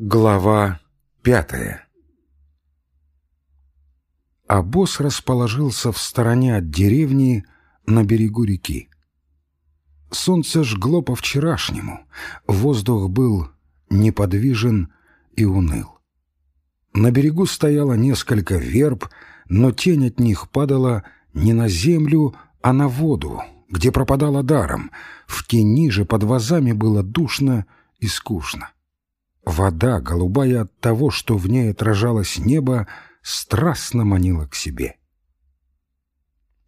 Глава пятая Обоз расположился в стороне от деревни на берегу реки. Солнце жгло по-вчерашнему, воздух был неподвижен и уныл. На берегу стояло несколько верб, но тень от них падала не на землю, а на воду, где пропадала даром. В тени же под вазами было душно и скучно. Вода, голубая от того, что в ней отражалось небо, страстно манила к себе.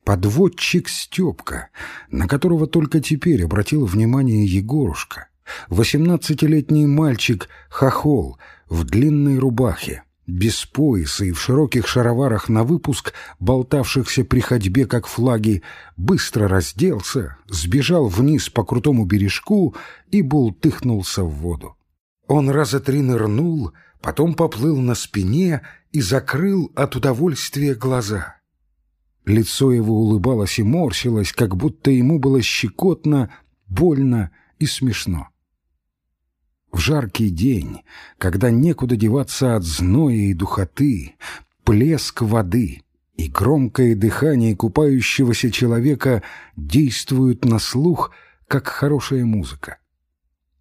Подводчик Степка, на которого только теперь обратил внимание Егорушка, восемнадцатилетний мальчик Хохол в длинной рубахе, без пояса и в широких шароварах на выпуск, болтавшихся при ходьбе как флаги, быстро разделся, сбежал вниз по крутому бережку и бултыхнулся в воду. Он раза три нырнул, потом поплыл на спине и закрыл от удовольствия глаза. Лицо его улыбалось и морщилось, как будто ему было щекотно, больно и смешно. В жаркий день, когда некуда деваться от зноя и духоты, плеск воды и громкое дыхание купающегося человека действуют на слух, как хорошая музыка.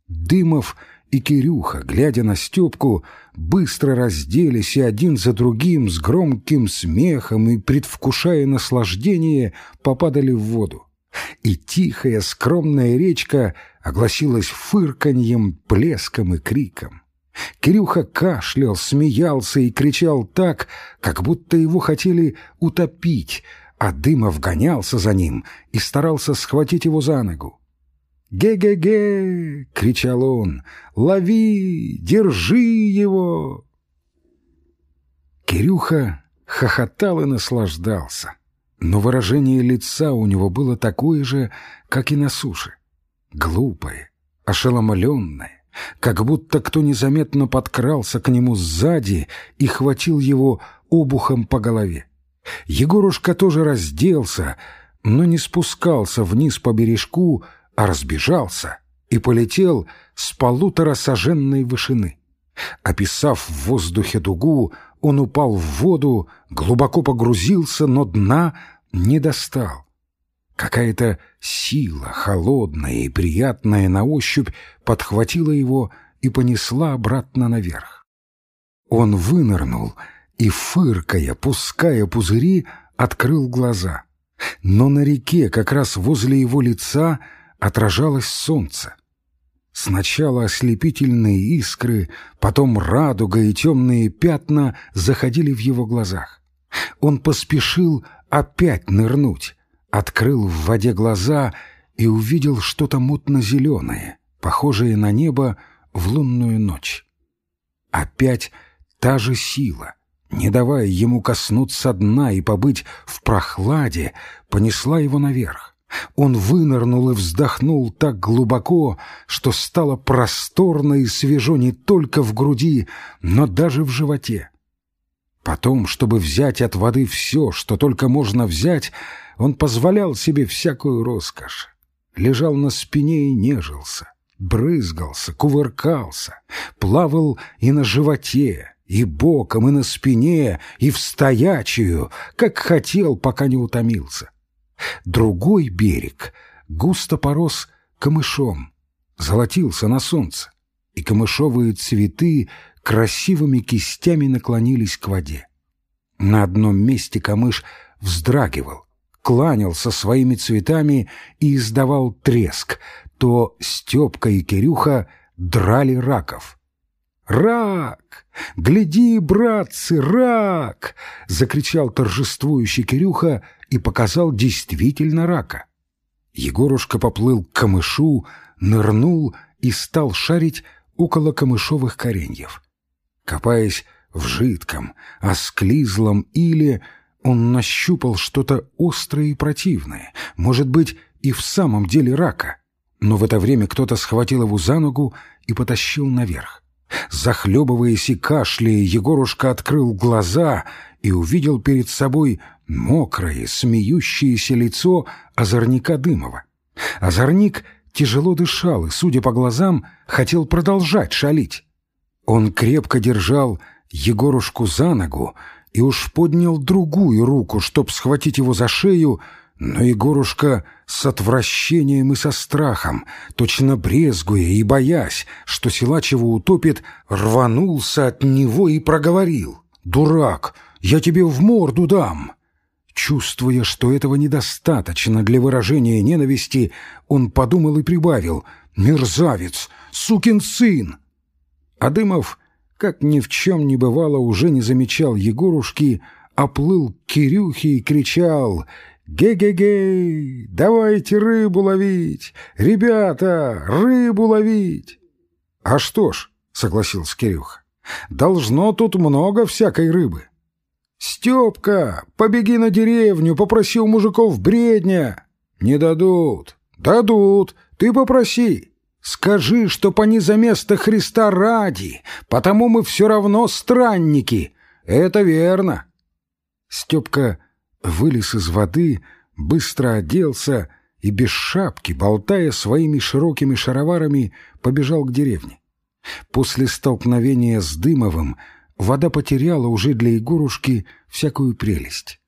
Дымов — и Кирюха, глядя на Степку, быстро разделись и один за другим с громким смехом и, предвкушая наслаждение, попадали в воду. И тихая скромная речка огласилась фырканьем, плеском и криком. Кирюха кашлял, смеялся и кричал так, как будто его хотели утопить, а Дымов гонялся за ним и старался схватить его за ногу. «Ге-ге-ге!» — кричал он. «Лови! Держи его!» Кирюха хохотал и наслаждался, но выражение лица у него было такое же, как и на суше. Глупое, ошеломленное, как будто кто незаметно подкрался к нему сзади и хватил его обухом по голове. Егорушка тоже разделся, но не спускался вниз по бережку, а разбежался и полетел с полуторасоженной вышины. Описав в воздухе дугу, он упал в воду, глубоко погрузился, но дна не достал. Какая-то сила, холодная и приятная на ощупь, подхватила его и понесла обратно наверх. Он вынырнул и, фыркая, пуская пузыри, открыл глаза. Но на реке, как раз возле его лица, отражалось солнце. Сначала ослепительные искры, потом радуга и темные пятна заходили в его глазах. Он поспешил опять нырнуть, открыл в воде глаза и увидел что-то мутно-зеленое, похожее на небо в лунную ночь. Опять та же сила, не давая ему коснуться дна и побыть в прохладе, понесла его наверх. Он вынырнул и вздохнул так глубоко, что стало просторно и свежо не только в груди, но даже в животе. Потом, чтобы взять от воды все, что только можно взять, он позволял себе всякую роскошь. Лежал на спине и нежился, брызгался, кувыркался, плавал и на животе, и боком, и на спине, и в стоячую, как хотел, пока не утомился. Другой берег густо порос камышом, золотился на солнце, и камышовые цветы красивыми кистями наклонились к воде. На одном месте камыш вздрагивал, кланялся своими цветами и издавал треск, то Степка и Кирюха драли раков. «Рак! Гляди, братцы, рак!» — закричал торжествующий Кирюха и показал действительно рака. Егорушка поплыл к камышу, нырнул и стал шарить около камышовых кореньев. Копаясь в жидком, осклизлом иле, он нащупал что-то острое и противное, может быть, и в самом деле рака. Но в это время кто-то схватил его за ногу и потащил наверх. Захлебываясь и кашляя, Егорушка открыл глаза и увидел перед собой мокрое, смеющееся лицо озорника Дымова. Озорник тяжело дышал и, судя по глазам, хотел продолжать шалить. Он крепко держал Егорушку за ногу и уж поднял другую руку, чтоб схватить его за шею, но Егорушка с отвращением и со страхом, точно брезгуя и боясь, что силач его утопит, рванулся от него и проговорил. «Дурак, я тебе в морду дам!» Чувствуя, что этого недостаточно для выражения ненависти, он подумал и прибавил «Мерзавец! Сукин сын!» Адымов, как ни в чем не бывало, уже не замечал Егорушки, оплыл к Кирюхе и кричал «Ге-ге-гей! Давайте рыбу ловить! Ребята, рыбу ловить!» «А что ж», — согласился Кирюха, — «должно тут много всякой рыбы». «Степка, побеги на деревню, попроси у мужиков бредня!» «Не дадут!» «Дадут! Ты попроси!» «Скажи, чтоб они за место Христа ради, потому мы все равно странники!» «Это верно!» Степка вылез из воды, быстро оделся и без шапки, болтая своими широкими шароварами, побежал к деревне. После столкновения с Дымовым вода потеряла уже для Егорушки всякую прелесть.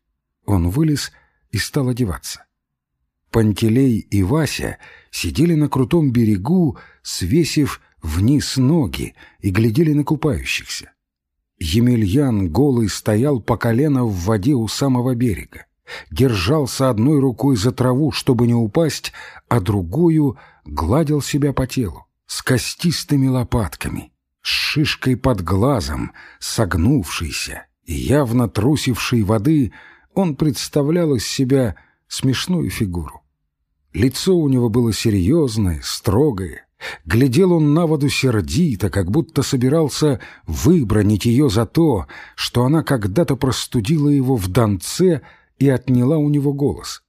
Он вылез и стал одеваться. Пантелей и Вася сидели на крутом берегу, свесив вниз ноги и глядели на купающихся. Емельян голый стоял по колено в воде у самого берега, держался одной рукой за траву, чтобы не упасть, а другую гладил себя по телу с костистыми лопатками, с шишкой под глазом, согнувшийся и явно трусивший воды, он представлял из себя смешную фигуру. Лицо у него было серьезное, строгое, Глядел он на воду сердито, как будто собирался выбронить ее за то, что она когда-то простудила его в донце и отняла у него голос.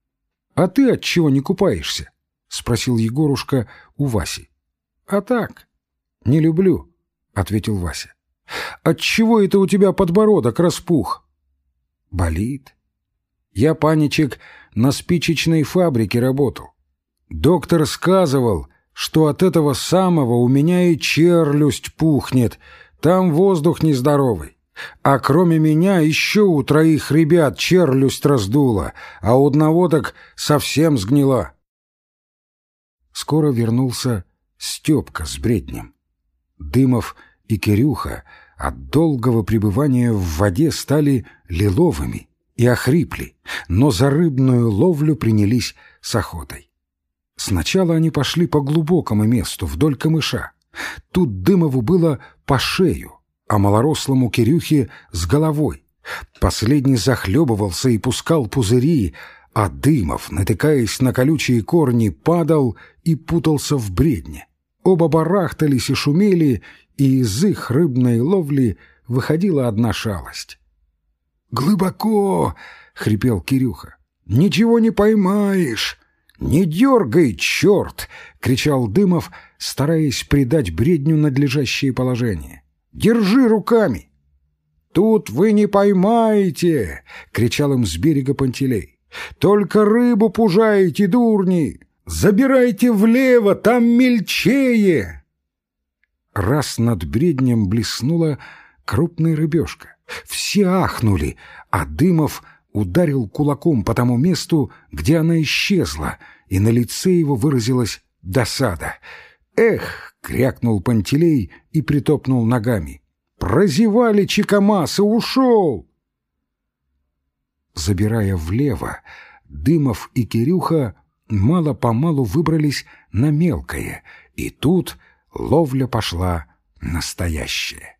— А ты от чего не купаешься? — спросил Егорушка у Васи. — А так. — Не люблю, — ответил Вася. — Отчего это у тебя подбородок распух? — Болит. Я, паничек, на спичечной фабрике работал. Доктор сказывал, что от этого самого у меня и черлюсть пухнет, там воздух нездоровый. А кроме меня еще у троих ребят черлюсть раздула, а у одного так совсем сгнила. Скоро вернулся Степка с бреднем. Дымов и Кирюха от долгого пребывания в воде стали лиловыми и охрипли, но за рыбную ловлю принялись с охотой. Сначала они пошли по глубокому месту, вдоль камыша. Тут Дымову было по шею, а малорослому Кирюхе с головой. Последний захлебывался и пускал пузыри, а Дымов, натыкаясь на колючие корни, падал и путался в бредне. Оба барахтались и шумели, и из их рыбной ловли выходила одна шалость. «Глубоко!» — хрипел Кирюха. «Ничего не поймаешь!» «Не дергай, черт!» — кричал Дымов, стараясь придать бредню надлежащее положение. «Держи руками!» «Тут вы не поймаете!» — кричал им с берега Пантелей. «Только рыбу пужаете, дурни! Забирайте влево, там мельчее!» Раз над бреднем блеснула крупная рыбешка. Все ахнули, а Дымов ударил кулаком по тому месту, где она исчезла, и на лице его выразилась досада. «Эх!» — крякнул Пантелей и притопнул ногами. «Прозевали Чикамаса, ушел!» Забирая влево, Дымов и Кирюха мало-помалу выбрались на мелкое, и тут ловля пошла настоящая.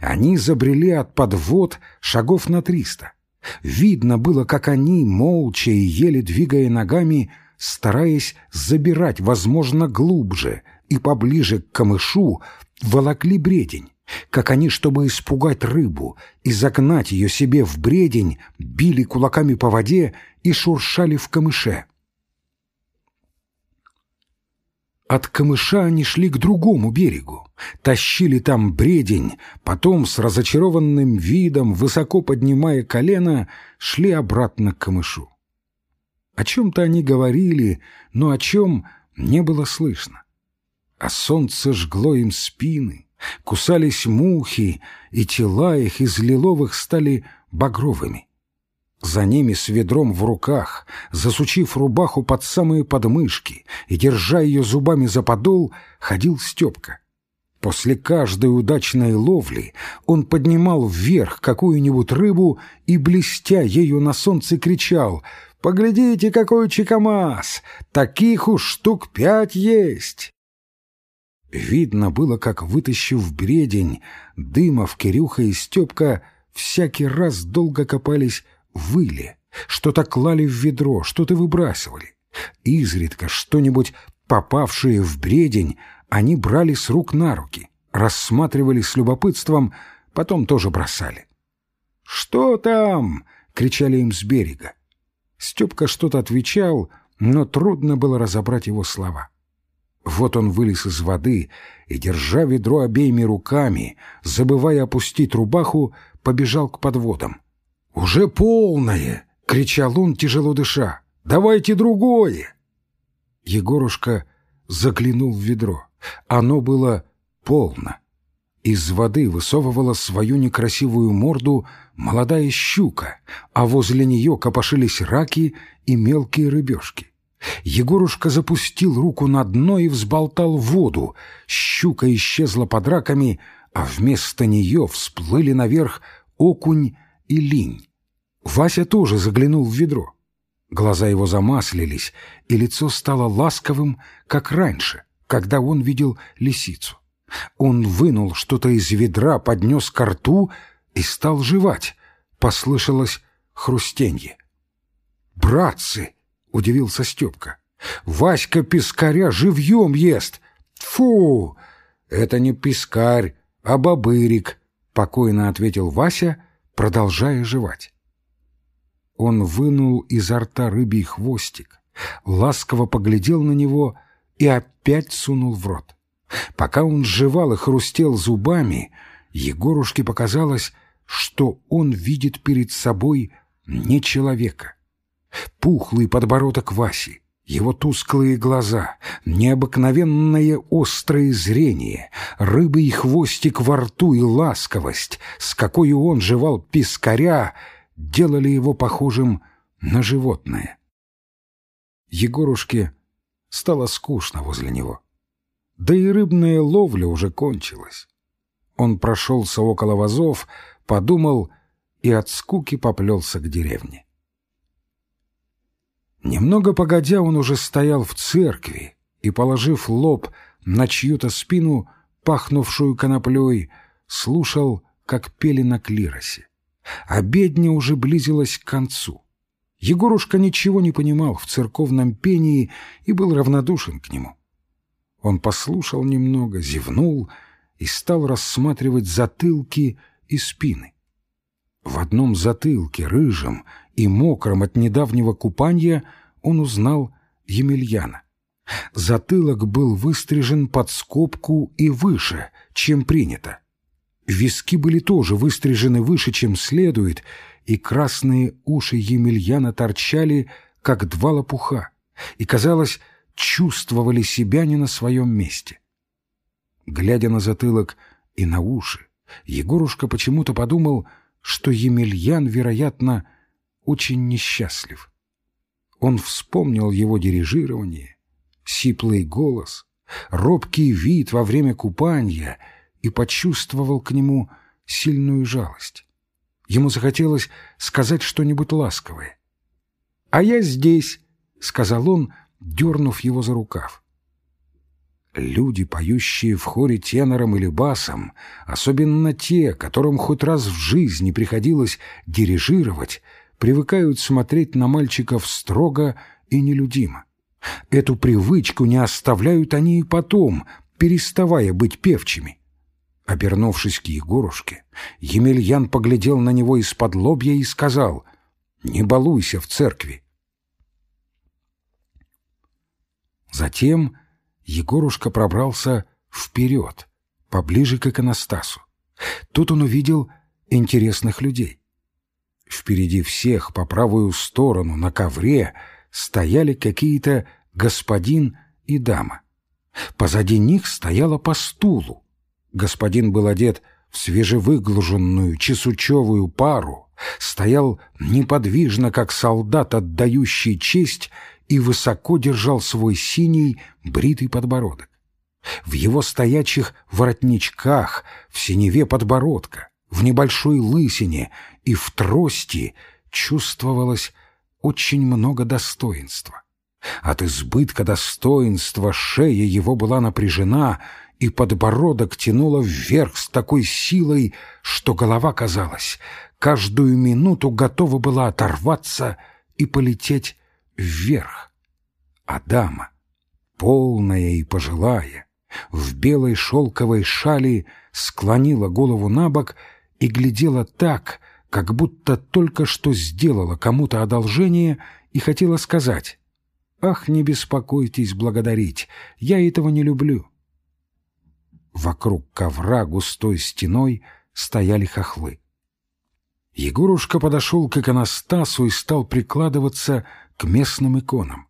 Они забрели от подвод шагов на триста. Видно было, как они, молча и еле двигая ногами, стараясь забирать, возможно, глубже и поближе к камышу, волокли бредень, как они, чтобы испугать рыбу и загнать ее себе в бредень, били кулаками по воде и шуршали в камыше. От камыша они шли к другому берегу, тащили там бредень, потом с разочарованным видом, высоко поднимая колено, шли обратно к камышу. О чем-то они говорили, но о чем не было слышно. А солнце жгло им спины, Кусались мухи, и тела их из лиловых стали багровыми. За ними с ведром в руках, засучив рубаху под самые подмышки и держа ее зубами за подол, ходил Степка. После каждой удачной ловли он поднимал вверх какую-нибудь рыбу и, блестя ею на солнце, кричал «Поглядите, какой чекамаз! Таких уж штук пять есть!» Видно было, как, вытащив бредень, Дымов, Кирюха и Степка всякий раз долго копались в иле, что-то клали в ведро, что-то выбрасывали. Изредка что-нибудь, попавшее в бредень, они брали с рук на руки, рассматривали с любопытством, потом тоже бросали. «Что там?» — кричали им с берега. Степка что-то отвечал, но трудно было разобрать его слова. Вот он вылез из воды и, держа ведро обеими руками, забывая опустить рубаху, побежал к подводам. «Уже полное!» — кричал он, тяжело дыша. «Давайте другое!» Егорушка заглянул в ведро. Оно было полно. Из воды высовывала свою некрасивую морду молодая щука, а возле нее копошились раки и мелкие рыбешки. Егорушка запустил руку на дно и взболтал воду. Щука исчезла под раками, а вместо нее всплыли наверх окунь и линь. Вася тоже заглянул в ведро. Глаза его замаслились, и лицо стало ласковым, как раньше когда он видел лисицу. Он вынул что-то из ведра, поднес ко рту и стал жевать. Послышалось хрустенье. «Братцы!» — удивился Степка. «Васька пескаря живьем ест! Фу! Это не пескарь, а бобырик!» — покойно ответил Вася, продолжая жевать. Он вынул изо рта рыбий хвостик, ласково поглядел на него и опять сунул в рот. Пока он жевал и хрустел зубами, Егорушке показалось, что он видит перед собой не человека. Пухлый подбородок Васи, его тусклые глаза, необыкновенное острое зрение, рыбий хвостик во рту и ласковость, с какой он жевал пескаря, делали его похожим на животное. Егорушке стало скучно возле него. Да и рыбная ловля уже кончилась. Он прошелся около вазов, подумал и от скуки поплелся к деревне. Немного погодя, он уже стоял в церкви и, положив лоб на чью-то спину, пахнувшую коноплей, слушал, как пели на клиросе. Обедня уже близилась к концу. Егорушка ничего не понимал в церковном пении и был равнодушен к нему. Он послушал немного, зевнул и стал рассматривать затылки и спины. В одном затылке, рыжем и мокром от недавнего купания, он узнал Емельяна. Затылок был выстрижен под скобку и выше, чем принято. Виски были тоже выстрижены выше, чем следует, и красные уши Емельяна торчали, как два лопуха, и, казалось, чувствовали себя не на своем месте. Глядя на затылок и на уши, Егорушка почему-то подумал, что Емельян, вероятно, очень несчастлив. Он вспомнил его дирижирование, сиплый голос, робкий вид во время купания и почувствовал к нему сильную жалость. Ему захотелось сказать что-нибудь ласковое. «А я здесь», — сказал он, дернув его за рукав. Люди, поющие в хоре тенором или басом, особенно те, которым хоть раз в жизни приходилось дирижировать, привыкают смотреть на мальчиков строго и нелюдимо. Эту привычку не оставляют они и потом, переставая быть певчими. Обернувшись к Егорушке, Емельян поглядел на него из-под лобья и сказал «Не балуйся в церкви». Затем Егорушка пробрался вперед, поближе к иконостасу. Тут он увидел интересных людей. Впереди всех, по правую сторону, на ковре, стояли какие-то господин и дама. Позади них стояла по стулу. Господин был одет в свежевыглуженную чесучевую пару, стоял неподвижно, как солдат, отдающий честь, и высоко держал свой синий бритый подбородок. В его стоячих воротничках, в синеве подбородка, в небольшой лысине и в трости чувствовалось очень много достоинства. От избытка достоинства шея его была напряжена, и подбородок тянуло вверх с такой силой, что голова, казалось, каждую минуту готова была оторваться и полететь вверх. А дама, полная и пожилая, в белой шелковой шали склонила голову на бок и глядела так, как будто только что сделала кому-то одолжение и хотела сказать «Ах, не беспокойтесь благодарить, я этого не люблю». Вокруг ковра густой стеной стояли хохлы. Егорушка подошел к иконостасу и стал прикладываться к местным иконам.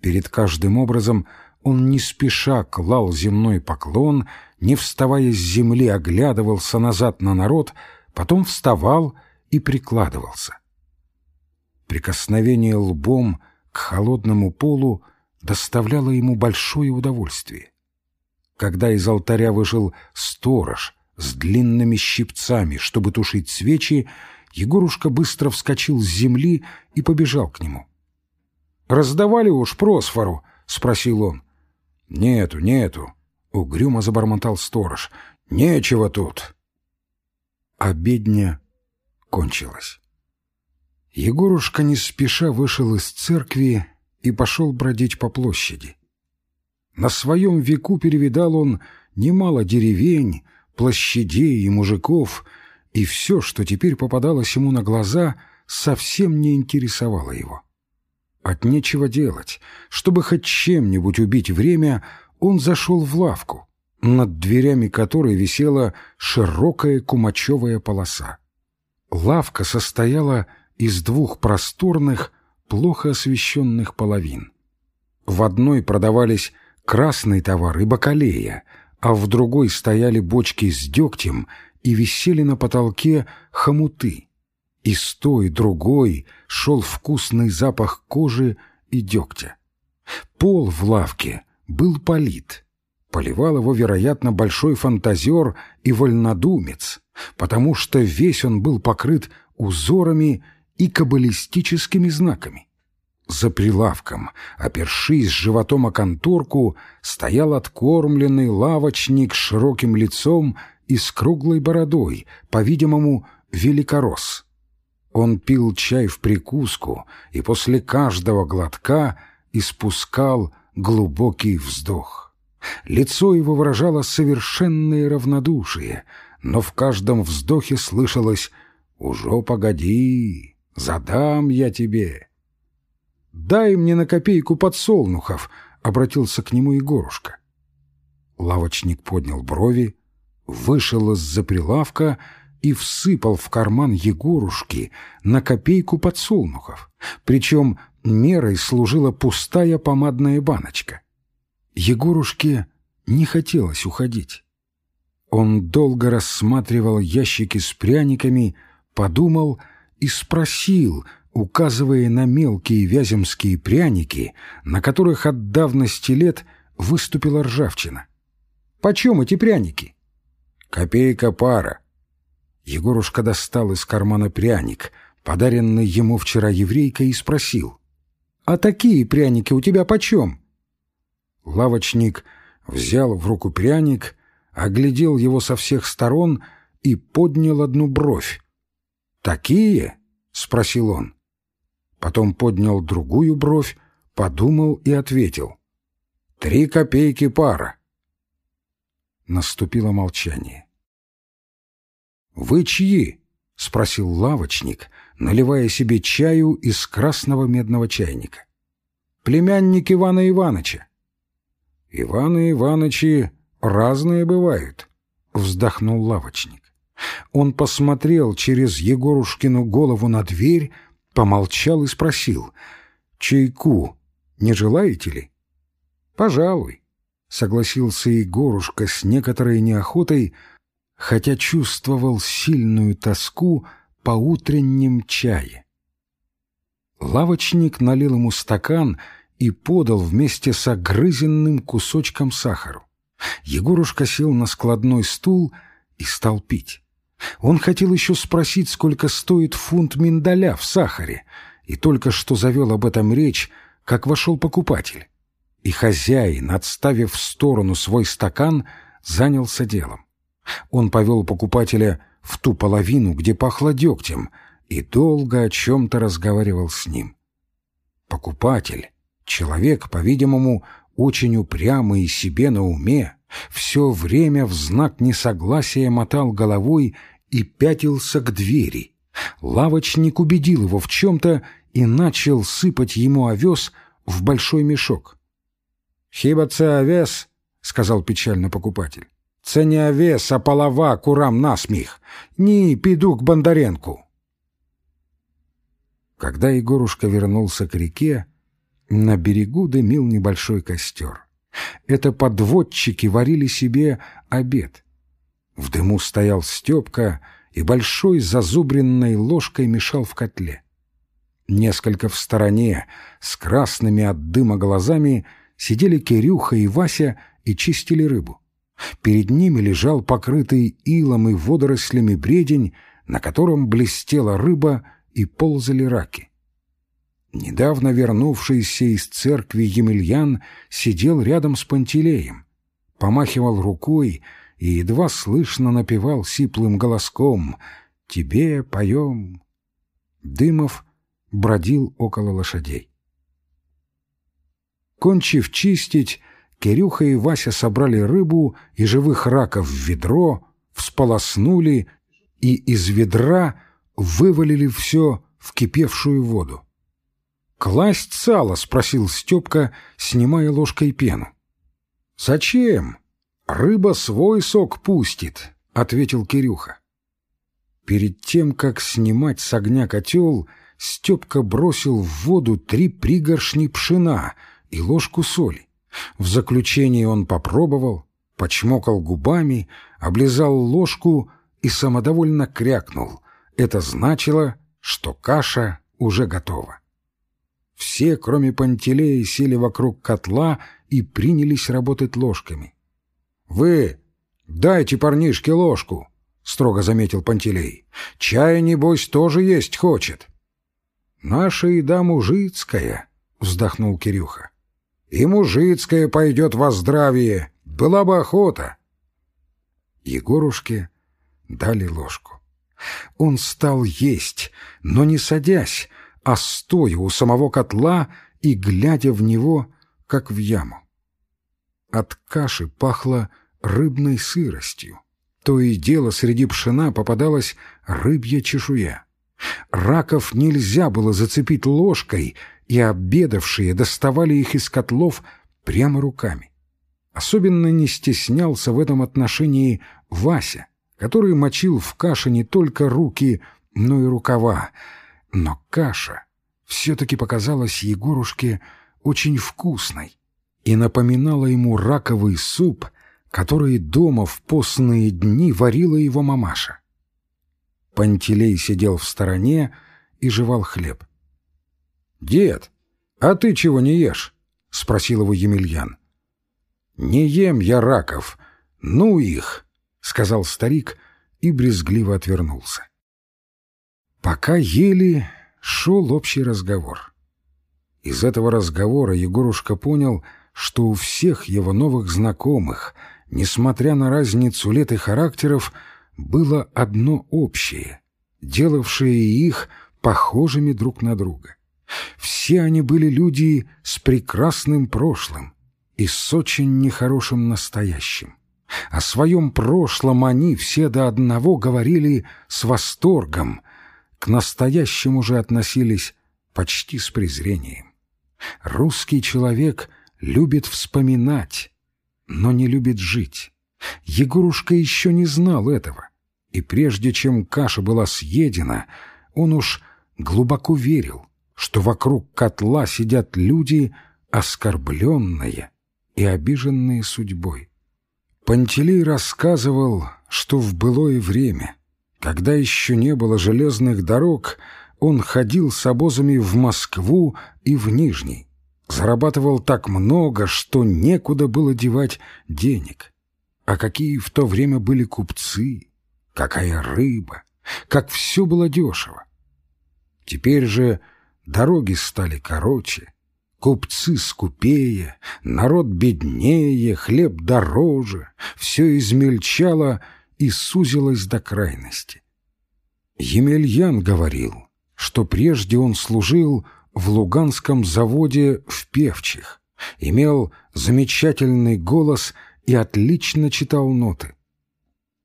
Перед каждым образом он не спеша клал земной поклон, не вставая с земли, оглядывался назад на народ, потом вставал и прикладывался. Прикосновение лбом к холодному полу доставляло ему большое удовольствие. Когда из алтаря вышел сторож с длинными щипцами, чтобы тушить свечи, Егорушка быстро вскочил с земли и побежал к нему. «Раздавали уж просфору?» — спросил он. «Нету, нету», — угрюмо забормотал сторож. «Нечего тут». Обедня кончилась. Егорушка не спеша вышел из церкви и пошел бродить по площади. На своем веку перевидал он немало деревень, площадей и мужиков, и все, что теперь попадалось ему на глаза, совсем не интересовало его. От нечего делать. Чтобы хоть чем-нибудь убить время, он зашел в лавку, над дверями которой висела широкая кумачевая полоса. Лавка состояла из двух просторных, плохо освещенных половин. В одной продавались красный товар и бакалея, а в другой стояли бочки с дегтем и висели на потолке хомуты. И с той, другой шел вкусный запах кожи и дегтя. Пол в лавке был полит. Поливал его, вероятно, большой фантазер и вольнодумец, потому что весь он был покрыт узорами и каббалистическими знаками. За прилавком, опершись животом о конторку, стоял откормленный лавочник с широким лицом и с круглой бородой, по-видимому, великорос. Он пил чай в прикуску и после каждого глотка испускал глубокий вздох. Лицо его выражало совершенное равнодушие, но в каждом вздохе слышалось «Уже погоди, задам я тебе». «Дай мне на копейку подсолнухов», — обратился к нему Егорушка. Лавочник поднял брови, вышел из-за прилавка и всыпал в карман Егорушки на копейку подсолнухов, причем мерой служила пустая помадная баночка. Егорушке не хотелось уходить. Он долго рассматривал ящики с пряниками, подумал и спросил, указывая на мелкие вяземские пряники, на которых от давности лет выступила ржавчина. «Почем эти пряники?» «Копейка пара», Егорушка достал из кармана пряник, подаренный ему вчера еврейкой, и спросил. «А такие пряники у тебя почем?» Лавочник взял в руку пряник, оглядел его со всех сторон и поднял одну бровь. «Такие?» — спросил он. Потом поднял другую бровь, подумал и ответил. «Три копейки пара». Наступило молчание. «Вы чьи?» — спросил лавочник, наливая себе чаю из красного медного чайника. «Племянник Ивана Иваныча». «Иваны Иванычи разные бывают», — вздохнул лавочник. Он посмотрел через Егорушкину голову на дверь, помолчал и спросил, «Чайку не желаете ли?» «Пожалуй». согласился Егорушка с некоторой неохотой, хотя чувствовал сильную тоску по утреннем чае. Лавочник налил ему стакан и подал вместе с огрызенным кусочком сахару. Егорушка сел на складной стул и стал пить. Он хотел еще спросить, сколько стоит фунт миндаля в сахаре, и только что завел об этом речь, как вошел покупатель. И хозяин, отставив в сторону свой стакан, занялся делом. Он повел покупателя в ту половину, где пахло дегтем, и долго о чем-то разговаривал с ним. Покупатель, человек, по-видимому, очень упрямый и себе на уме, все время в знак несогласия мотал головой и пятился к двери. Лавочник убедил его в чем-то и начал сыпать ему овес в большой мешок. «Хіба це овес?» — сказал печально покупатель. «Це не овес, а полова курам насміх. Ні, піду к Бондаренку». Когда Егорушка вернулся к реке, на берегу дымил небольшой костер. Это подводчики варили себе обед. В дыму стоял Степка и большой зазубренной ложкой мешал в котле. Несколько в стороне, с красными от дыма глазами, сидели Кирюха и Вася и чистили рыбу. Перед ними лежал покрытый илом и водорослями бредень, на котором блестела рыба и ползали раки. Недавно вернувшийся из церкви Емельян сидел рядом с Пантелеем, помахивал рукой и едва слышно напевал сиплым голоском «Тебе поем». Дымов бродил около лошадей. Кончив чистить, Кирюха и Вася собрали рыбу и живых раков в ведро, всполоснули и из ведра вывалили все в кипевшую воду. «Класть сало?» — спросил Степка, снимая ложкой пену. «Зачем? Рыба свой сок пустит», — ответил Кирюха. Перед тем, как снимать с огня котел, Степка бросил в воду три пригоршни пшена и ложку соли. В заключении он попробовал, почмокал губами, облизал ложку и самодовольно крякнул. Это значило, что каша уже готова. Все, кроме Пантелея, сели вокруг котла и принялись работать ложками. — Вы дайте парнишке ложку, — строго заметил Пантелей. — Чая, небось, тоже есть хочет. — Наша еда мужицкая, — вздохнул Кирюха. — И мужицкая пойдет во здравие, была бы охота. Егорушке дали ложку. Он стал есть, но не садясь, а стоя у самого котла и глядя в него, как в яму. От каши пахло рыбной сыростью. То и дело среди пшена попадалась рыбья чешуя. Раков нельзя было зацепить ложкой, и обедавшие доставали их из котлов прямо руками. Особенно не стеснялся в этом отношении Вася, который мочил в каше не только руки, но и рукава, но каша все-таки показалась Егорушке очень вкусной и напоминала ему раковый суп, который дома в постные дни варила его мамаша. Пантелей сидел в стороне и жевал хлеб. «Дед, а ты чего не ешь?» — спросил его Емельян. «Не ем я раков, ну их!» — сказал старик и брезгливо отвернулся. Пока ели, шел общий разговор. Из этого разговора Егорушка понял, что у всех его новых знакомых, несмотря на разницу лет и характеров, было одно общее, делавшее их похожими друг на друга. Все они были люди с прекрасным прошлым и с очень нехорошим настоящим. О своем прошлом они все до одного говорили с восторгом, к настоящему же относились почти с презрением. Русский человек любит вспоминать, но не любит жить. Егорушка еще не знал этого, и прежде чем каша была съедена, он уж глубоко верил, что вокруг котла сидят люди оскорбленные и обиженные судьбой. Пантелей рассказывал, что в былое время, когда еще не было железных дорог, он ходил с обозами в Москву и в Нижний, зарабатывал так много, что некуда было девать денег. А какие в то время были купцы, какая рыба, как все было дешево. Теперь же дороги стали короче, купцы скупее, народ беднее, хлеб дороже, все измельчало и сузилось до крайности. Емельян говорил, что прежде он служил в Луганском заводе в Певчих, имел замечательный голос и отлично читал ноты.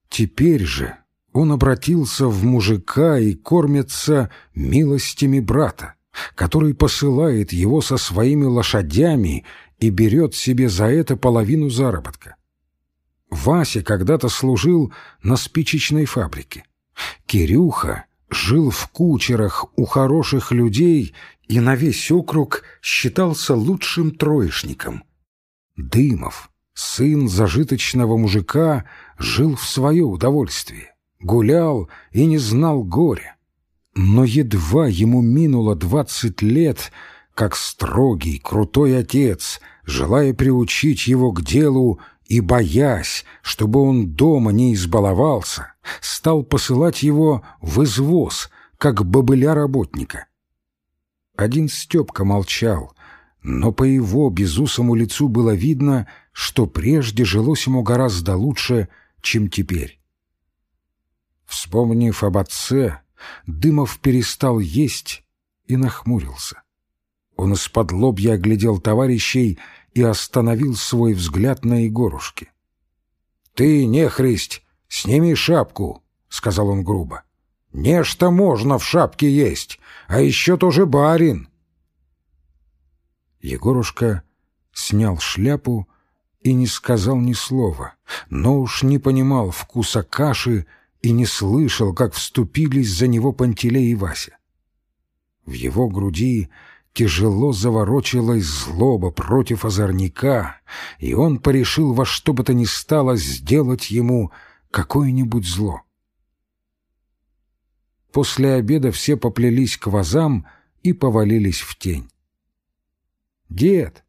Теперь же он обратился в мужика и кормится милостями брата, который посылает его со своими лошадями и берет себе за это половину заработка. Вася когда-то служил на спичечной фабрике. Кирюха жил в кучерах у хороших людей и на весь округ считался лучшим троечником. Дымов, сын зажиточного мужика, жил в свое удовольствие, гулял и не знал горя. Но едва ему минуло двадцать лет, как строгий, крутой отец, желая приучить его к делу и, боясь, чтобы он дома не избаловался, стал посылать его в извоз, как бобыля-работника. Один Степка молчал, но по его безусому лицу было видно, что прежде жилось ему гораздо лучше, чем теперь. Вспомнив об отце, Дымов перестал есть и нахмурился. Он из-под лобья оглядел товарищей и остановил свой взгляд на Егорушке. — Ты, нехристь, сними шапку, — сказал он грубо. Нечто можно в шапке есть, а еще тоже барин. Егорушка снял шляпу и не сказал ни слова, но уж не понимал вкуса каши и не слышал, как вступились за него Пантелей и Вася. В его груди тяжело заворочилась злоба против озорника, и он порешил во что бы то ни стало сделать ему какое-нибудь зло. После обеда все поплелись к вазам и повалились в тень. «Дед,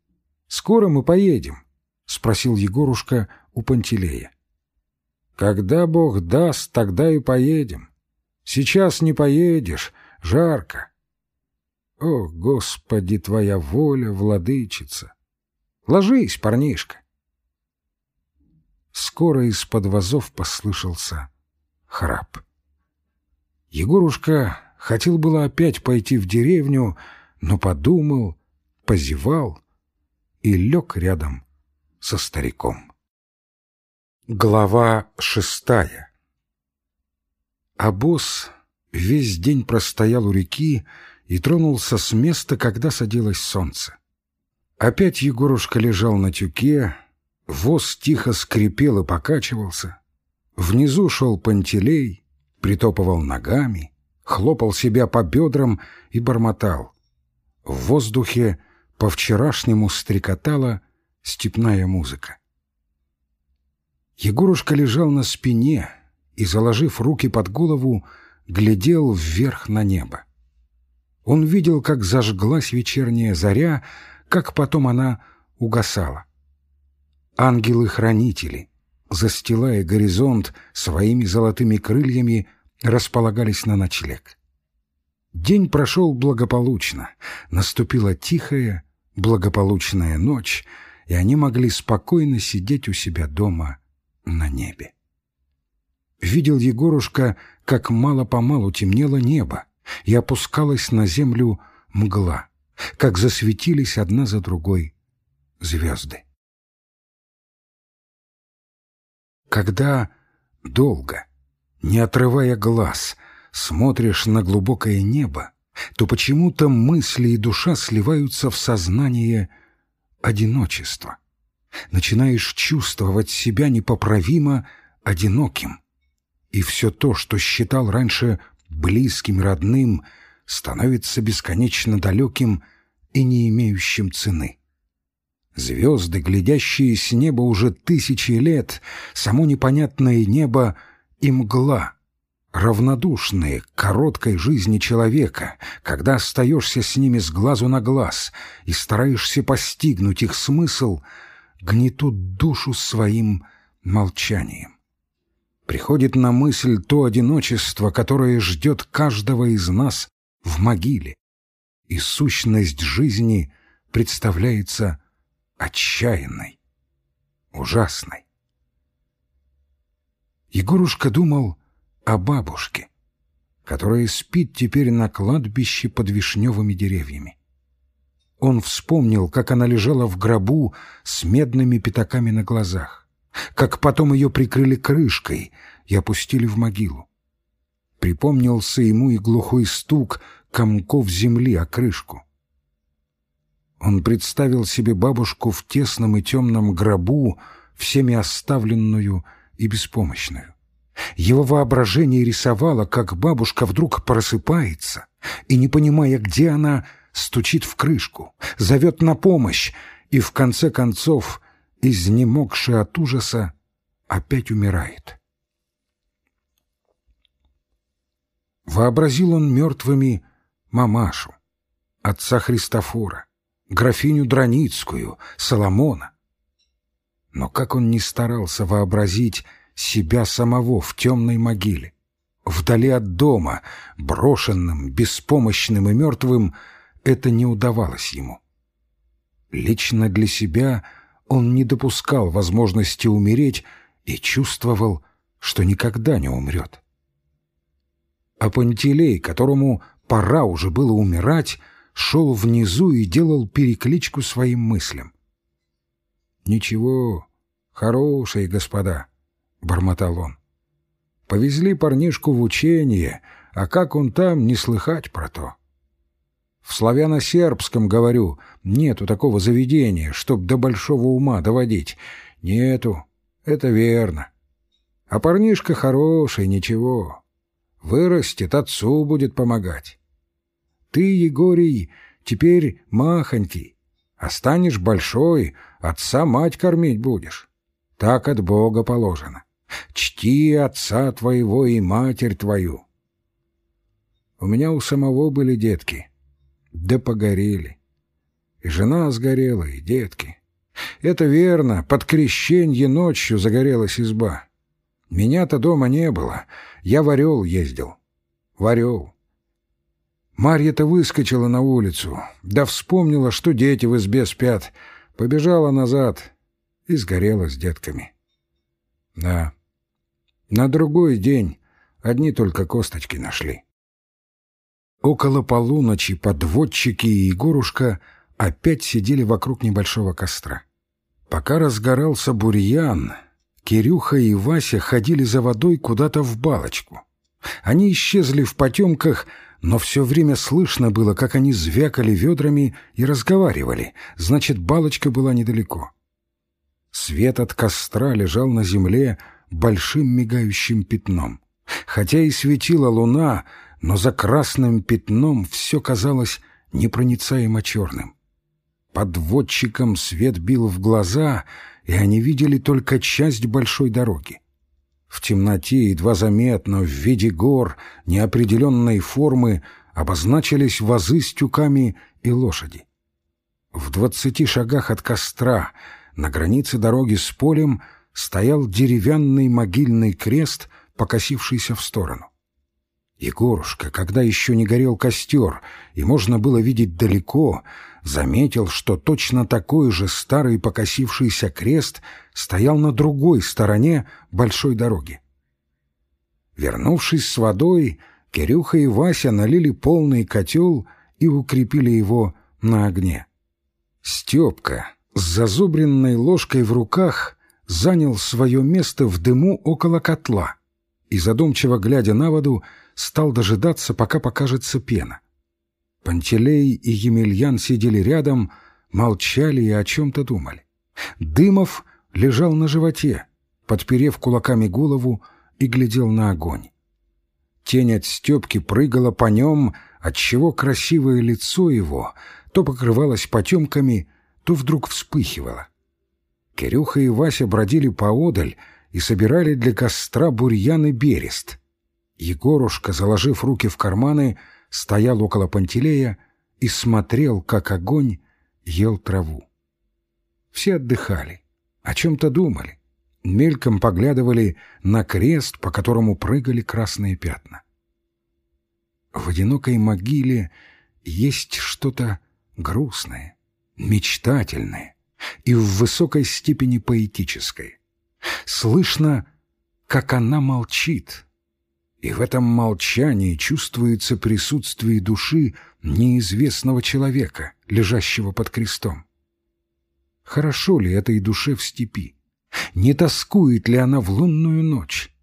скоро мы поедем?» — спросил Егорушка у Пантелея. «Когда Бог даст, тогда и поедем. Сейчас не поедешь, жарко». «О, Господи, Твоя воля, владычица! Ложись, парнишка!» Скоро из-под вазов послышался храп. Егорушка хотел было опять пойти в деревню, но подумал, позевал и лег рядом со стариком. Глава шестая босс весь день простоял у реки и тронулся с места, когда садилось солнце. Опять Егорушка лежал на тюке, воз тихо скрипел и покачивался. Внизу шел Пантелей, притопывал ногами, хлопал себя по бедрам и бормотал. В воздухе по-вчерашнему стрекотала степная музыка. Егорушка лежал на спине и, заложив руки под голову, глядел вверх на небо. Он видел, как зажглась вечерняя заря, как потом она угасала. Ангелы-хранители, застилая горизонт своими золотыми крыльями, располагались на ночлег. День прошел благополучно, наступила тихая, благополучная ночь, и они могли спокойно сидеть у себя дома на небе. Видел Егорушка, как мало-помалу темнело небо, и опускалась на землю мгла, как засветились одна за другой звезды. Когда долго, не отрывая глаз, смотришь на глубокое небо, то почему-то мысли и душа сливаются в сознание одиночества. Начинаешь чувствовать себя непоправимо одиноким. И все то, что считал раньше близким, родным, становится бесконечно далеким и не имеющим цены. Звезды, глядящие с неба уже тысячи лет, само непонятное небо и мгла, равнодушные к короткой жизни человека, когда остаешься с ними с глазу на глаз и стараешься постигнуть их смысл, гнетут душу своим молчанием. Приходит на мысль то одиночество, которое ждет каждого из нас в могиле, и сущность жизни представляется отчаянной, ужасной. Егорушка думал о бабушке, которая спит теперь на кладбище под вишневыми деревьями. Он вспомнил, как она лежала в гробу с медными пятаками на глазах, как потом ее прикрыли крышкой и опустили в могилу. Припомнился ему и глухой стук комков земли о крышку. Он представил себе бабушку в тесном и темном гробу, всеми оставленную и беспомощную. Его воображение рисовало, как бабушка вдруг просыпается и, не понимая, где она, стучит в крышку, зовет на помощь и, в конце концов, изнемогшая от ужаса, опять умирает. Вообразил он мертвыми мамашу, отца Христофора, графиню Драницкую, Соломона. Но как он не старался вообразить себя самого в темной могиле, вдали от дома, брошенным, беспомощным и мертвым, это не удавалось ему. Лично для себя он не допускал возможности умереть и чувствовал, что никогда не умрет. А Пантелей, которому пора уже было умирать, шел внизу и делал перекличку своим мыслям. «Ничего, хорошие господа», — бормотал он. «Повезли парнишку в учение, а как он там, не слыхать про то». В славяно-сербском, говорю, нету такого заведения, чтоб до большого ума доводить. Нету, это верно. А парнишка хороший, ничего. Вырастет, отцу будет помогать. Ты, Егорий, теперь махонький, а станешь большой, отца мать кормить будешь. Так от Бога положено. Чти отца твоего и матерь твою. У меня у самого были детки, да погорели. И жена сгорела, и детки. Это верно, под крещенье ночью загорелась изба. Меня-то дома не было, я в Орел ездил. В Орел. Марья-то выскочила на улицу, да вспомнила, что дети в избе спят, побежала назад и сгорела с детками. Да, на другой день одни только косточки нашли. Около полуночи подводчики и Егорушка опять сидели вокруг небольшого костра. Пока разгорался бурьян, Кирюха и Вася ходили за водой куда-то в балочку. Они исчезли в потемках, но все время слышно было, как они звякали ведрами и разговаривали, значит, балочка была недалеко. Свет от костра лежал на земле большим мигающим пятном. Хотя и светила луна, но за красным пятном все казалось непроницаемо черным. Подводчикам свет бил в глаза, и они видели только часть большой дороги. В темноте, едва заметно, в виде гор неопределенной формы обозначились вазы с тюками и лошади. В двадцати шагах от костра, на границе дороги с полем, стоял деревянный могильный крест, покосившийся в сторону. Егорушка, когда еще не горел костер, и можно было видеть далеко, заметил, что точно такой же старый покосившийся крест стоял на другой стороне большой дороги. Вернувшись с водой, Кирюха и Вася налили полный котел и укрепили его на огне. Степка с зазубренной ложкой в руках занял свое место в дыму около котла и, задумчиво глядя на воду, стал дожидаться, пока покажется пена. Пантелей и Емельян сидели рядом, молчали и о чем-то думали. Дымов лежал на животе, подперев кулаками голову и глядел на огонь. Тень от Степки прыгала по нем, отчего красивое лицо его то покрывалось потемками, то вдруг вспыхивала. Кирюха и Вася бродили поодаль и собирали для костра бурьян и берест. Егорушка, заложив руки в карманы, стоял около Пантелея и смотрел, как огонь ел траву. Все отдыхали, о чем-то думали, мельком поглядывали на крест, по которому прыгали красные пятна. В одинокой могиле есть что-то грустное, мечтательное и в высокой степени поэтическое. Слышно, как она молчит, и в этом молчании чувствуется присутствие души неизвестного человека, лежащего под крестом. Хорошо ли этой душе в степи? Не тоскует ли она в лунную ночь?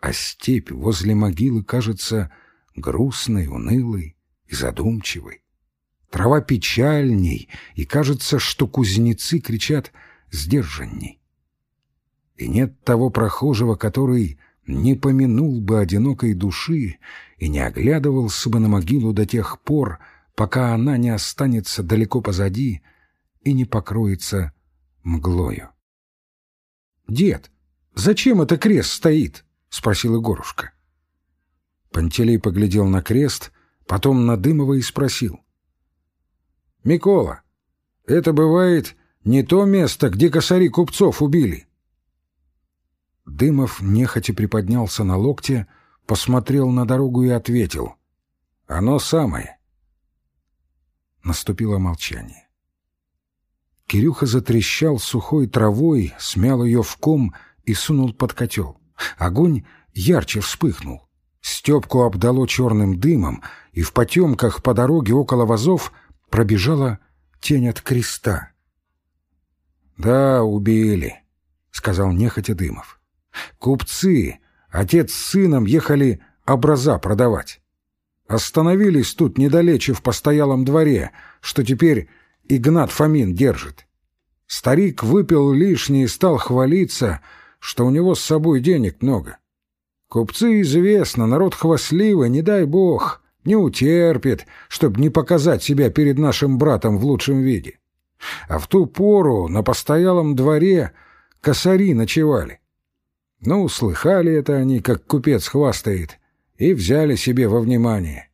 А степь возле могилы кажется грустной, унылой и задумчивой. Трава печальней, и кажется, что кузнецы кричат сдержанней. И нет того прохожего, который не помянул бы одинокой души и не оглядывался бы на могилу до тех пор, пока она не останется далеко позади и не покроется мглою. «Дед, зачем это крест стоит?» — спросил Егорушка. Пантелей поглядел на крест, потом на Дымова и спросил. «Микола, это бывает не то место, где косари купцов убили?» Дымов нехотя приподнялся на локте, посмотрел на дорогу и ответил. «Оно самое». Наступило молчание. Кирюха затрещал сухой травой, смял ее в ком и сунул под котел. Огонь ярче вспыхнул. Степку обдало черным дымом, и в потемках по дороге около вазов пробежала тень от креста. «Да, убили», — сказал нехотя Дымов. «Купцы, отец с сыном ехали образа продавать. Остановились тут недалече в постоялом дворе, что теперь Игнат Фомин держит. Старик выпил лишнее и стал хвалиться, что у него с собой денег много. Купцы, известно, народ хвастливый, не дай бог, не утерпит, чтобы не показать себя перед нашим братом в лучшем виде. А в ту пору на постоялом дворе косари ночевали. Ну, слыхали это они, как купец хвастает, и взяли себе во внимание.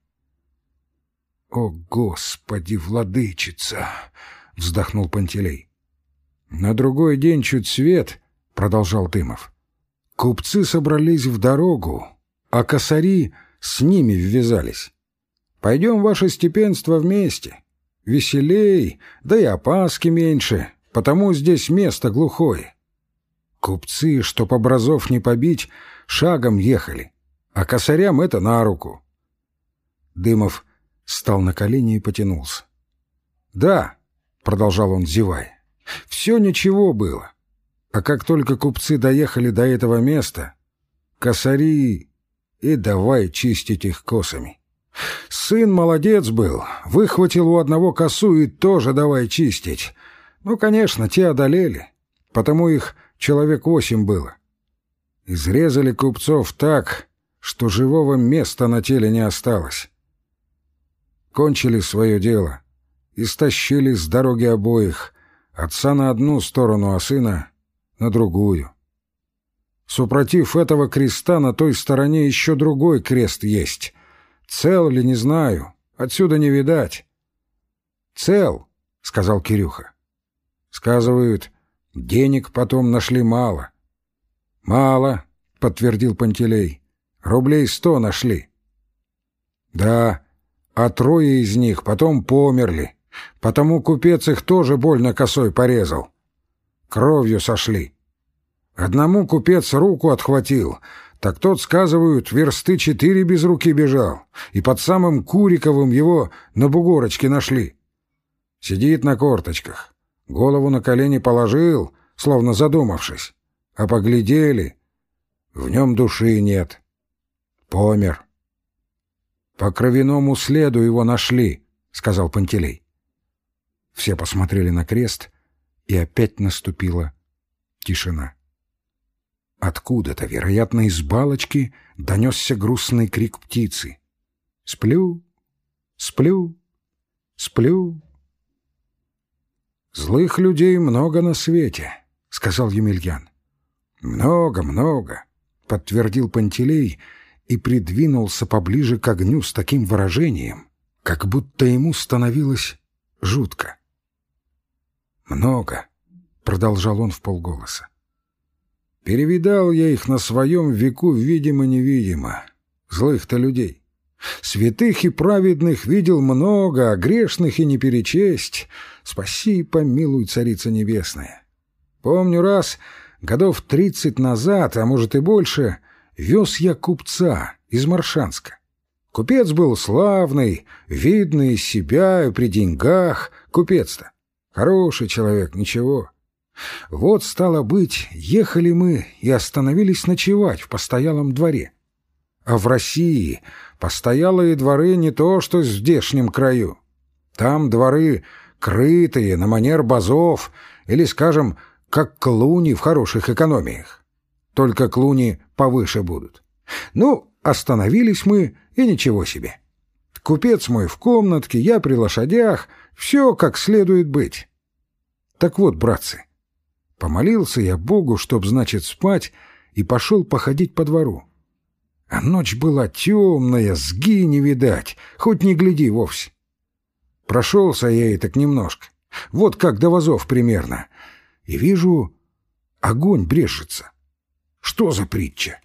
«О, Господи, владычица!» — вздохнул Пантелей. «На другой день чуть свет», — продолжал Дымов. Купцы собрались в дорогу, а косари с ними ввязались. «Пойдем, ваше степенство, вместе. Веселей, да и опаски меньше, потому здесь место глухое». Купцы, чтоб образов не побить, шагом ехали, а косарям это на руку. Дымов стал на колени и потянулся. «Да», — продолжал он, зевая, — «все ничего было. А как только купцы доехали до этого места, косари и давай чистить их косами. Сын молодец был, выхватил у одного косу и тоже давай чистить. Ну, конечно, те одолели, потому их человек восемь было. Изрезали купцов так, что живого места на теле не осталось. Кончили свое дело, истощили с дороги обоих, отца на одну сторону, а сына на другую. Супротив этого креста на той стороне еще другой крест есть. Цел ли, не знаю, отсюда не видать. «Цел», — сказал Кирюха. «Сказывают, денег потом нашли мало». «Мало», — подтвердил Пантелей. «Рублей сто нашли». «Да, а трое из них потом померли, потому купец их тоже больно косой порезал кровью сошли. Одному купец руку отхватил, так тот, сказывают, версты четыре без руки бежал, и под самым Куриковым его на бугорочке нашли. Сидит на корточках, голову на колени положил, словно задумавшись, а поглядели, в нем души нет. Помер. «По кровяному следу его нашли», — сказал Пантелей. Все посмотрели на крест — и опять наступила тишина. Откуда-то, вероятно, из балочки донесся грустный крик птицы. «Сплю, сплю, сплю». Злых людей много на свете, — сказал Емельян. Много, много, — подтвердил Пантелей и придвинулся поближе к огню с таким выражением, как будто ему становилось жутко. «Много», — продолжал он в полголоса. «Перевидал я их на своем веку видимо-невидимо, злых-то людей. Святых и праведных видел много, а грешных и не перечесть. Спаси и помилуй, Царица Небесная. Помню раз, годов тридцать назад, а может и больше, вез я купца из Маршанска. Купец был славный, видный из себя и при деньгах. Купец-то. Хороший человек, ничего. Вот, стало быть, ехали мы и остановились ночевать в постоялом дворе. А в России постоялые дворы не то, что в здешнем краю. Там дворы крытые, на манер базов, или, скажем, как клуни в хороших экономиях. Только клуни повыше будут. Ну, остановились мы, и ничего себе. Купец мой в комнатке, я при лошадях, все как следует быть. Так вот, братцы, помолился я Богу, чтоб, значит, спать, и пошел походить по двору. А ночь была темная, сги не видать, хоть не гляди вовсе. Прошелся я и так немножко, вот как до вазов примерно, и вижу, огонь брежется. Что за притча?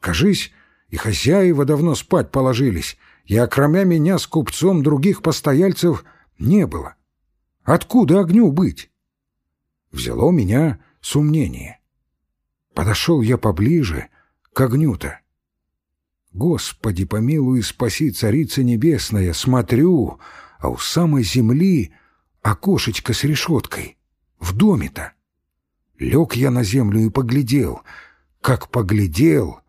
Кажись, и хозяева давно спать положились, и окромя меня с купцом других постояльцев не было. Откуда огню быть? Взяло меня сомнение. Подошел я поближе к огню-то. Господи, помилуй, спаси, Царица Небесная, смотрю, а у самой земли окошечко с решеткой. В доме-то. Лег я на землю и поглядел. Как поглядел,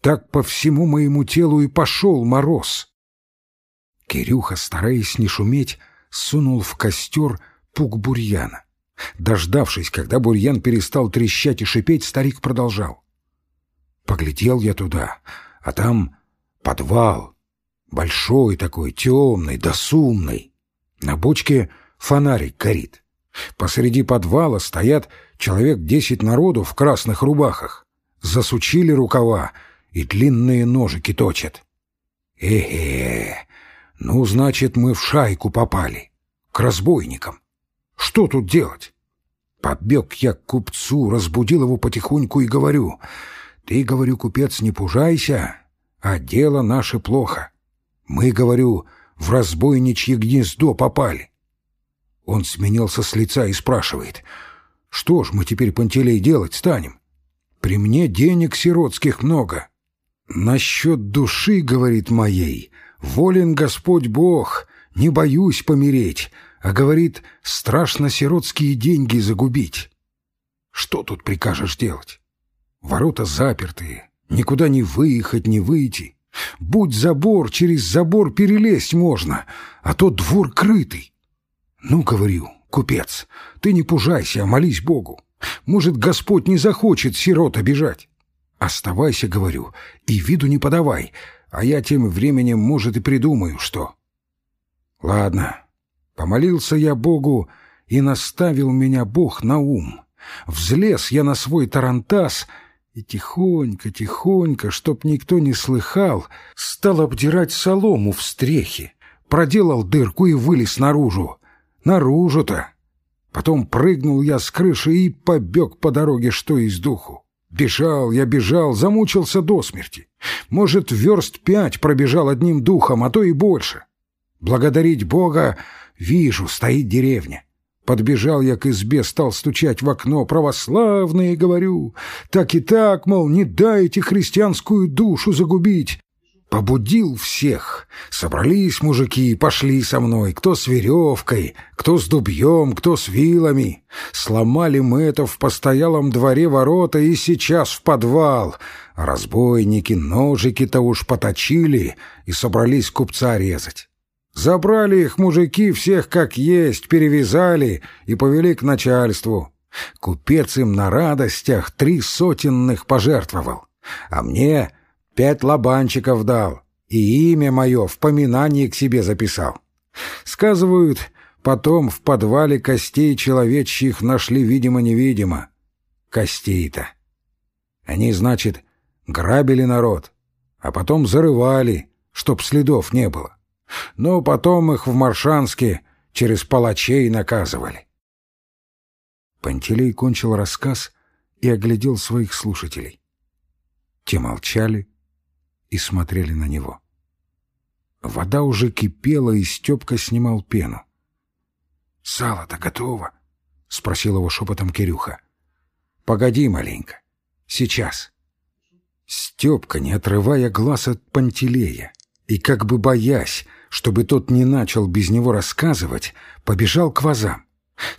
так по всему моему телу и пошел мороз. Кирюха, стараясь не шуметь, сунул в костер пук бурьяна. Дождавшись, когда бурьян перестал трещать и шипеть, старик продолжал. Поглядел я туда — а там подвал, большой такой, темный, досумный. На бочке фонарик горит. Посреди подвала стоят человек десять народу в красных рубахах. Засучили рукава и длинные ножики точат. Э-э, ну, значит, мы в шайку попали, к разбойникам. Что тут делать? Побег я к купцу, разбудил его потихоньку и говорю — ты, говорю, купец, не пужайся, а дело наше плохо. Мы, говорю, в разбойничье гнездо попали. Он сменился с лица и спрашивает, что ж мы теперь, Пантелей, делать станем? При мне денег сиротских много. Насчет души, говорит моей, волен Господь Бог, не боюсь помереть, а, говорит, страшно сиротские деньги загубить. Что тут прикажешь делать? Ворота запертые, никуда не выехать, не выйти. Будь забор, через забор перелезть можно, а то двор крытый. Ну, говорю, купец, ты не пужайся, а молись Богу. Может, Господь не захочет сирот обижать. Оставайся, говорю, и виду не подавай, а я тем временем, может, и придумаю, что. Ладно, помолился я Богу, и наставил меня Бог на ум. Взлез я на свой тарантас — и тихонько, тихонько, чтоб никто не слыхал, стал обдирать солому в стрехе, проделал дырку и вылез наружу. Наружу-то! Потом прыгнул я с крыши и побег по дороге, что из духу. Бежал я, бежал, замучился до смерти. Может, верст пять пробежал одним духом, а то и больше. Благодарить Бога, вижу, стоит деревня. Подбежал я к избе, стал стучать в окно. «Православные, — говорю, — так и так, мол, не дайте христианскую душу загубить». Побудил всех. Собрались мужики и пошли со мной, кто с веревкой, кто с дубьем, кто с вилами. Сломали мы это в постоялом дворе ворота и сейчас в подвал. Разбойники ножики-то уж поточили и собрались купца резать. Забрали их мужики всех как есть, перевязали и повели к начальству. Купец им на радостях три сотенных пожертвовал, а мне пять лобанчиков дал и имя мое в поминании к себе записал. Сказывают, Потом в подвале костей человечьих нашли видимо-невидимо. Костей-то. Они, значит, грабили народ, а потом зарывали, чтоб следов не было. Но потом их в Маршанске через палачей наказывали. Пантелей кончил рассказ и оглядел своих слушателей. Те молчали и смотрели на него. Вода уже кипела, и Степка снимал пену. «Сало-то готово?» — спросил его шепотом Кирюха. «Погоди маленько. Сейчас». Степка, не отрывая глаз от Пантелея и как бы боясь, чтобы тот не начал без него рассказывать, побежал к вазам.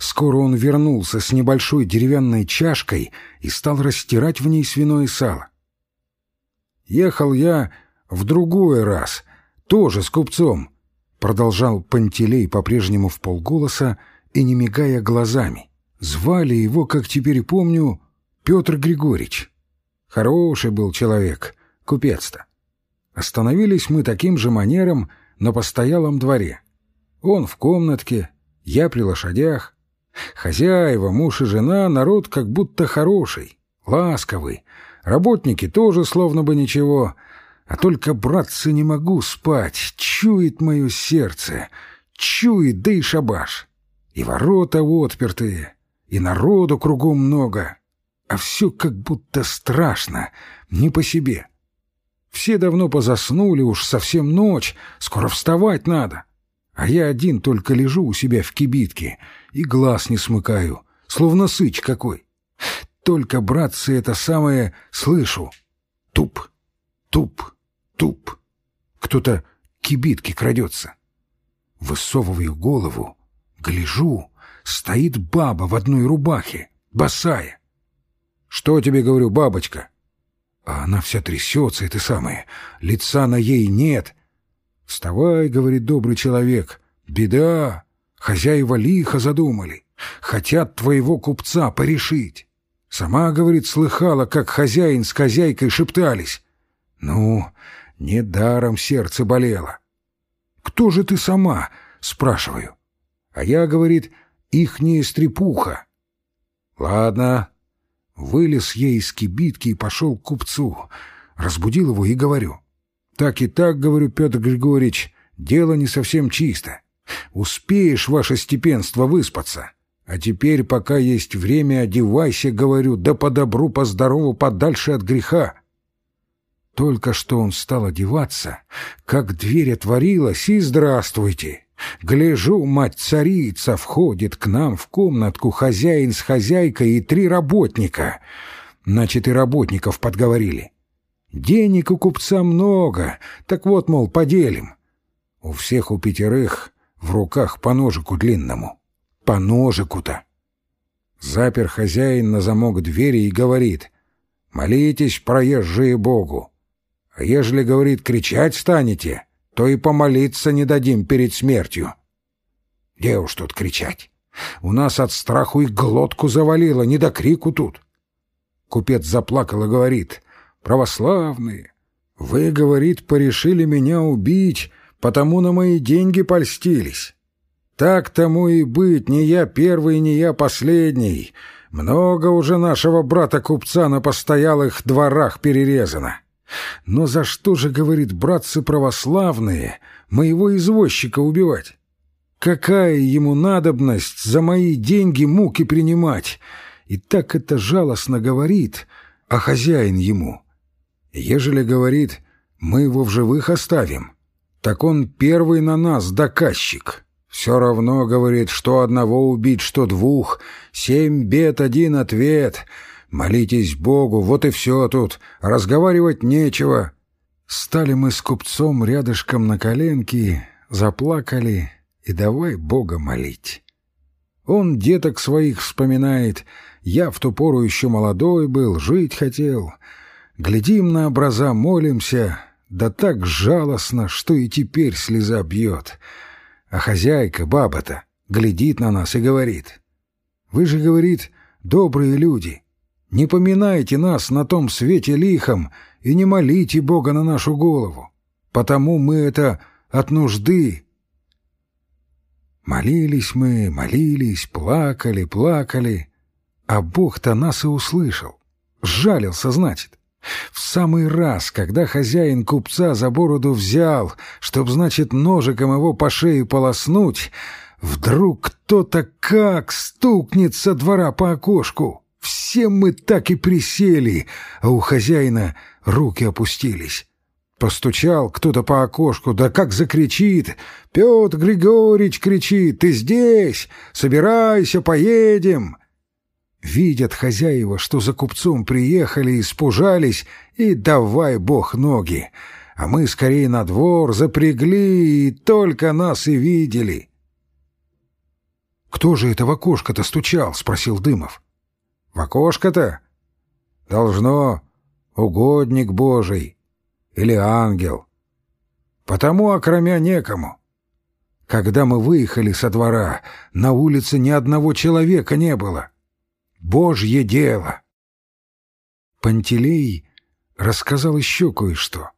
Скоро он вернулся с небольшой деревянной чашкой и стал растирать в ней свиное сало. «Ехал я в другой раз, тоже с купцом», — продолжал Пантелей по-прежнему в полголоса и не мигая глазами. Звали его, как теперь помню, Петр Григорьевич. Хороший был человек, купец-то. Остановились мы таким же манером на постоялом дворе. Он в комнатке, я при лошадях. Хозяева, муж и жена, народ как будто хороший, ласковый. Работники тоже словно бы ничего. А только, братцы, не могу спать, чует мое сердце, чует, да и шабаш. И ворота отпертые, и народу кругом много, а все как будто страшно, не по себе. Все давно позаснули, уж совсем ночь, скоро вставать надо. А я один только лежу у себя в кибитке и глаз не смыкаю, словно сыч какой. Только, братцы, это самое слышу. Туп, туп, туп. Кто-то к кибитке крадется. Высовываю голову, гляжу, стоит баба в одной рубахе, босая. «Что тебе, говорю, бабочка?» А она вся трясется, это самое, лица на ей нет, «Вставай», — говорит добрый человек, — «беда, хозяева лихо задумали, хотят твоего купца порешить». Сама, говорит, слыхала, как хозяин с хозяйкой шептались. «Ну, недаром сердце болело». «Кто же ты сама?» — спрашиваю. А я, говорит, ихняя стрепуха. «Ладно». Вылез ей из кибитки и пошел к купцу. Разбудил его и говорю. Так и так, говорю, Петр Григорьевич, дело не совсем чисто. Успеешь, ваше степенство, выспаться. А теперь, пока есть время, одевайся, говорю, да по добру, по здорову, подальше от греха. Только что он стал одеваться, как дверь отворилась, и здравствуйте. Гляжу, мать-царица входит к нам в комнатку хозяин с хозяйкой и три работника. Значит, и работников подговорили. Денег у купца много, так вот, мол, поделим. У всех у пятерых в руках по ножику длинному. По ножику-то. Запер хозяин на замок двери и говорит, «Молитесь, проезжие Богу. А ежели, говорит, кричать станете, то и помолиться не дадим перед смертью». Где уж тут кричать? У нас от страху и глотку завалило, не до крику тут. Купец заплакал и говорит, православные. Вы, говорит, порешили меня убить, потому на мои деньги польстились. Так тому и быть, не я первый, не я последний. Много уже нашего брата-купца на постоялых дворах перерезано. Но за что же, говорит, братцы православные, моего извозчика убивать? Какая ему надобность за мои деньги муки принимать? И так это жалостно говорит, а хозяин ему — Ежели, говорит, мы его в живых оставим, так он первый на нас доказчик. Все равно, говорит, что одного убить, что двух. Семь бед, один ответ. Молитесь Богу, вот и все тут. Разговаривать нечего. Стали мы с купцом рядышком на коленки, заплакали и давай Бога молить. Он деток своих вспоминает. Я в ту пору еще молодой был, жить хотел. Глядим на образа, молимся, да так жалостно, что и теперь слеза бьет. А хозяйка, баба-то, глядит на нас и говорит. «Вы же, — говорит, — добрые люди, не поминайте нас на том свете лихом и не молите Бога на нашу голову, потому мы это от нужды». Молились мы, молились, плакали, плакали, а Бог-то нас и услышал. Жалился, значит. В самый раз, когда хозяин купца за бороду взял, чтоб, значит, ножиком его по шее полоснуть, вдруг кто-то как стукнет со двора по окошку. Все мы так и присели, а у хозяина руки опустились. Постучал кто-то по окошку, да как закричит. «Петр Григорьевич кричит, ты здесь? Собирайся, поедем!» Видят хозяева, что за купцом приехали, испужались, и давай бог ноги. А мы скорее на двор запрягли, и только нас и видели. «Кто же это в окошко-то стучал?» — спросил Дымов. «В окошко-то? Должно угодник Божий или ангел. Потому окромя некому. Когда мы выехали со двора, на улице ни одного человека не было». Божье дело!» Пантелей рассказал еще кое-что,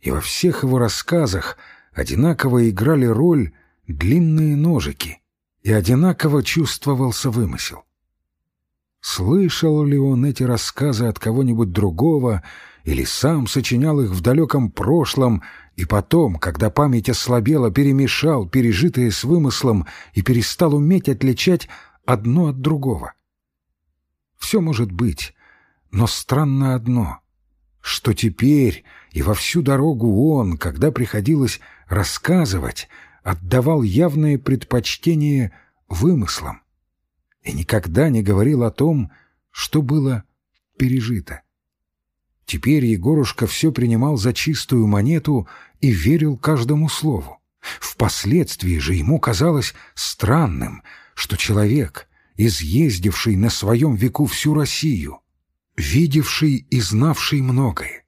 и во всех его рассказах одинаково играли роль длинные ножики, и одинаково чувствовался вымысел. Слышал ли он эти рассказы от кого-нибудь другого, или сам сочинял их в далеком прошлом, и потом, когда память ослабела, перемешал пережитое с вымыслом и перестал уметь отличать одно от другого? Все может быть, но странно одно, что теперь и во всю дорогу он, когда приходилось рассказывать, отдавал явное предпочтение вымыслам и никогда не говорил о том, что было пережито. Теперь Егорушка все принимал за чистую монету и верил каждому слову. Впоследствии же ему казалось странным, что человек — изъездивший на своем веку всю Россию, видевший и знавший многое.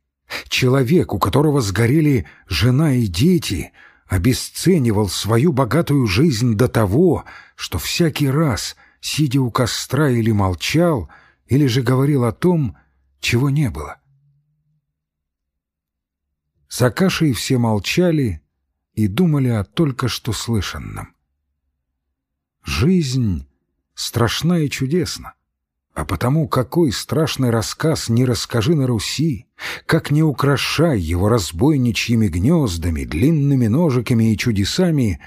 Человек, у которого сгорели жена и дети, обесценивал свою богатую жизнь до того, что всякий раз, сидя у костра или молчал, или же говорил о том, чего не было. За кашей все молчали и думали о только что слышанном. Жизнь страшна и чудесна. А потому какой страшный рассказ не расскажи на Руси, как не украшай его разбойничьими гнездами, длинными ножиками и чудесами,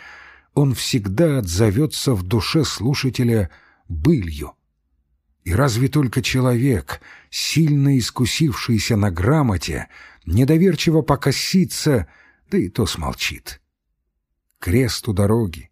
он всегда отзовется в душе слушателя былью. И разве только человек, сильно искусившийся на грамоте, недоверчиво покосится, да и то смолчит. Крест у дороги,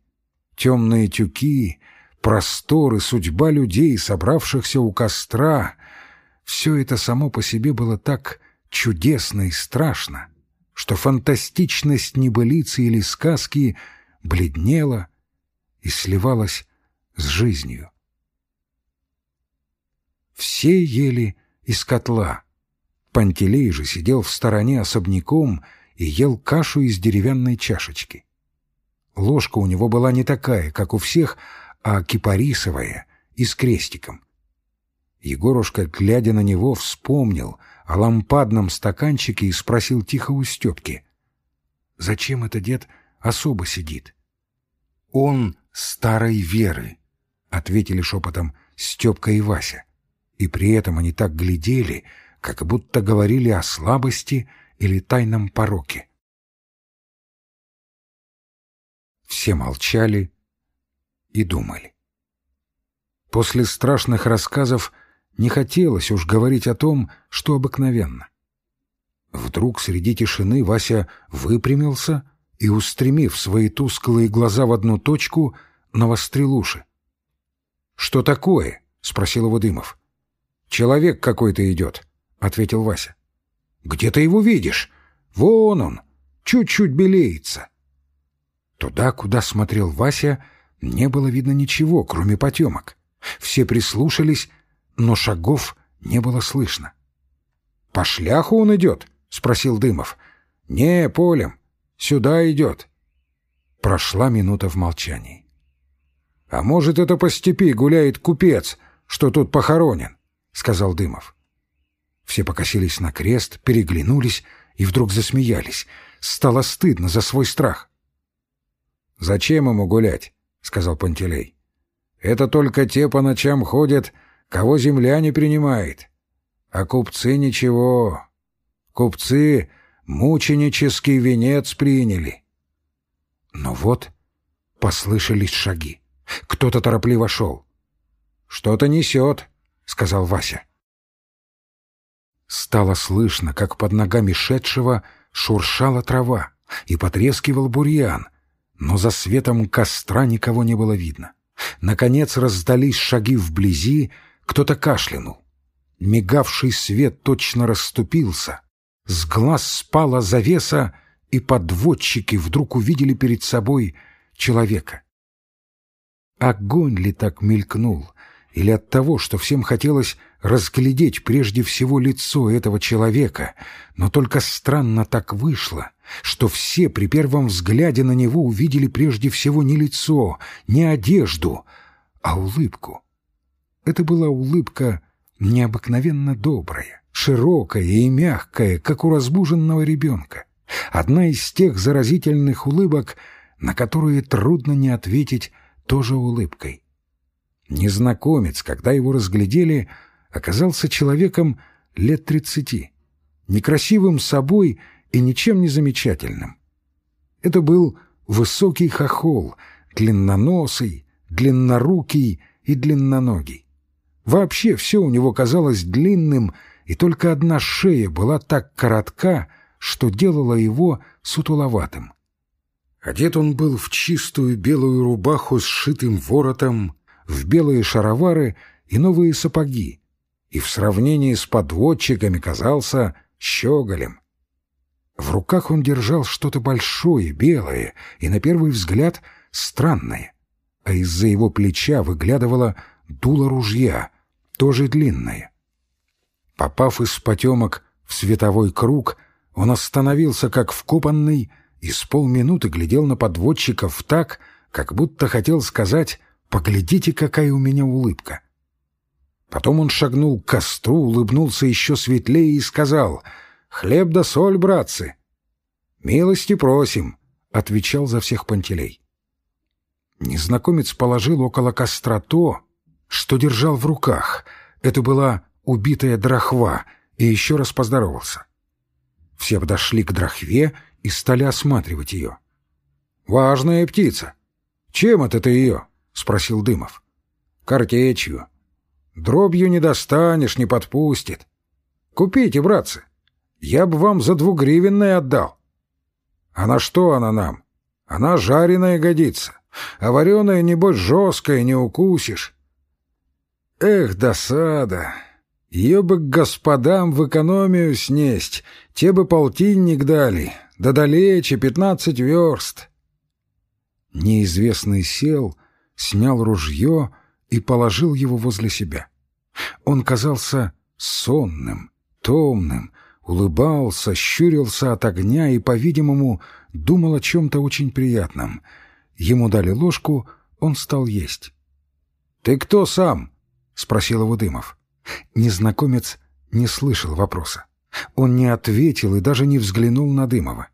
темные тюки — простор и судьба людей, собравшихся у костра — все это само по себе было так чудесно и страшно, что фантастичность небылицы или сказки бледнела и сливалась с жизнью. Все ели из котла. Пантелей же сидел в стороне особняком и ел кашу из деревянной чашечки. Ложка у него была не такая, как у всех, а кипарисовое и с крестиком. Егорушка, глядя на него, вспомнил о лампадном стаканчике и спросил тихо у Степки. «Зачем это дед особо сидит?» «Он старой веры», — ответили шепотом Степка и Вася. И при этом они так глядели, как будто говорили о слабости или тайном пороке. Все молчали, и думали. После страшных рассказов не хотелось уж говорить о том, что обыкновенно. Вдруг среди тишины Вася выпрямился и, устремив свои тусклые глаза в одну точку, навострил уши. — Что такое? — спросил его Дымов. — Человек какой-то идет, — ответил Вася. — Где ты его видишь? Вон он, чуть-чуть белеется. Туда, куда смотрел Вася, — не было видно ничего, кроме потемок. Все прислушались, но шагов не было слышно. — По шляху он идет? — спросил Дымов. — Не, полем. Сюда идет. Прошла минута в молчании. — А может, это по степи гуляет купец, что тут похоронен? — сказал Дымов. Все покосились на крест, переглянулись и вдруг засмеялись. Стало стыдно за свой страх. — Зачем ему гулять? — сказал Пантелей. «Это только те по ночам ходят, кого земля не принимает. А купцы ничего. Купцы мученический венец приняли». Но вот послышались шаги. Кто-то торопливо шел. «Что-то несет», — сказал Вася. Стало слышно, как под ногами шедшего шуршала трава и потрескивал бурьян, но за светом костра никого не было видно. Наконец раздались шаги вблизи, кто-то кашлянул. Мигавший свет точно расступился, с глаз спала завеса, и подводчики вдруг увидели перед собой человека. Огонь ли так мелькнул, или от того, что всем хотелось разглядеть прежде всего лицо этого человека, но только странно так вышло, что все при первом взгляде на него увидели прежде всего не лицо, не одежду, а улыбку. Это была улыбка необыкновенно добрая, широкая и мягкая, как у разбуженного ребенка. Одна из тех заразительных улыбок, на которые трудно не ответить тоже улыбкой. Незнакомец, когда его разглядели, оказался человеком лет тридцати, некрасивым собой и ничем не замечательным. Это был высокий хохол, длинноносый, длиннорукий и длинноногий. Вообще все у него казалось длинным, и только одна шея была так коротка, что делала его сутуловатым. Одет он был в чистую белую рубаху с сшитым воротом, в белые шаровары и новые сапоги, и в сравнении с подводчиками казался щеголем. В руках он держал что-то большое, белое и, на первый взгляд, странное, а из-за его плеча выглядывало дуло ружья, тоже длинное. Попав из потемок в световой круг, он остановился как вкопанный и с полминуты глядел на подводчиков так, как будто хотел сказать «Поглядите, какая у меня улыбка». Потом он шагнул к костру, улыбнулся еще светлее и сказал «Хлеб да соль, братцы!» «Милости просим», — отвечал за всех Пантелей. Незнакомец положил около костра то, что держал в руках. Это была убитая драхва, и еще раз поздоровался. Все подошли к драхве и стали осматривать ее. «Важная птица. Чем это ты ее?» — спросил Дымов. «Картечью. Дробью не достанешь, не подпустит. Купите, братцы. Я бы вам за двугривенное отдал. А на что она нам? Она жареная годится, а вареная, небось, жесткая, не укусишь. Эх, досада! Ее бы к господам в экономию снесть, те бы полтинник дали, да далече пятнадцать верст. Неизвестный сел, снял ружье и положил его возле себя. Он казался сонным, томным, улыбался, щурился от огня и, по-видимому, думал о чем-то очень приятном. Ему дали ложку, он стал есть. — Ты кто сам? — спросил его Дымов. Незнакомец не слышал вопроса. Он не ответил и даже не взглянул на Дымова.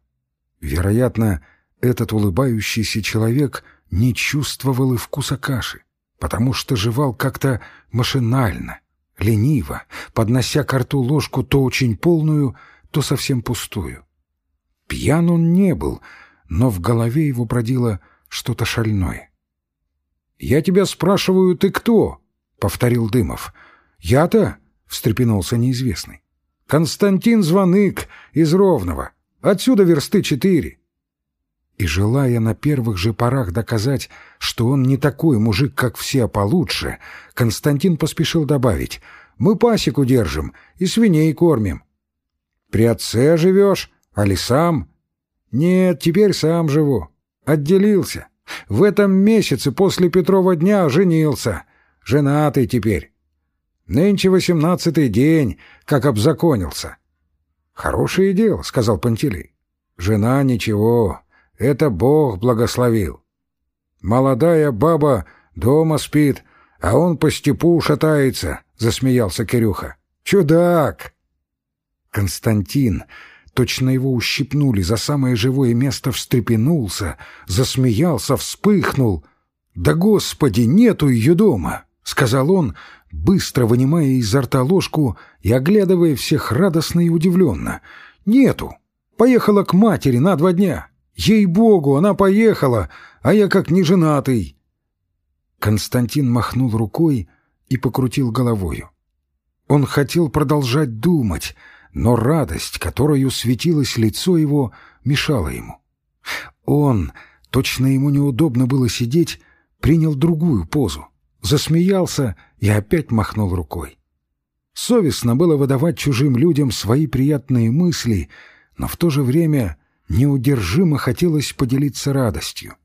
Вероятно, этот улыбающийся человек не чувствовал и вкуса каши, потому что жевал как-то машинально, лениво, поднося к рту ложку то очень полную, то совсем пустую. Пьян он не был, но в голове его бродило что-то шальное. «Я тебя спрашиваю, ты кто?» — повторил Дымов. «Я-то?» — встрепенулся неизвестный. «Константин Звонык из Ровного. Отсюда версты четыре и, желая на первых же порах доказать, что он не такой мужик, как все, а получше, Константин поспешил добавить «Мы пасеку держим и свиней кормим». «При отце живешь, али сам?» «Нет, теперь сам живу. Отделился. В этом месяце после Петрова дня женился. Женатый теперь. Нынче восемнадцатый день, как обзаконился». «Хорошее дело», — сказал Пантелей. «Жена ничего, это Бог благословил. Молодая баба дома спит, а он по степу шатается, — засмеялся Кирюха. Чудак! Константин, точно его ущипнули, за самое живое место встрепенулся, засмеялся, вспыхнул. «Да, Господи, нету ее дома!» — сказал он, быстро вынимая изо рта ложку и оглядывая всех радостно и удивленно. «Нету! Поехала к матери на два дня! Ей-богу, она поехала, а я как неженатый!» Константин махнул рукой и покрутил головою. Он хотел продолжать думать, но радость, которую светилось лицо его, мешала ему. Он, точно ему неудобно было сидеть, принял другую позу, засмеялся и опять махнул рукой. Совестно было выдавать чужим людям свои приятные мысли, но в то же время неудержимо хотелось поделиться радостью.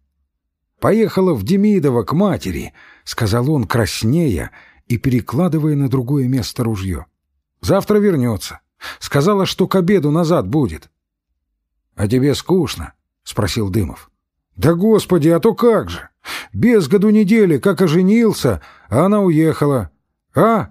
«Поехала в Демидово к матери», — сказал он краснея и перекладывая на другое место ружье. «Завтра вернется. Сказала, что к обеду назад будет». «А тебе скучно?» — спросил Дымов. «Да господи, а то как же! Без году недели, как оженился, а она уехала. А?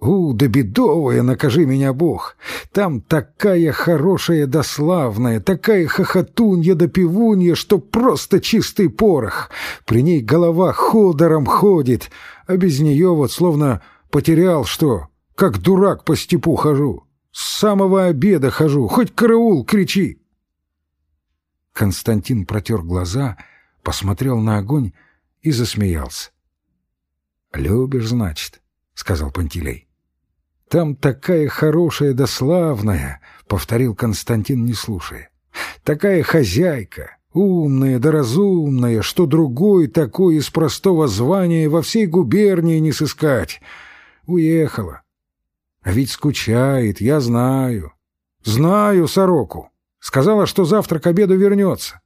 У, да бедовая, накажи меня Бог! Там такая хорошая да славная, такая хохотунья да пивунья, что просто чистый порох. При ней голова ходором ходит, а без нее вот словно потерял что, как дурак по степу хожу. С самого обеда хожу, хоть караул кричи. Константин протер глаза, посмотрел на огонь и засмеялся. «Любишь, значит», — сказал Пантелей. «Там такая хорошая да славная», — повторил Константин, не слушая. «Такая хозяйка, умная да разумная, что другой такой из простого звания во всей губернии не сыскать. Уехала. А ведь скучает, я знаю. Знаю сороку. Сказала, что завтра к обеду вернется.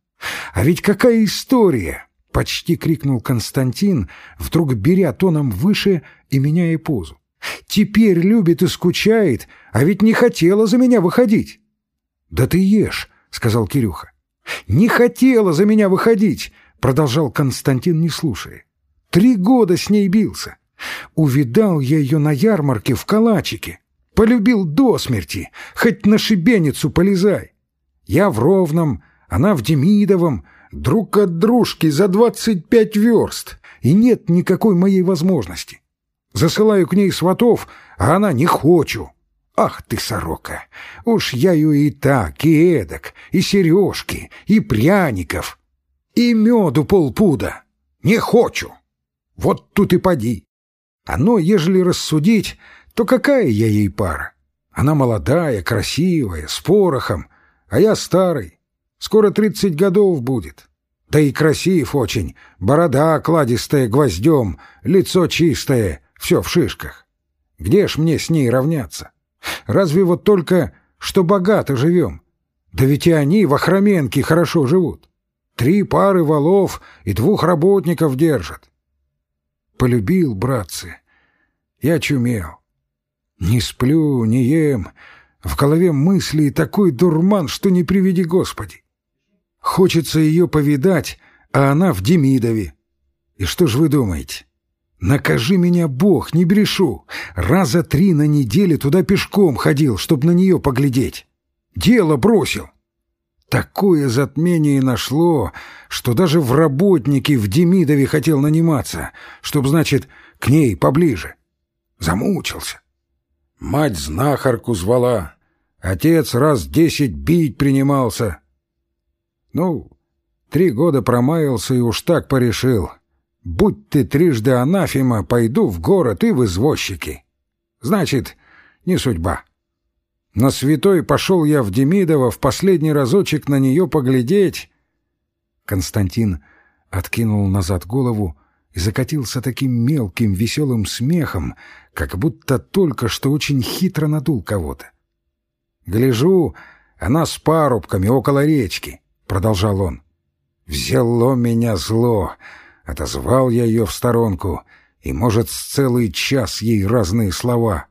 А ведь какая история!» — почти крикнул Константин, вдруг беря тоном выше и меняя позу. «Теперь любит и скучает, а ведь не хотела за меня выходить». «Да ты ешь», — сказал Кирюха. «Не хотела за меня выходить», — продолжал Константин, не слушая. «Три года с ней бился. Увидал я ее на ярмарке в калачике. Полюбил до смерти, хоть на шибеницу полезай. Я в Ровном, она в Демидовом, друг от дружки за двадцать пять верст, и нет никакой моей возможности. Засылаю к ней сватов, а она не хочу. Ах ты, сорока! Уж я ее и так, и эдак, и сережки, и пряников, и меду полпуда. Не хочу. Вот тут и поди. Оно, ежели рассудить, то какая я ей пара? Она молодая, красивая, с порохом, а я старый. Скоро тридцать годов будет. Да и красив очень, борода кладистая гвоздем, лицо чистое, все в шишках. Где ж мне с ней равняться? Разве вот только, что богато живем? Да ведь и они в Охроменке хорошо живут. Три пары валов и двух работников держат. Полюбил, братцы. Я чумел. Не сплю, не ем. В голове мысли такой дурман, что не приведи Господи. Хочется ее повидать, а она в Демидове. И что ж вы думаете? Накажи меня Бог, не брешу. Раза три на неделе туда пешком ходил, чтоб на нее поглядеть. Дело бросил. Такое затмение нашло, что даже в работнике в Демидове хотел наниматься, чтоб, значит, к ней поближе. Замучился. Мать знахарку звала. Отец раз десять бить принимался. Ну, три года промаялся и уж так порешил. Будь ты трижды анафема, пойду в город и в извозчики. Значит, не судьба. На святой пошел я в Демидово в последний разочек на нее поглядеть. Константин откинул назад голову и закатился таким мелким веселым смехом, как будто только что очень хитро надул кого-то. Гляжу, она с парубками около речки продолжал он. «Взяло меня зло!» Отозвал я ее в сторонку, и, может, с целый час ей разные слова.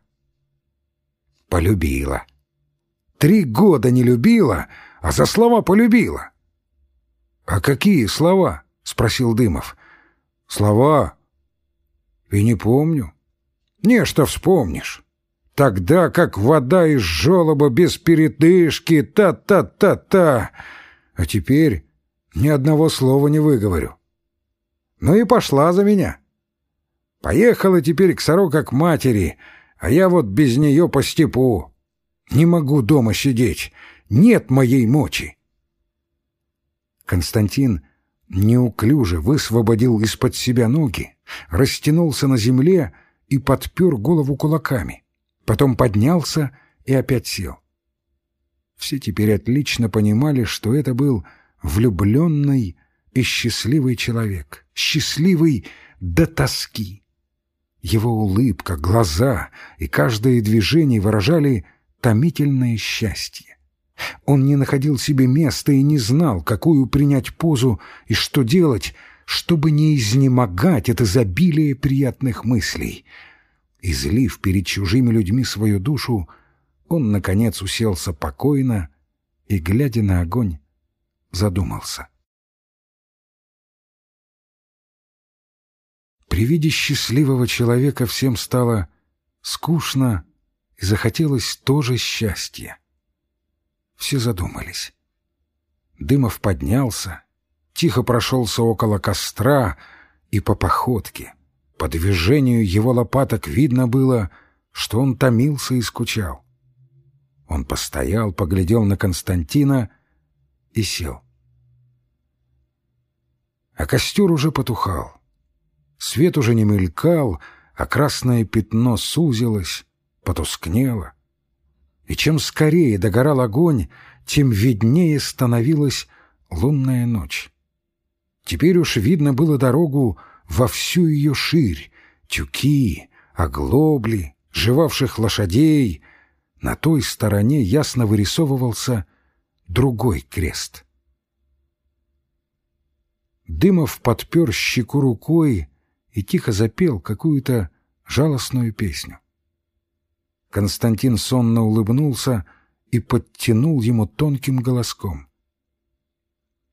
Полюбила. Три года не любила, а за слова полюбила. «А какие слова?» — спросил Дымов. «Слова? И не помню. Не, что вспомнишь. Тогда, как вода из желоба без передышки, та-та-та-та...» А теперь ни одного слова не выговорю. Ну и пошла за меня. Поехала теперь к сорока к матери, а я вот без нее по степу. Не могу дома сидеть, нет моей мочи. Константин неуклюже высвободил из-под себя ноги, растянулся на земле и подпер голову кулаками. Потом поднялся и опять сел. Все теперь отлично понимали, что это был влюбленный и счастливый человек, счастливый до тоски. Его улыбка, глаза и каждое движение выражали томительное счастье. Он не находил себе места и не знал, какую принять позу и что делать, чтобы не изнемогать от изобилия приятных мыслей. Излив перед чужими людьми свою душу, он, наконец, уселся покойно и, глядя на огонь, задумался. При виде счастливого человека всем стало скучно и захотелось тоже счастья. Все задумались. Дымов поднялся, тихо прошелся около костра, и по походке, по движению его лопаток видно было, что он томился и скучал. Он постоял, поглядел на Константина и сел. А костер уже потухал. Свет уже не мелькал, а красное пятно сузилось, потускнело. И чем скорее догорал огонь, тем виднее становилась лунная ночь. Теперь уж видно было дорогу во всю ее ширь, тюки, оглобли, живавших лошадей. На той стороне ясно вырисовывался другой крест. Дымов подпер щеку рукой и тихо запел какую-то жалостную песню. Константин сонно улыбнулся и подтянул ему тонким голоском.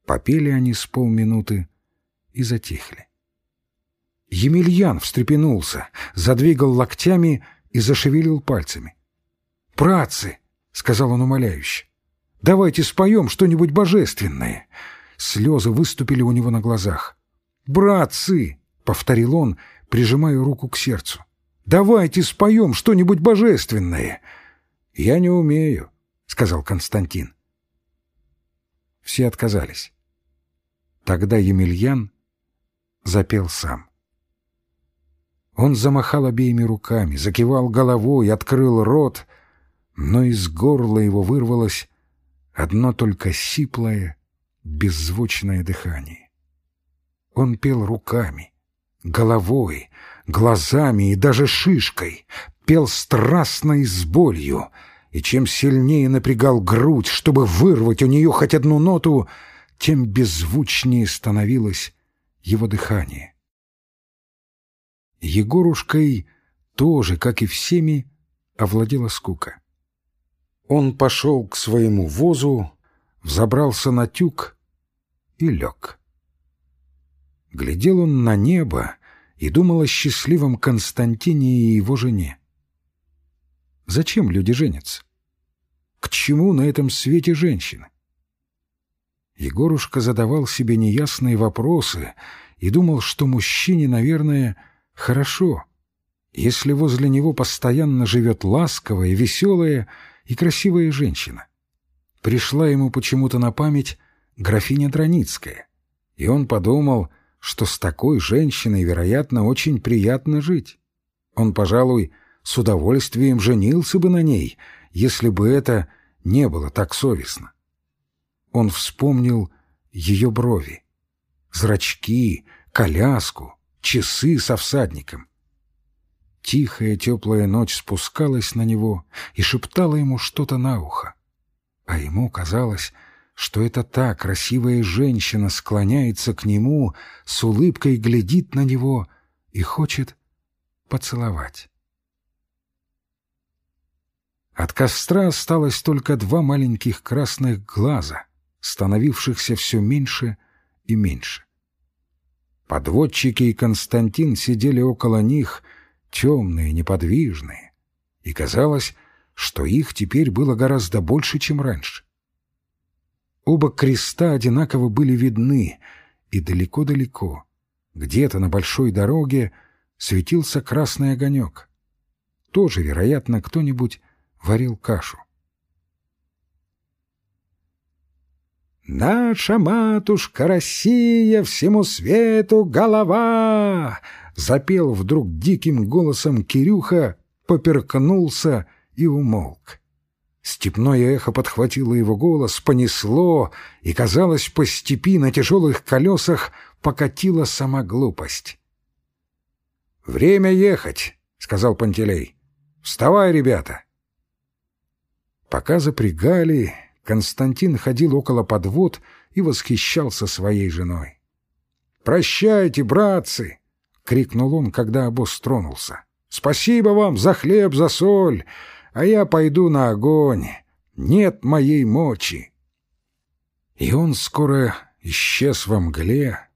Попели они с полминуты и затихли. Емельян встрепенулся, задвигал локтями и зашевелил пальцами. «Братцы!» — сказал он умоляюще. «Давайте споем что-нибудь божественное!» Слезы выступили у него на глазах. «Братцы!» Повторил он, прижимая руку к сердцу. «Давайте споем что-нибудь божественное!» «Я не умею», — сказал Константин. Все отказались. Тогда Емельян запел сам. Он замахал обеими руками, закивал головой, открыл рот, но из горла его вырвалось одно только сиплое, беззвучное дыхание. Он пел руками, головой, глазами и даже шишкой, пел страстно и с болью, и чем сильнее напрягал грудь, чтобы вырвать у нее хоть одну ноту, тем беззвучнее становилось его дыхание. Егорушкой тоже, как и всеми, овладела скука. Он пошел к своему возу, взобрался на тюк и лег. Глядел он на небо и думал о счастливом Константине и его жене. Зачем люди женятся? К чему на этом свете женщины? Егорушка задавал себе неясные вопросы и думал, что мужчине, наверное, хорошо, если возле него постоянно живет ласковая, веселая и красивая женщина. Пришла ему почему-то на память графиня Драницкая, и он подумал, что с такой женщиной, вероятно, очень приятно жить. Он, пожалуй, с удовольствием женился бы на ней, если бы это не было так совестно. Он вспомнил ее брови, зрачки, коляску, часы со всадником. Тихая теплая ночь спускалась на него и шептала ему что-то на ухо. А ему казалось, что это та красивая женщина склоняется к нему, с улыбкой глядит на него и хочет поцеловать. От костра осталось только два маленьких красных глаза, становившихся все меньше и меньше. Подводчики и Константин сидели около них, темные, неподвижные, и казалось, что их теперь было гораздо больше, чем раньше. Оба креста одинаково были видны, и далеко-далеко, где-то на большой дороге светился красный огонек. Тоже, вероятно, кто-нибудь варил кашу. «Наша матушка Россия всему свету голова!» Запел вдруг диким голосом Кирюха, поперкнулся и умолк. Степное эхо подхватило его голос, понесло, и, казалось, по степи на тяжелых колесах покатила сама глупость. «Время ехать», — сказал Пантелей. «Вставай, ребята!» Пока запрягали, Константин ходил около подвод и восхищался своей женой. «Прощайте, братцы!» — крикнул он, когда обоз тронулся. «Спасибо вам за хлеб, за соль, а я пойду на огонь. Нет моей мочи!» И он скоро исчез во мгле,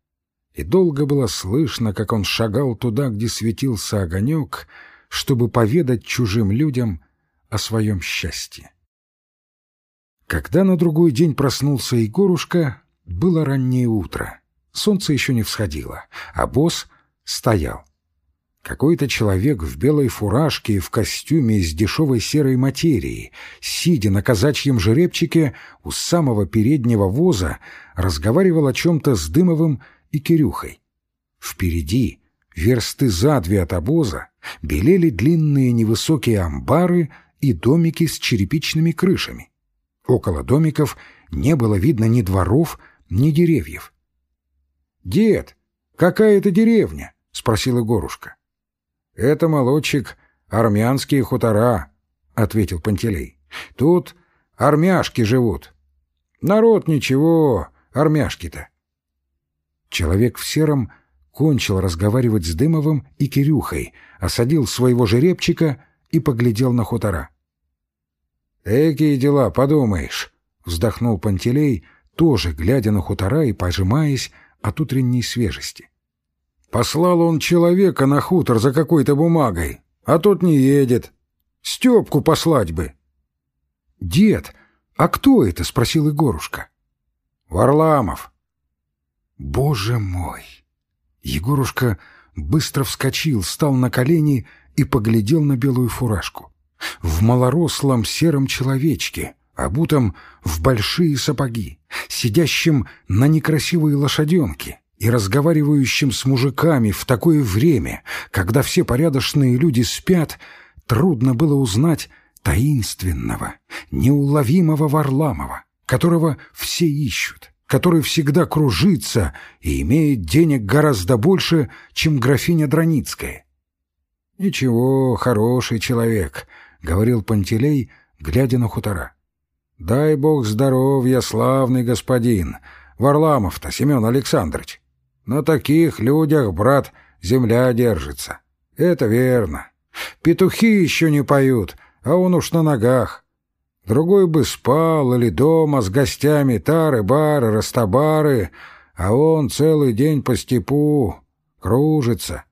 и долго было слышно, как он шагал туда, где светился огонек, чтобы поведать чужим людям о своем счастье. Когда на другой день проснулся Егорушка, было раннее утро. Солнце еще не всходило, а босс стоял. Какой-то человек в белой фуражке и в костюме из дешевой серой материи, сидя на казачьем жеребчике у самого переднего воза, разговаривал о чем-то с Дымовым и Кирюхой. Впереди, версты за две от обоза, белели длинные невысокие амбары и домики с черепичными крышами. Около домиков не было видно ни дворов, ни деревьев. «Дед, какая это деревня?» — спросила Горушка. «Это, молодчик, армянские хутора», — ответил Пантелей. «Тут армяшки живут. Народ ничего, армяшки-то. Человек в сером кончил разговаривать с Дымовым и Кирюхой, осадил своего жеребчика и поглядел на хутора. «Экие дела, подумаешь!» — вздохнул Пантелей, тоже глядя на хутора и пожимаясь от утренней свежести. «Послал он человека на хутор за какой-то бумагой, а тот не едет. Степку послать бы!» «Дед, а кто это?» — спросил Егорушка. «Варламов. Боже мой! Егорушка быстро вскочил, стал на колени и поглядел на белую фуражку. В малорослом сером человечке, обутом в большие сапоги, сидящем на некрасивой лошаденке и разговаривающим с мужиками в такое время, когда все порядочные люди спят, трудно было узнать таинственного, неуловимого Варламова, которого все ищут который всегда кружится и имеет денег гораздо больше, чем графиня Драницкая. «Ничего, хороший человек», — говорил Пантелей, глядя на хутора. «Дай бог здоровья, славный господин, Варламов-то, Семен Александрович. На таких людях, брат, земля держится. Это верно. Петухи еще не поют, а он уж на ногах. Другой бы спал или дома с гостями тары, бары, растабары, а он целый день по степу кружится.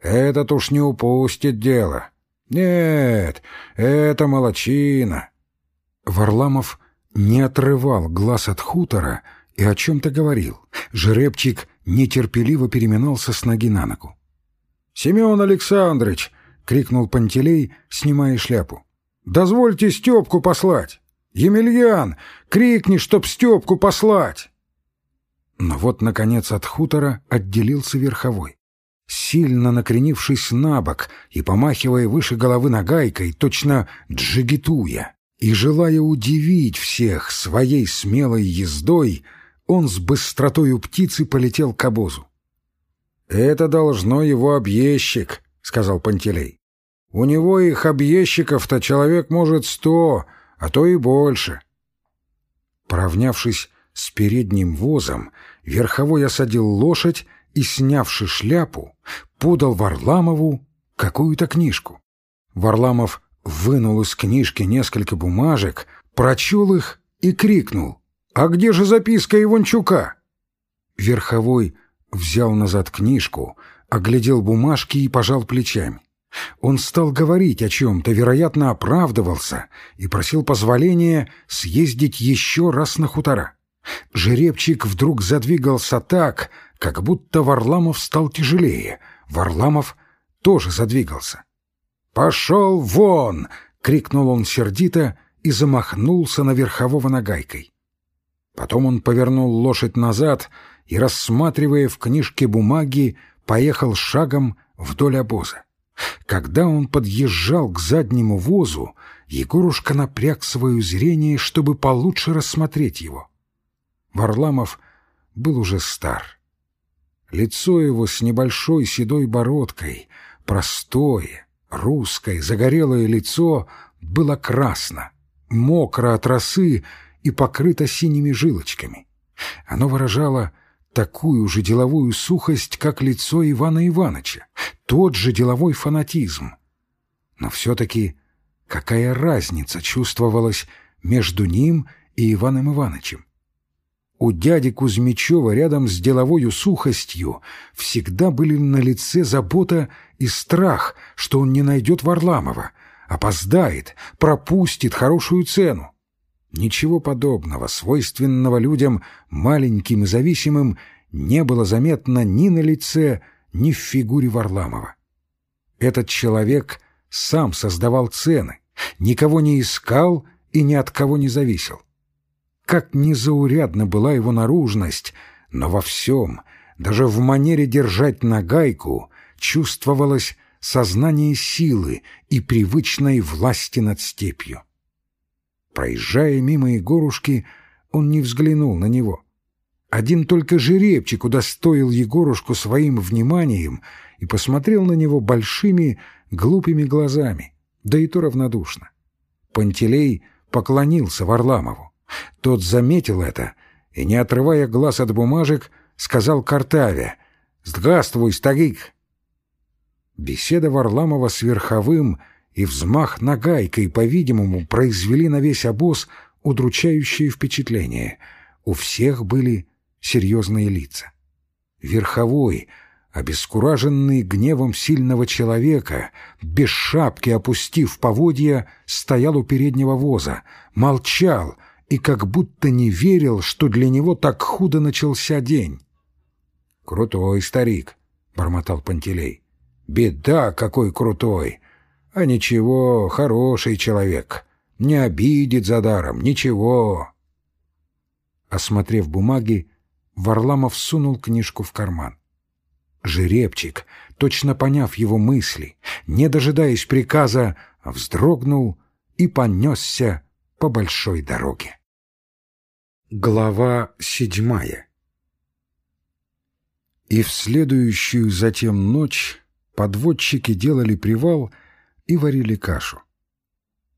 Этот уж не упустит дело. Нет, это молочина. Варламов не отрывал глаз от хутора и о чем-то говорил. Жеребчик нетерпеливо переминался с ноги на ногу. — Семен Александрович! — крикнул Пантелей, снимая шляпу. Дозвольте Степку послать! Емельян, крикни, чтоб Степку послать!» Но вот, наконец, от хутора отделился верховой. Сильно накренившись на бок и помахивая выше головы нагайкой, точно джигитуя, и желая удивить всех своей смелой ездой, он с быстротою птицы полетел к обозу. «Это должно его объездчик», — сказал Пантелей. У него их объездчиков-то человек может сто, а то и больше. Поравнявшись с передним возом, верховой осадил лошадь и, снявши шляпу, подал Варламову какую-то книжку. Варламов вынул из книжки несколько бумажек, прочел их и крикнул «А где же записка Иванчука?» Верховой взял назад книжку, оглядел бумажки и пожал плечами. Он стал говорить о чем-то, вероятно, оправдывался и просил позволения съездить еще раз на хутора. Жеребчик вдруг задвигался так, как будто Варламов стал тяжелее. Варламов тоже задвигался. «Пошел вон!» — крикнул он сердито и замахнулся на верхового нагайкой. Потом он повернул лошадь назад и, рассматривая в книжке бумаги, поехал шагом вдоль обоза. Когда он подъезжал к заднему возу, Егорушка напряг свое зрение, чтобы получше рассмотреть его. Варламов был уже стар. Лицо его с небольшой седой бородкой, простое, русское, загорелое лицо было красно, мокро от росы и покрыто синими жилочками. Оно выражало такую же деловую сухость, как лицо Ивана Ивановича, тот же деловой фанатизм. Но все-таки какая разница чувствовалась между ним и Иваном Ивановичем? У дяди Кузьмичева рядом с деловой сухостью всегда были на лице забота и страх, что он не найдет Варламова, опоздает, пропустит хорошую цену. Ничего подобного, свойственного людям маленьким и зависимым, не было заметно ни на лице, ни в фигуре Варламова. Этот человек сам создавал цены, никого не искал и ни от кого не зависел. Как незаурядна была его наружность, но во всем, даже в манере держать нагайку, чувствовалось сознание силы и привычной власти над степью. Проезжая мимо Егорушки, он не взглянул на него. Один только жеребчик удостоил Егорушку своим вниманием и посмотрел на него большими глупыми глазами, да и то равнодушно. Пантелей поклонился Варламову. Тот заметил это и, не отрывая глаз от бумажек, сказал Картаве «Здравствуй, старик!». Беседа Варламова с Верховым — и взмах нагайкой, по-видимому, произвели на весь обоз удручающее впечатление. У всех были серьезные лица. Верховой, обескураженный гневом сильного человека, без шапки опустив поводья, стоял у переднего воза, молчал и как будто не верил, что для него так худо начался день. «Крутой старик», — бормотал Пантелей. «Беда какой крутой! А ничего, хороший человек. Не обидит за даром, ничего. Осмотрев бумаги, Варламов сунул книжку в карман. Жеребчик, точно поняв его мысли, не дожидаясь приказа, вздрогнул и понесся по большой дороге. Глава седьмая И в следующую затем ночь подводчики делали привал — и варили кашу.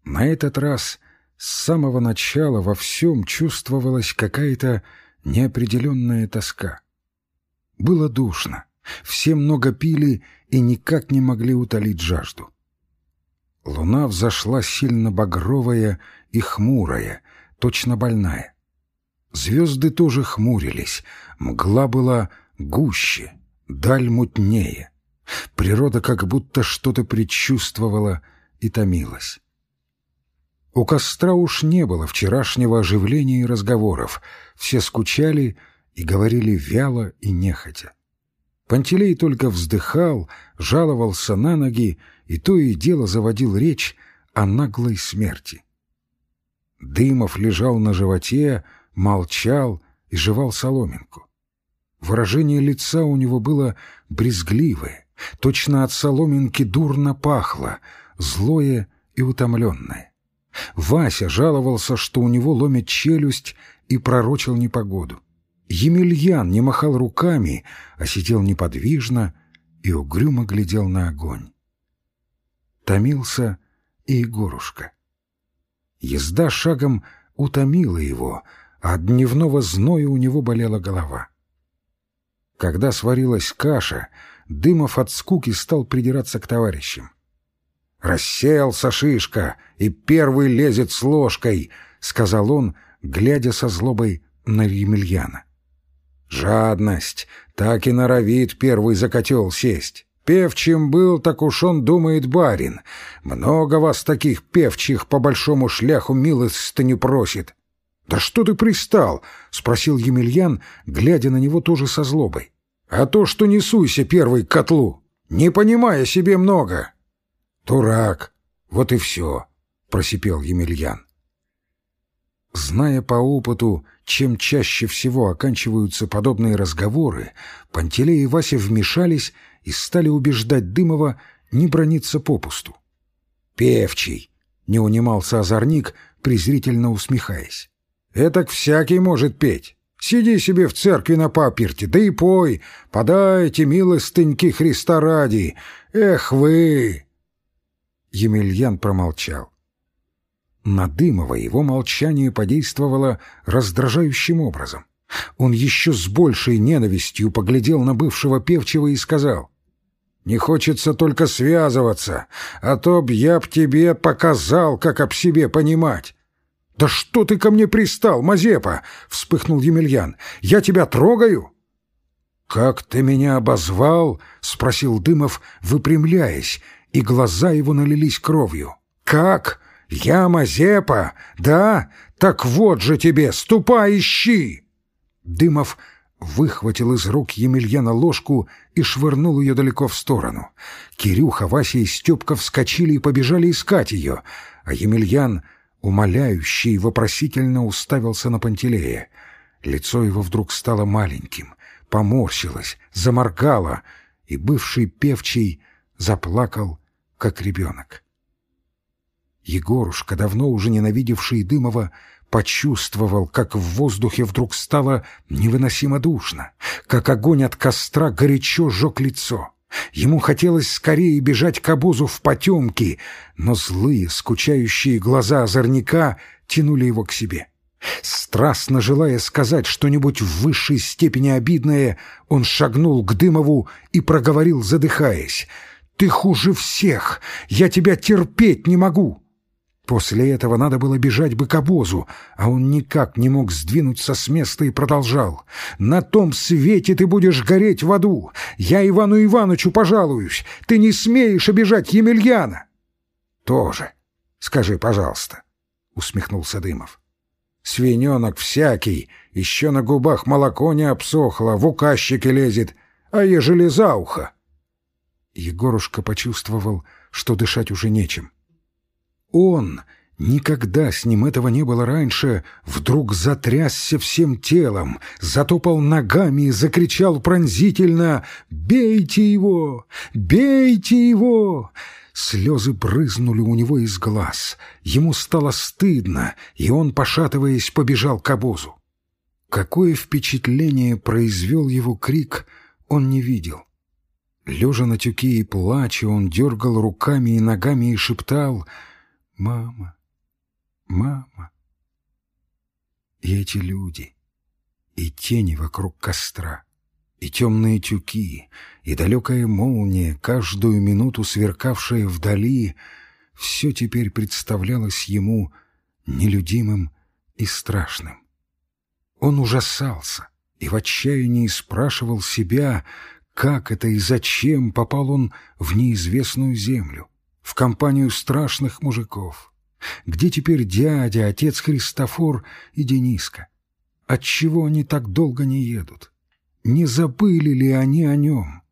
На этот раз с самого начала во всем чувствовалась какая-то неопределенная тоска. Было душно, все много пили и никак не могли утолить жажду. Луна взошла сильно багровая и хмурая, точно больная. Звезды тоже хмурились, мгла была гуще, даль мутнее — Природа как будто что-то предчувствовала и томилась. У костра уж не было вчерашнего оживления и разговоров. Все скучали и говорили вяло и нехотя. Пантелей только вздыхал, жаловался на ноги и то и дело заводил речь о наглой смерти. Дымов лежал на животе, молчал и жевал соломинку. Выражение лица у него было брезгливое, Точно от соломинки дурно пахло, злое и утомленное. Вася жаловался, что у него ломит челюсть и пророчил непогоду. Емельян не махал руками, а сидел неподвижно и угрюмо глядел на огонь. Томился и Егорушка. Езда шагом утомила его, а от дневного зноя у него болела голова. Когда сварилась каша, Дымов от скуки стал придираться к товарищам. «Рассеялся шишка и первый лезет с ложкой», — сказал он, глядя со злобой на Емельяна. «Жадность, так и норовит первый за котел сесть. Певчим был, так уж он думает барин. Много вас таких певчих по большому шляху милостыню просит. «Да что ты пристал?» — спросил Емельян, глядя на него тоже со злобой. «А то, что не суйся первый к котлу, не понимая себе много». «Дурак, вот и все», — просипел Емельян. Зная по опыту, чем чаще всего оканчиваются подобные разговоры, Пантелей и Вася вмешались и стали убеждать Дымова не брониться попусту. «Певчий!» — не унимался озорник, презрительно усмехаясь. «Этак всякий может петь. Сиди себе в церкви на паперте, да и пой. Подайте милостыньки Христа ради. Эх вы!» Емельян промолчал. На Дымова его молчание подействовало раздражающим образом. Он еще с большей ненавистью поглядел на бывшего певчего и сказал, «Не хочется только связываться, а то б я б тебе показал, как об себе понимать. «Да что ты ко мне пристал, Мазепа?» — вспыхнул Емельян. «Я тебя трогаю?» «Как ты меня обозвал?» — спросил Дымов, выпрямляясь, и глаза его налились кровью. «Как? Я Мазепа? Да? Так вот же тебе, ступай, ищи!» Дымов выхватил из рук Емельяна ложку и швырнул ее далеко в сторону. Кирюха, Вася и Степка вскочили и побежали искать ее, а Емельян — умоляющий, вопросительно уставился на Пантелея. Лицо его вдруг стало маленьким, поморщилось, заморгало, и бывший певчий заплакал, как ребенок. Егорушка, давно уже ненавидевший Дымова, почувствовал, как в воздухе вдруг стало невыносимо душно, как огонь от костра горячо жег лицо. Ему хотелось скорее бежать к обозу в потемки, но злые, скучающие глаза озорника тянули его к себе. Страстно желая сказать что-нибудь в высшей степени обидное, он шагнул к Дымову и проговорил, задыхаясь, «Ты хуже всех! Я тебя терпеть не могу!» После этого надо было бежать бы к обозу, а он никак не мог сдвинуться с места и продолжал. «На том свете ты будешь гореть в аду! Я Ивану Ивановичу пожалуюсь! Ты не смеешь обижать Емельяна!» «Тоже. Скажи, пожалуйста», — усмехнулся Дымов. «Свиненок всякий, еще на губах молоко не обсохло, в указчике лезет, а ежели за ухо?» Егорушка почувствовал, что дышать уже нечем. Он, никогда с ним этого не было раньше, вдруг затрясся всем телом, затопал ногами и закричал пронзительно «Бейте его! Бейте его!» Слезы брызнули у него из глаз. Ему стало стыдно, и он, пошатываясь, побежал к обозу. Какое впечатление произвел его крик, он не видел. Лежа на тюке и плача, он дергал руками и ногами и шептал — Мама, мама. И эти люди, и тени вокруг костра, и темные тюки, и далекая молния, каждую минуту сверкавшая вдали, все теперь представлялось ему нелюдимым и страшным. Он ужасался и в отчаянии спрашивал себя, как это и зачем попал он в неизвестную землю в компанию страшных мужиков. Где теперь дядя, отец Христофор и Дениска? Отчего они так долго не едут? Не забыли ли они о нем?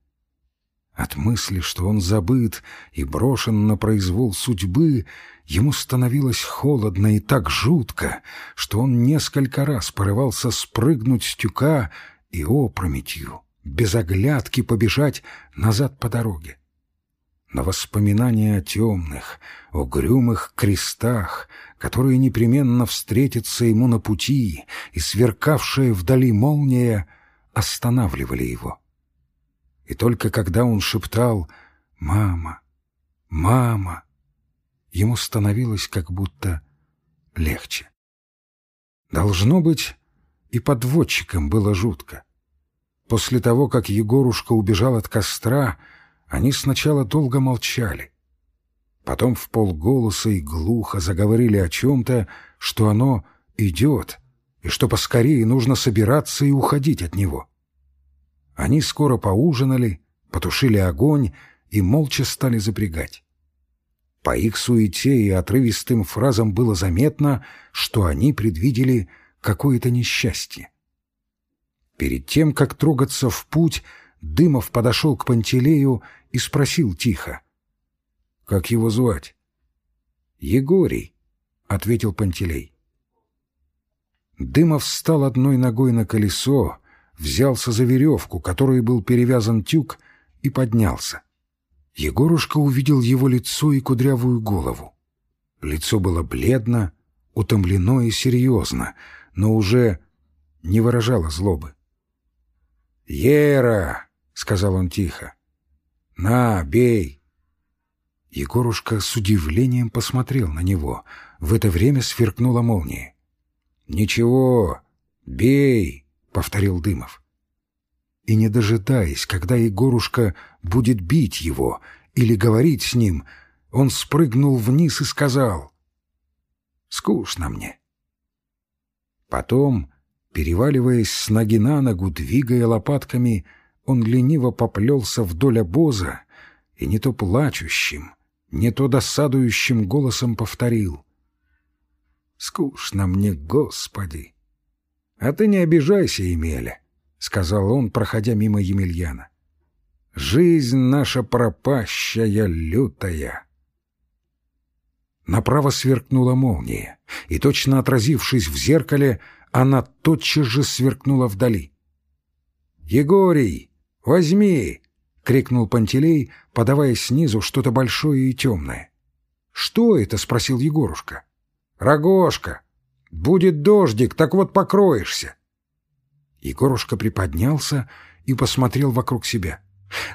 От мысли, что он забыт и брошен на произвол судьбы, ему становилось холодно и так жутко, что он несколько раз порывался спрыгнуть с тюка и опрометью, без оглядки побежать назад по дороге на воспоминания о темных, угрюмых крестах, которые непременно встретятся ему на пути, и сверкавшая вдали молния останавливали его. И только когда он шептал «Мама! Мама!», ему становилось как будто легче. Должно быть, и подводчикам было жутко. После того, как Егорушка убежал от костра, они сначала долго молчали. Потом в полголоса и глухо заговорили о чем-то, что оно идет, и что поскорее нужно собираться и уходить от него. Они скоро поужинали, потушили огонь и молча стали запрягать. По их суете и отрывистым фразам было заметно, что они предвидели какое-то несчастье. Перед тем, как трогаться в путь, Дымов подошел к Пантелею и спросил тихо. — Как его звать? — Егорий, — ответил Пантелей. Дымов встал одной ногой на колесо, взялся за веревку, которой был перевязан тюк, и поднялся. Егорушка увидел его лицо и кудрявую голову. Лицо было бледно, утомлено и серьезно, но уже не выражало злобы. «Ера!» — сказал он тихо. «На, бей!» Егорушка с удивлением посмотрел на него. В это время сверкнула молния. «Ничего, бей!» — повторил Дымов. И не дожидаясь, когда Егорушка будет бить его или говорить с ним, он спрыгнул вниз и сказал «Скучно мне». Потом Переваливаясь с ноги на ногу, двигая лопатками, он лениво поплелся вдоль обоза и не то плачущим, не то досадующим голосом повторил. «Скучно мне, Господи!» «А ты не обижайся, Емеля», — сказал он, проходя мимо Емельяна. «Жизнь наша пропащая, лютая». Направо сверкнула молния, и, точно отразившись в зеркале, она тотчас же сверкнула вдали. «Егорий, возьми!» — крикнул Пантелей, подавая снизу что-то большое и темное. «Что это?» — спросил Егорушка. «Рогожка! Будет дождик, так вот покроешься!» Егорушка приподнялся и посмотрел вокруг себя.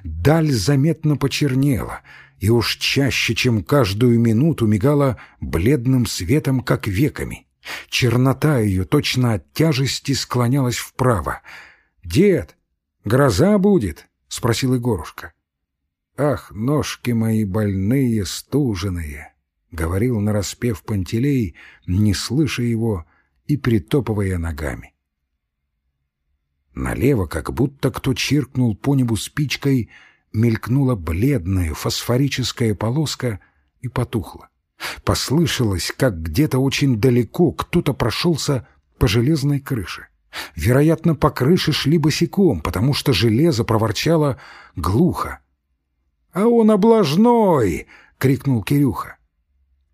Даль заметно почернела, и уж чаще, чем каждую минуту, мигала бледным светом, как веками. Чернота ее точно от тяжести склонялась вправо. «Дед, гроза будет?» — спросил Егорушка. «Ах, ножки мои больные, стуженные!» — говорил нараспев Пантелей, не слыша его и притопывая ногами. Налево, как будто кто чиркнул по небу спичкой, мелькнула бледная фосфорическая полоска и потухла. Послышалось, как где-то очень далеко кто-то прошелся по железной крыше. Вероятно, по крыше шли босиком, потому что железо проворчало глухо. «А он облажной!» — крикнул Кирюха.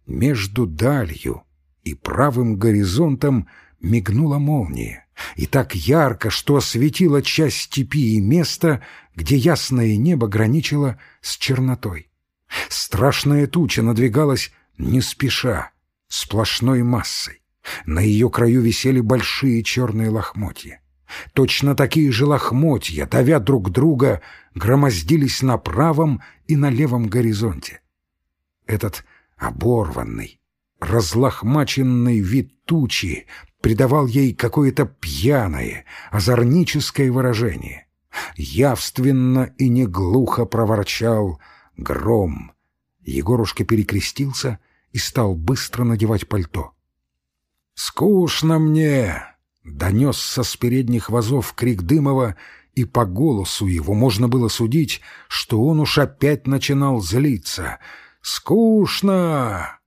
Между далью и правым горизонтом мигнула молния, и так ярко, что осветила часть степи и место, где ясное небо граничило с чернотой. Страшная туча надвигалась не спеша, сплошной массой. На ее краю висели большие черные лохмотья. Точно такие же лохмотья, давя друг друга, громоздились на правом и на левом горизонте. Этот оборванный, разлохмаченный вид тучи придавал ей какое-то пьяное, озорническое выражение. Явственно и неглухо проворчал гром. Егорушка перекрестился и стал быстро надевать пальто. «Скучно мне!» — донесся с передних вазов крик Дымова, и по голосу его можно было судить, что он уж опять начинал злиться. «Скучно!»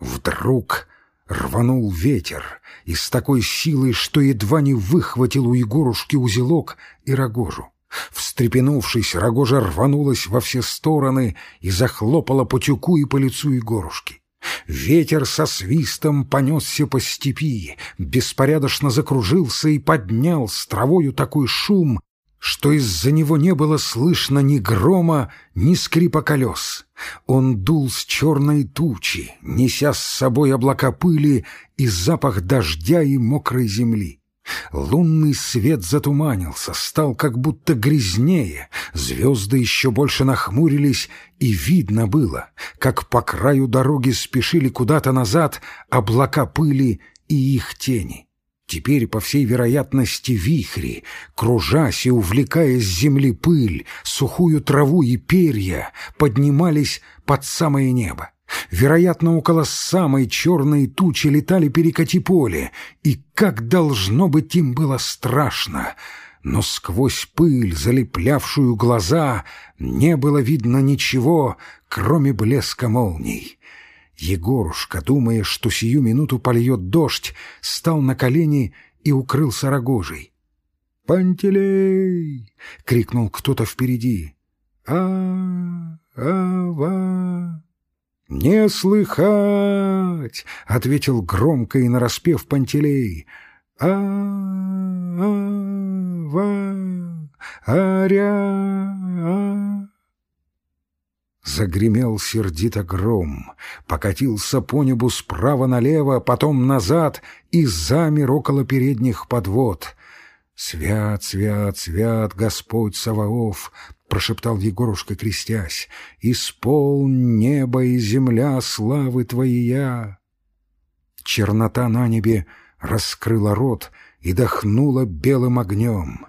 Вдруг рванул ветер и с такой силой, что едва не выхватил у Егорушки узелок и рогожу. Встрепенувшись, рогожа рванулась во все стороны и захлопала по тюку и по лицу Егорушки. Ветер со свистом понесся по степи, беспорядочно закружился и поднял с травою такой шум, что из-за него не было слышно ни грома, ни скрипа колес. Он дул с черной тучи, неся с собой облака пыли и запах дождя и мокрой земли. Лунный свет затуманился, стал как будто грязнее, звезды еще больше нахмурились, и видно было, как по краю дороги спешили куда-то назад облака пыли и их тени. Теперь, по всей вероятности, вихри, кружась и увлекая с земли пыль, сухую траву и перья, поднимались под самое небо. Вероятно, около самой черной тучи летали перекати поле, и как должно быть им было страшно. Но сквозь пыль, залеплявшую глаза, не было видно ничего, кроме блеска молний. Егорушка, думая, что сию минуту польет дождь, стал на колени и укрылся рогожей. «Пантелей!» — крикнул кто-то впереди. а ава «Не слыхать!» — ответил громко и нараспев Пантелей. а ава аря Загремел сердито гром, покатился по небу справа налево, потом назад и замер около передних подвод. «Свят, свят, свят, Господь Саваоф!» — прошептал Егорушка, крестясь. «Исполн небо и земля славы Твоя!» Чернота на небе раскрыла рот и дохнула белым огнем.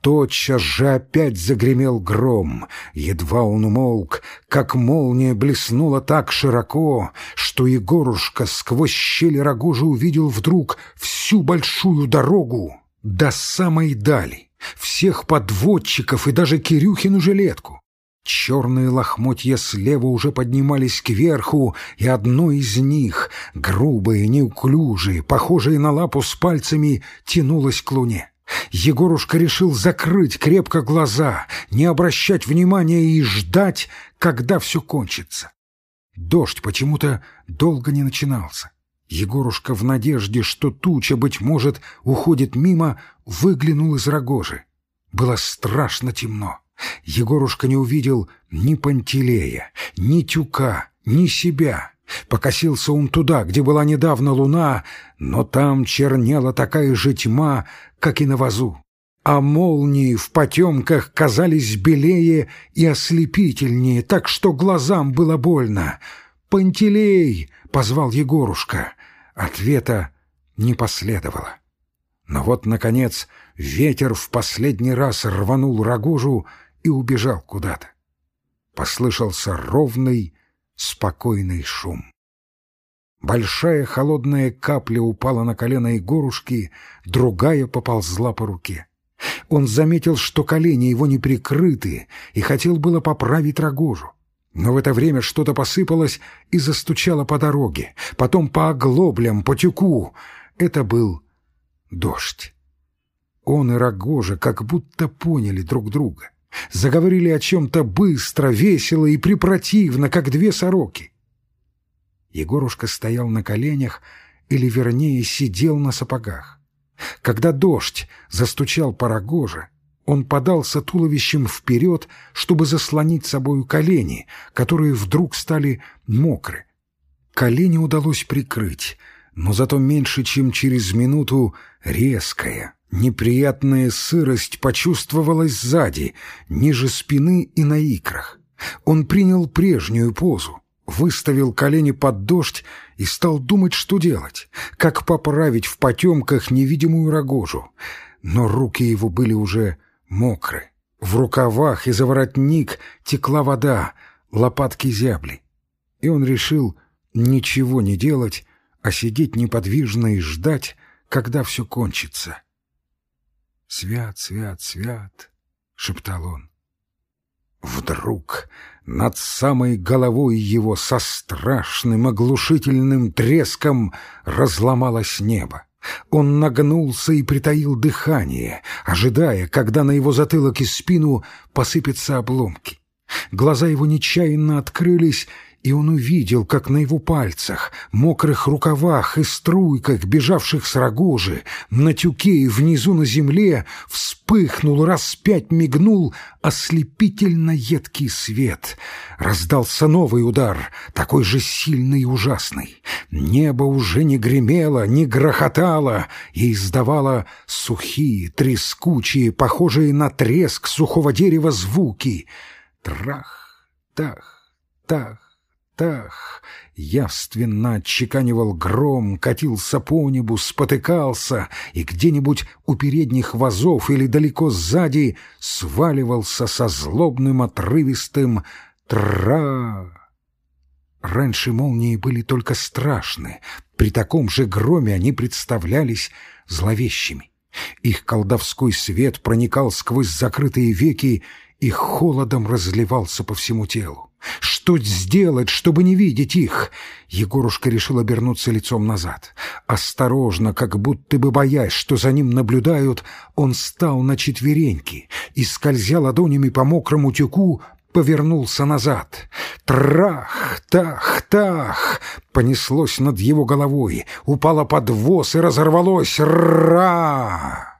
Тотчас же опять загремел гром. Едва он умолк, как молния блеснула так широко, что Егорушка сквозь щели рогожи увидел вдруг всю большую дорогу до самой дали, всех подводчиков и даже Кирюхину жилетку. Черные лохмотья слева уже поднимались кверху, и одно из них, грубое, неуклюжее, похожее на лапу с пальцами, тянулось к луне. Егорушка решил закрыть крепко глаза, не обращать внимания и ждать, когда все кончится. Дождь почему-то долго не начинался. Егорушка в надежде, что туча, быть может, уходит мимо, выглянул из рогожи. Было страшно темно. Егорушка не увидел ни Пантелея, ни Тюка, ни себя. Покосился он туда, где была недавно луна, но там чернела такая же тьма, как и на вазу. А молнии в потемках казались белее и ослепительнее, так что глазам было больно. «Пантелей!» — позвал Егорушка. Ответа не последовало. Но вот, наконец, ветер в последний раз рванул рогожу и убежал куда-то. Послышался ровный, спокойный шум. Большая холодная капля упала на колено Егорушки, другая поползла по руке. Он заметил, что колени его не прикрыты, и хотел было поправить рогожу. Но в это время что-то посыпалось и застучало по дороге, потом по оглоблям, по тюку. Это был дождь. Он и Рогожа как будто поняли друг друга. Заговорили о чем-то быстро, весело и препротивно, как две сороки. Егорушка стоял на коленях, или, вернее, сидел на сапогах. Когда дождь застучал по рогоже, он подался туловищем вперед, чтобы заслонить собою колени, которые вдруг стали мокры. Колени удалось прикрыть, но зато меньше, чем через минуту, резкая, неприятная сырость почувствовалась сзади, ниже спины и на икрах. Он принял прежнюю позу, выставил колени под дождь и стал думать, что делать, как поправить в потемках невидимую рогожу. Но руки его были уже мокры. В рукавах и за воротник текла вода, лопатки зябли. И он решил ничего не делать, а сидеть неподвижно и ждать, когда все кончится. «Свят, свят, свят!» — шептал он. Вдруг над самой головой его со страшным оглушительным треском разломалось небо. Он нагнулся и притаил дыхание, ожидая, когда на его затылок и спину посыпятся обломки. Глаза его нечаянно открылись, и он увидел, как на его пальцах, мокрых рукавах и струйках, бежавших с рогожи, на тюке и внизу на земле, вспыхнул, раз пять мигнул ослепительно едкий свет. Раздался новый удар, такой же сильный и ужасный. Небо уже не гремело, не грохотало и издавало сухие, трескучие, похожие на треск сухого дерева звуки. Трах, тах, тах местах явственно отчеканивал гром, катился по небу, спотыкался и где-нибудь у передних вазов или далеко сзади сваливался со злобным отрывистым «тра». Раньше молнии были только страшны, при таком же громе они представлялись зловещими. Их колдовской свет проникал сквозь закрытые веки и холодом разливался по всему телу. Что сделать, чтобы не видеть их? Егорушка решил обернуться лицом назад. Осторожно, как будто бы боясь, что за ним наблюдают, он стал на четвереньки и, скользя ладонями по мокрому тюку, повернулся назад. Трах, тах, тах! Понеслось над его головой, упало под воз и разорвалось. Ра!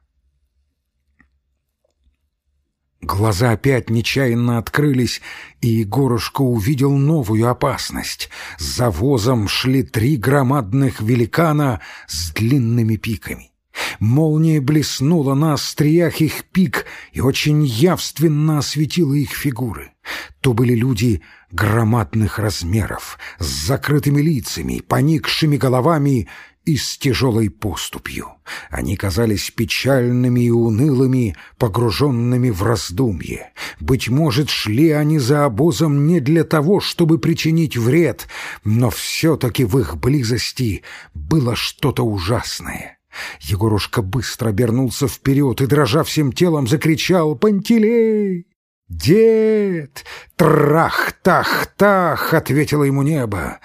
Глаза опять нечаянно открылись, и Егорушка увидел новую опасность. За возом шли три громадных великана с длинными пиками. Молния блеснула на остриях их пик и очень явственно осветила их фигуры. То были люди громадных размеров, с закрытыми лицами, поникшими головами и с тяжелой поступью. Они казались печальными и унылыми, погруженными в раздумье. Быть может, шли они за обозом не для того, чтобы причинить вред, но все-таки в их близости было что-то ужасное. Егорушка быстро обернулся вперед и, дрожа всем телом, закричал «Пантелей!» «Дед! Трах-тах-тах!» — ответило ему небо.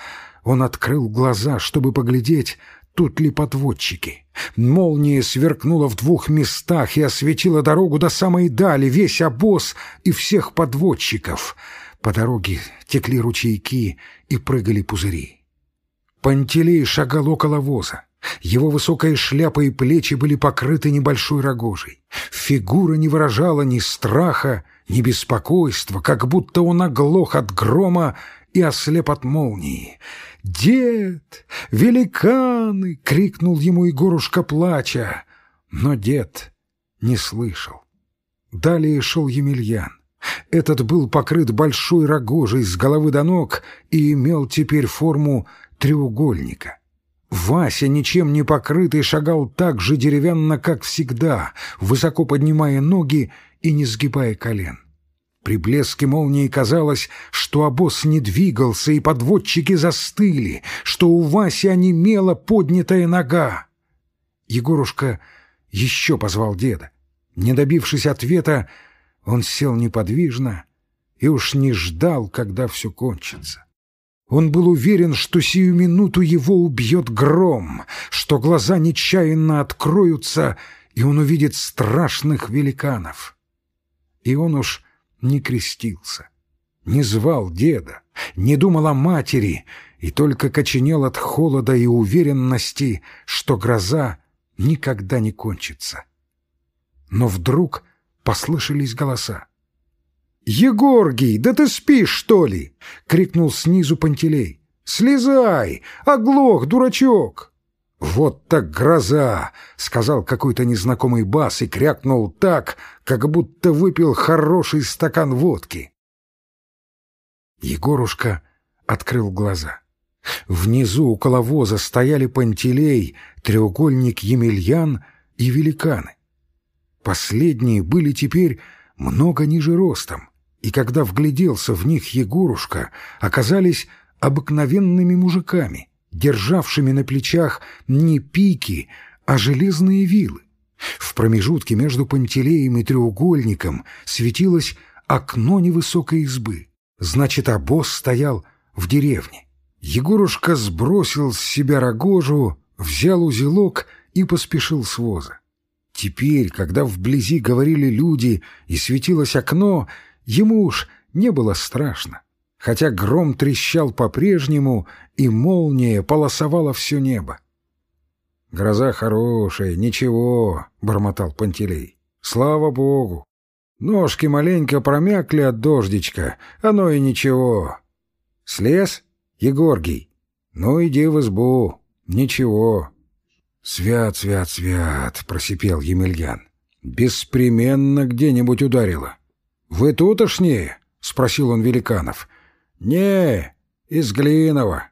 Он открыл глаза, чтобы поглядеть, тут ли подводчики. Молния сверкнула в двух местах и осветила дорогу до самой дали, весь обоз и всех подводчиков. По дороге текли ручейки и прыгали пузыри. Пантелей шагал около воза. Его высокая шляпа и плечи были покрыты небольшой рогожей. Фигура не выражала ни страха, ни беспокойства, как будто он оглох от грома и ослеп от молнии. «Дед! Великаны!» — крикнул ему Егорушка, плача. Но дед не слышал. Далее шел Емельян. Этот был покрыт большой рогожей с головы до ног и имел теперь форму треугольника. Вася, ничем не покрытый, шагал так же деревянно, как всегда, высоко поднимая ноги и не сгибая колен. При блеске молнии казалось, что обоз не двигался, и подводчики застыли, что у Васи онемела поднятая нога. Егорушка еще позвал деда. Не добившись ответа, он сел неподвижно и уж не ждал, когда все кончится. Он был уверен, что сию минуту его убьет гром, что глаза нечаянно откроются, и он увидит страшных великанов. И он уж не крестился, не звал деда, не думал о матери и только коченел от холода и уверенности, что гроза никогда не кончится. Но вдруг послышались голоса. «Егоргий, да ты спишь, что ли?» — крикнул снизу Пантелей. «Слезай! Оглох, дурачок!» «Вот так гроза!» — сказал какой-то незнакомый бас и крякнул так, как будто выпил хороший стакан водки. Егорушка открыл глаза. Внизу у коловоза стояли Пантелей, треугольник Емельян и великаны. Последние были теперь много ниже ростом, и когда вгляделся в них Егорушка, оказались обыкновенными мужиками — державшими на плечах не пики, а железные вилы. В промежутке между Пантелеем и треугольником светилось окно невысокой избы. Значит, обоз стоял в деревне. Егорушка сбросил с себя рогожу, взял узелок и поспешил с воза. Теперь, когда вблизи говорили люди и светилось окно, ему уж не было страшно хотя гром трещал по-прежнему, и молния полосовала все небо. «Гроза хорошая, ничего», — бормотал Пантелей. «Слава Богу! Ножки маленько промякли от дождичка, оно и ничего. Слез, Егоргий? Ну, иди в избу, ничего». «Свят, свят, свят», — просипел Емельян. «Беспременно где-нибудь ударило». «Вы тутошнее?» — спросил он великанов. «Не, из Глинова.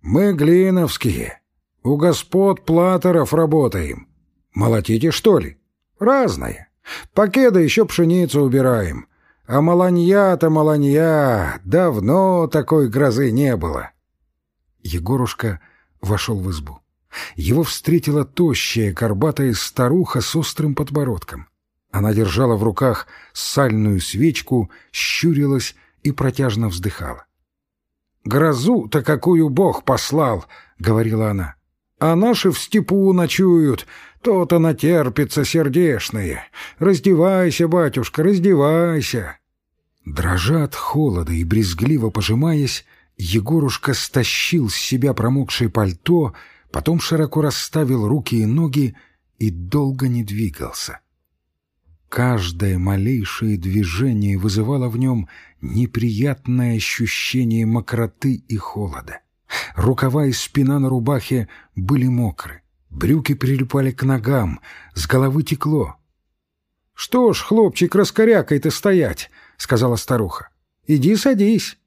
Мы глиновские. У господ Платеров работаем. Молотите, что ли? Разное. Покеда еще пшеницу убираем. А маланья-то маланья, давно такой грозы не было». Егорушка вошел в избу. Его встретила тощая, горбатая старуха с острым подбородком. Она держала в руках сальную свечку, щурилась и протяжно вздыхала. «Грозу-то какую Бог послал!» — говорила она. «А наши в степу ночуют, то-то натерпится сердешные. Раздевайся, батюшка, раздевайся!» Дрожа от холода и брезгливо пожимаясь, Егорушка стащил с себя промокшее пальто, потом широко расставил руки и ноги и долго не двигался. Каждое малейшее движение вызывало в нем неприятное ощущение мокроты и холода. Рукава и спина на рубахе были мокры, брюки прилипали к ногам, с головы текло. — Что ж, хлопчик, раскорякой-то стоять, — сказала старуха. — Иди садись.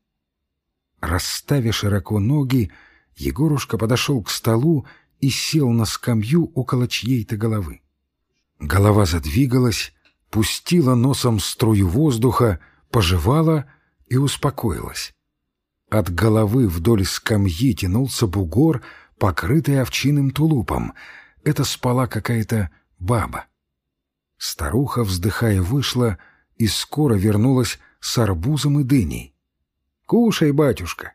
Расставив широко ноги, Егорушка подошел к столу и сел на скамью около чьей-то головы. Голова задвигалась, пустила носом струю воздуха, пожевала и успокоилась. От головы вдоль скамьи тянулся бугор, покрытый овчиным тулупом. Это спала какая-то баба. Старуха, вздыхая, вышла и скоро вернулась с арбузом и дыней. — Кушай, батюшка,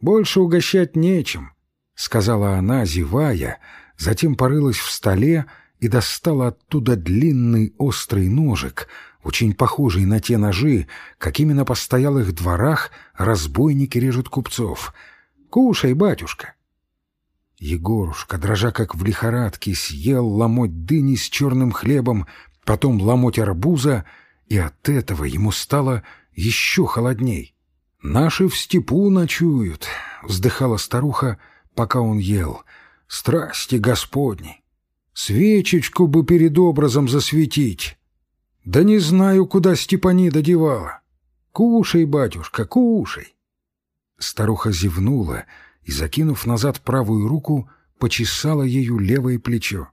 больше угощать нечем, — сказала она, зевая, затем порылась в столе и достала оттуда длинный острый ножик, очень похожий на те ножи, какими на постоялых дворах разбойники режут купцов. «Кушай, батюшка!» Егорушка, дрожа как в лихорадке, съел ломоть дыни с черным хлебом, потом ломоть арбуза, и от этого ему стало еще холодней. «Наши в степу ночуют», — вздыхала старуха, пока он ел. «Страсти Господни! Свечечку бы перед образом засветить. Да не знаю, куда Степанида девала. Кушай, батюшка, кушай. Старуха зевнула и, закинув назад правую руку, почесала ею левое плечо.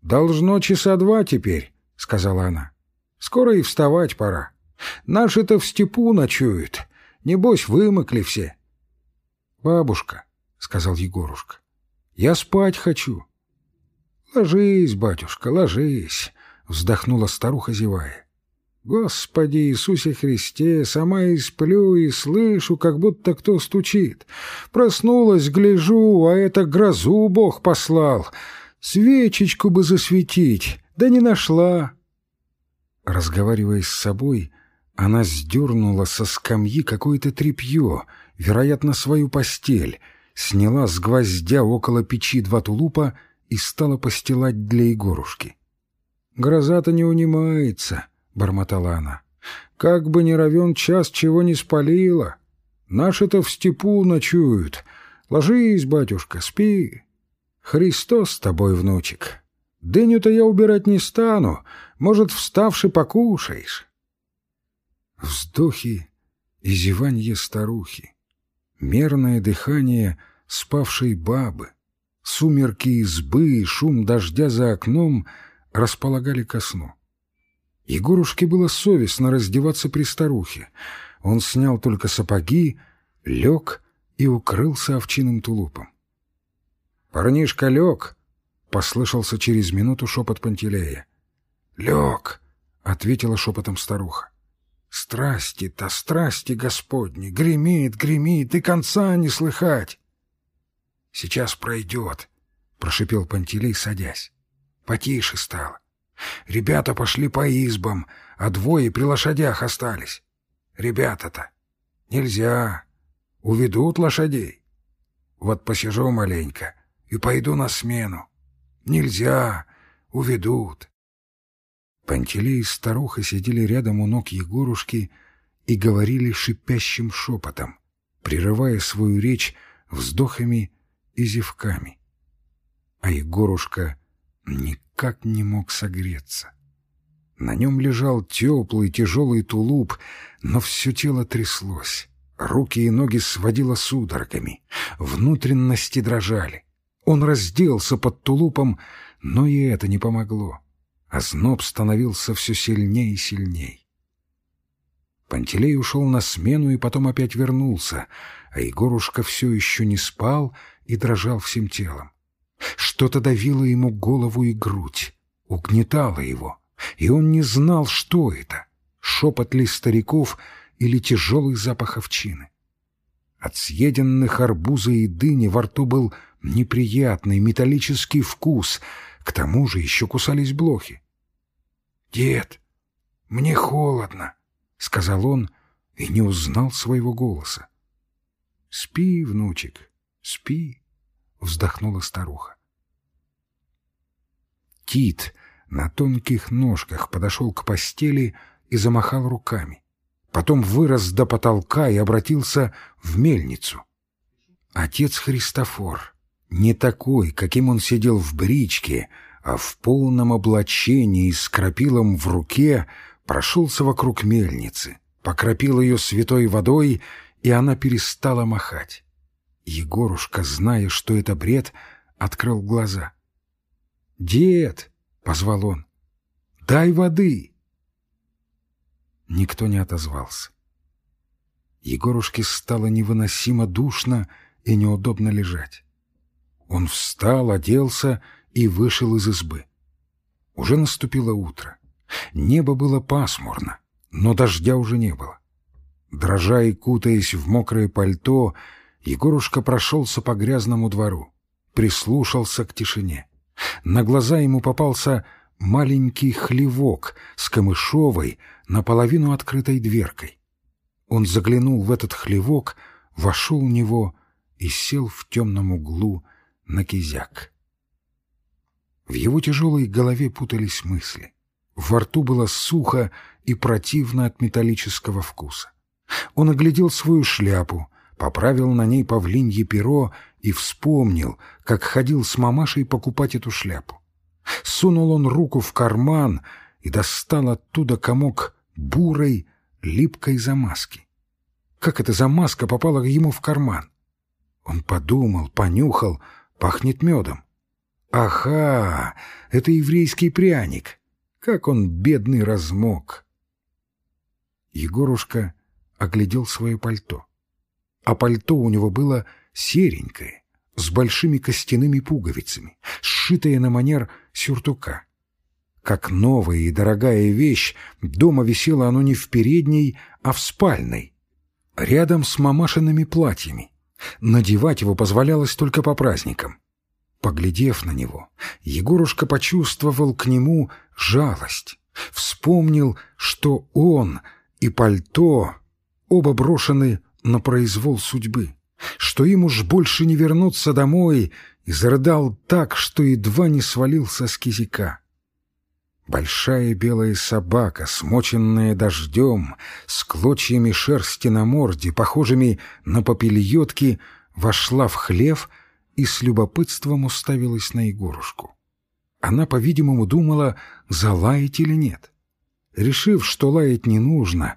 «Должно часа два теперь», — сказала она. «Скоро и вставать пора. Наши-то в степу ночуют. Небось, вымокли все». «Бабушка», — сказал Егорушка, — «я спать хочу». «Ложись, батюшка, ложись», — вздохнула старуха, зевая. «Господи Иисусе Христе, сама и сплю, и слышу, как будто кто стучит. Проснулась, гляжу, а это грозу Бог послал. Свечечку бы засветить, да не нашла». Разговаривая с собой, она сдернула со скамьи какое-то тряпье, вероятно, свою постель, сняла с гвоздя около печи два тулупа и стала постилать для Егорушки. «Гроза-то не унимается», — бормотала она. «Как бы ни равен час, чего не спалила. Наши-то в степу ночуют. Ложись, батюшка, спи. Христос с тобой, внучек. Дыню-то я убирать не стану. Может, вставши покушаешь». Вздохи и зеванье старухи, мерное дыхание спавшей бабы, Сумерки избы и шум дождя за окном располагали ко сну. Егорушке было совестно раздеваться при старухе. Он снял только сапоги, лег и укрылся овчиным тулупом. «Парнишка лег!» — послышался через минуту шепот Пантелея. «Лег!» — ответила шепотом старуха. «Страсти-то, страсти Господни! Гремит, гремит, и конца не слыхать!» Сейчас пройдет, — прошипел Пантелей, садясь. Потише стало. Ребята пошли по избам, а двое при лошадях остались. Ребята-то нельзя. Уведут лошадей. Вот посижу маленько и пойду на смену. Нельзя. Уведут. Пантелей и старуха сидели рядом у ног Егорушки и говорили шипящим шепотом, прерывая свою речь вздохами и зевками. А Егорушка никак не мог согреться. На нем лежал теплый тяжелый тулуп, но все тело тряслось. Руки и ноги сводило судорогами, внутренности дрожали. Он разделся под тулупом, но и это не помогло. А зноб становился все сильнее и сильней. Пантелей ушел на смену и потом опять вернулся, а Егорушка все еще не спал и дрожал всем телом. Что-то давило ему голову и грудь, угнетало его, и он не знал, что это — шепот ли стариков или тяжелый запах овчины. От съеденных арбуза и дыни во рту был неприятный металлический вкус, к тому же еще кусались блохи. «Дед, мне холодно», — сказал он и не узнал своего голоса. «Спи, внучек, спи», — вздохнула старуха. Тит на тонких ножках подошел к постели и замахал руками. Потом вырос до потолка и обратился в мельницу. Отец Христофор, не такой, каким он сидел в бричке, а в полном облачении с крапилом в руке, прошелся вокруг мельницы, покропил ее святой водой, и она перестала махать. Егорушка, зная, что это бред, открыл глаза. «Дед!» — позвал он. «Дай воды!» Никто не отозвался. Егорушке стало невыносимо душно и неудобно лежать. Он встал, оделся и вышел из избы. Уже наступило утро. Небо было пасмурно, но дождя уже не было. Дрожа и кутаясь в мокрое пальто, Егорушка прошелся по грязному двору, прислушался к тишине. На глаза ему попался маленький хлевок с камышовой, наполовину открытой дверкой. Он заглянул в этот хлевок, вошел в него и сел в темном углу на кизяк. В его тяжелой голове путались мысли. Во рту было сухо и противно от металлического вкуса. Он оглядел свою шляпу, поправил на ней павлинье перо и вспомнил, как ходил с мамашей покупать эту шляпу. Сунул он руку в карман и достал оттуда комок бурой, липкой замазки. Как эта замазка попала ему в карман? Он подумал, понюхал, пахнет медом. Ага, это еврейский пряник. Как он, бедный, размок. Егорушка оглядел свое пальто. А пальто у него было серенькое, с большими костяными пуговицами, сшитое на манер сюртука. Как новая и дорогая вещь, дома висело оно не в передней, а в спальной, рядом с мамашиными платьями. Надевать его позволялось только по праздникам. Поглядев на него, Егорушка почувствовал к нему жалость, вспомнил, что он и пальто оба брошены на произвол судьбы, что им уж больше не вернуться домой, и зарыдал так, что едва не свалился с кизика. Большая белая собака, смоченная дождем, с клочьями шерсти на морде, похожими на попельотки, вошла в хлев и с любопытством уставилась на Егорушку. Она, по-видимому, думала, залаять или нет. Решив, что лаять не нужно,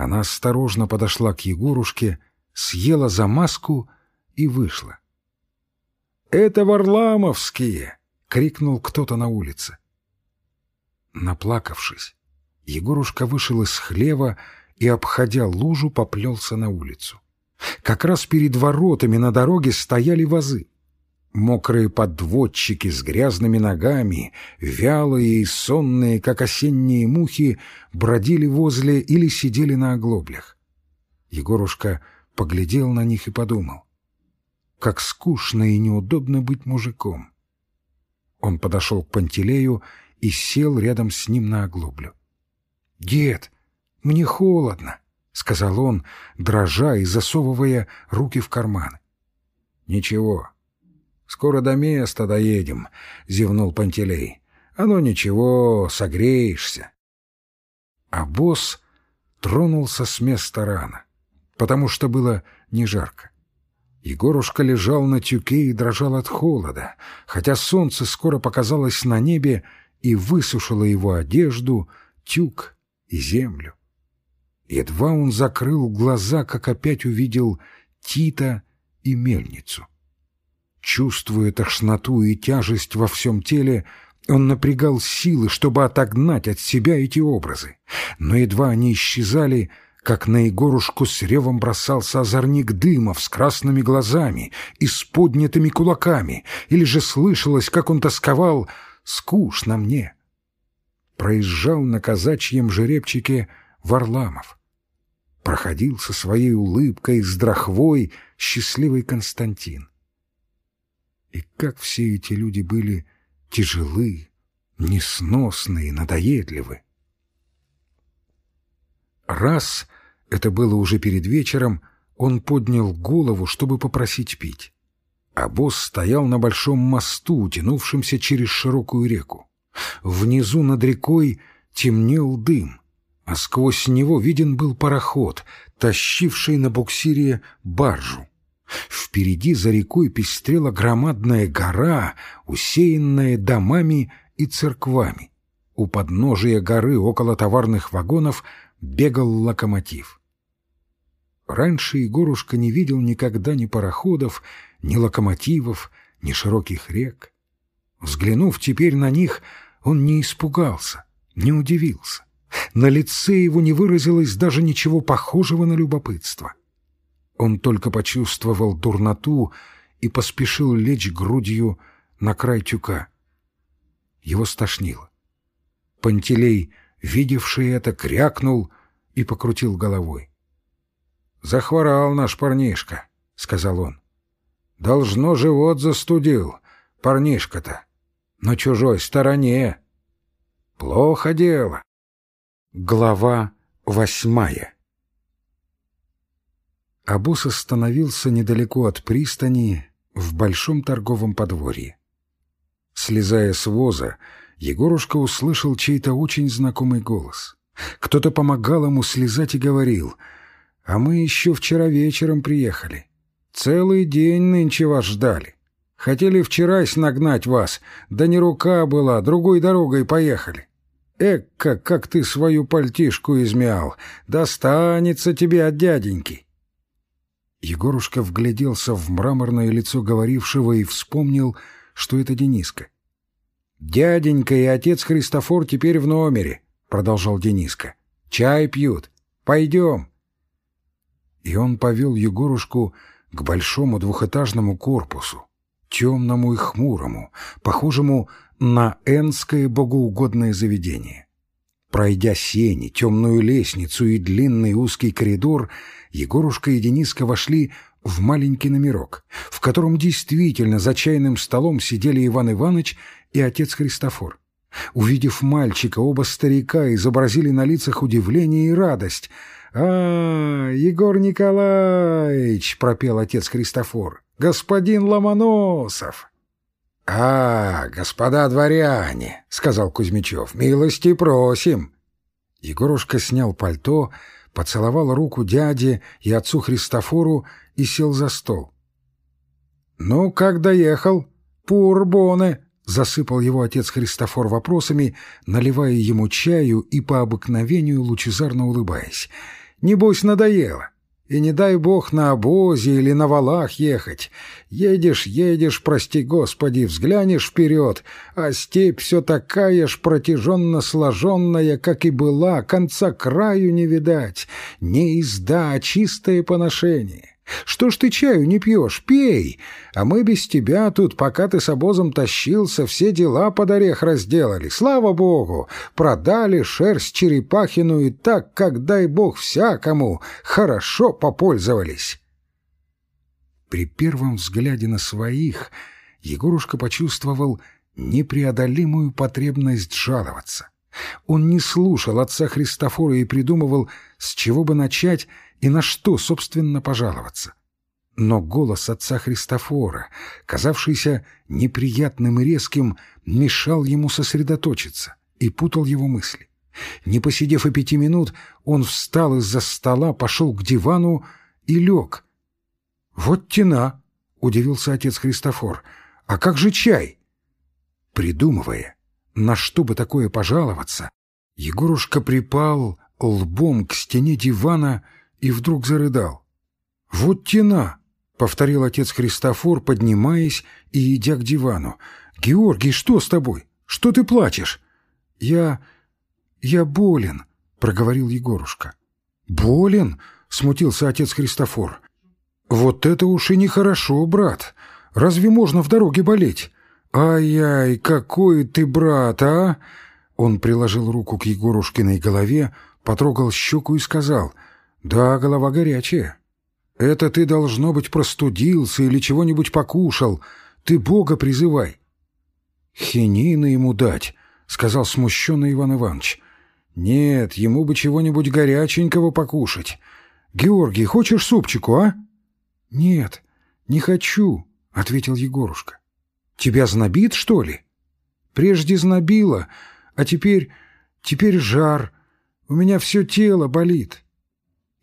она осторожно подошла к Егорушке, съела замазку и вышла. «Это Варламовские!» — крикнул кто-то на улице. Наплакавшись, Егорушка вышел из хлева и, обходя лужу, поплелся на улицу. Как раз перед воротами на дороге стояли вазы. Мокрые подводчики с грязными ногами, вялые и сонные, как осенние мухи, бродили возле или сидели на оглоблях. Егорушка поглядел на них и подумал, как скучно и неудобно быть мужиком. Он подошел к Пантелею и сел рядом с ним на оглоблю. «Дед, мне холодно», — сказал он, дрожа и засовывая руки в карман. «Ничего, скоро до места доедем», — зевнул Пантелей. «Оно ничего, согреешься». А босс тронулся с места рано, потому что было не жарко. Егорушка лежал на тюке и дрожал от холода, хотя солнце скоро показалось на небе и высушила его одежду, тюк и землю. Едва он закрыл глаза, как опять увидел Тита и мельницу. Чувствуя тошноту и тяжесть во всем теле, он напрягал силы, чтобы отогнать от себя эти образы. Но едва они исчезали, как на Егорушку с ревом бросался озорник дымов с красными глазами и с поднятыми кулаками, или же слышалось, как он тосковал скучно мне. Проезжал на казачьем жеребчике Варламов. проходил со своей улыбкой с драхвой счастливый Константин. И как все эти люди были тяжелы, несносны и надоедливы. Раз, это было уже перед вечером, он поднял голову, чтобы попросить пить. А босс стоял на большом мосту, тянувшемся через широкую реку. Внизу над рекой темнел дым, а сквозь него виден был пароход, тащивший на буксире баржу. Впереди за рекой пестрела громадная гора, усеянная домами и церквами. У подножия горы около товарных вагонов бегал локомотив. Раньше Егорушка не видел никогда ни пароходов, ни локомотивов, ни широких рек. Взглянув теперь на них, он не испугался, не удивился. На лице его не выразилось даже ничего похожего на любопытство. Он только почувствовал дурноту и поспешил лечь грудью на край тюка. Его стошнило. Пантелей, видевший это, крякнул и покрутил головой. «Захворал наш парнишка», — сказал он. «Должно живот застудил, парнишка-то, на чужой стороне. Плохо дело». Глава восьмая Абус остановился недалеко от пристани в большом торговом подворье. Слезая с воза, Егорушка услышал чей-то очень знакомый голос. Кто-то помогал ему слезать и говорил, «А мы еще вчера вечером приехали. Целый день нынче вас ждали. Хотели вчерась нагнать вас, да не рука была, другой дорогой поехали. Эк, как ты свою пальтишку измял, достанется тебе от дяденьки». Егорушка вгляделся в мраморное лицо говорившего и вспомнил, что это Дениска. «Дяденька и отец Христофор теперь в номере», — продолжал Дениска. «Чай пьют. Пойдем». И он повел Егорушку к большому двухэтажному корпусу, темному и хмурому, похожему на энское богоугодное заведение. Пройдя сени, темную лестницу и длинный узкий коридор, Егорушка и Дениска вошли в маленький номерок, в котором действительно за чайным столом сидели Иван Иванович и отец Христофор. Увидев мальчика, оба старика изобразили на лицах удивление и радость. «А, Егор Николаевич!» — пропел отец Христофор. «Господин Ломоносов!» «А, господа дворяне!» — сказал Кузьмичев. «Милости просим!» Егорушка снял пальто, поцеловал руку дяде и отцу Христофору и сел за стол. «Ну, как доехал? Пурбоне!» — засыпал его отец Христофор вопросами, наливая ему чаю и по обыкновению лучезарно улыбаясь. «Небось, надоело!» И не дай бог на обозе или на валах ехать. Едешь, едешь, прости господи, взглянешь вперед, а степь все такая ж протяженно сложенная, как и была, конца краю не видать. Не изда, а чистое поношение. Что ж ты чаю не пьешь? Пей! А мы без тебя тут, пока ты с обозом тащился, все дела под орех разделали. Слава богу! Продали шерсть черепахину и так, как, дай бог, всякому, хорошо попользовались. При первом взгляде на своих Егорушка почувствовал непреодолимую потребность жаловаться. Он не слушал отца Христофора и придумывал, с чего бы начать и на что, собственно, пожаловаться. Но голос отца Христофора, казавшийся неприятным и резким, мешал ему сосредоточиться и путал его мысли. Не посидев и пяти минут, он встал из-за стола, пошел к дивану и лег. «Вот тена!» — удивился отец Христофор. «А как же чай?» Придумывая, на что бы такое пожаловаться, Егорушка припал лбом к стене дивана и вдруг зарыдал. «Вот тена!» — повторил отец Христофор, поднимаясь и идя к дивану. «Георгий, что с тобой? Что ты плачешь?» «Я... я болен», — проговорил Егорушка. «Болен?» — смутился отец Христофор. «Вот это уж и нехорошо, брат. Разве можно в дороге болеть? Ай-яй, какой ты брат, а?» Он приложил руку к Егорушкиной голове, потрогал щеку и сказал — Да, голова горячая. Это ты, должно быть, простудился или чего-нибудь покушал. Ты Бога призывай. Хинины ему дать, — сказал смущенный Иван Иванович. Нет, ему бы чего-нибудь горяченького покушать. Георгий, хочешь супчику, а? Нет, не хочу, — ответил Егорушка. Тебя знобит, что ли? Прежде знобило, а теперь... теперь жар. У меня все тело болит.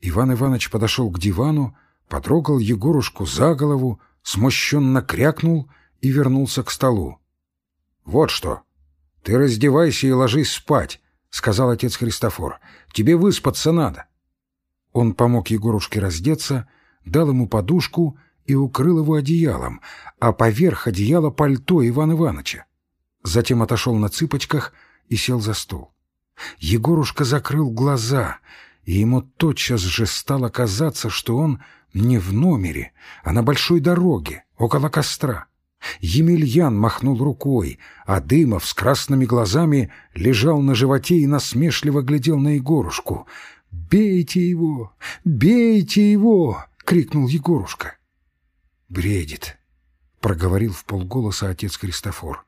Иван Иванович подошел к дивану, потрогал Егорушку за голову, смущенно крякнул и вернулся к столу. — Вот что. Ты раздевайся и ложись спать, — сказал отец Христофор. — Тебе выспаться надо. Он помог Егорушке раздеться, дал ему подушку и укрыл его одеялом, а поверх одеяла пальто Ивана Ивановича. Затем отошел на цыпочках и сел за стол. Егорушка закрыл глаза, и ему тотчас же стало казаться, что он не в номере, а на большой дороге, около костра. Емельян махнул рукой, а Дымов с красными глазами лежал на животе и насмешливо глядел на Егорушку. «Бейте его! Бейте его!» — крикнул Егорушка. «Бредит», — проговорил в полголоса отец Христофор.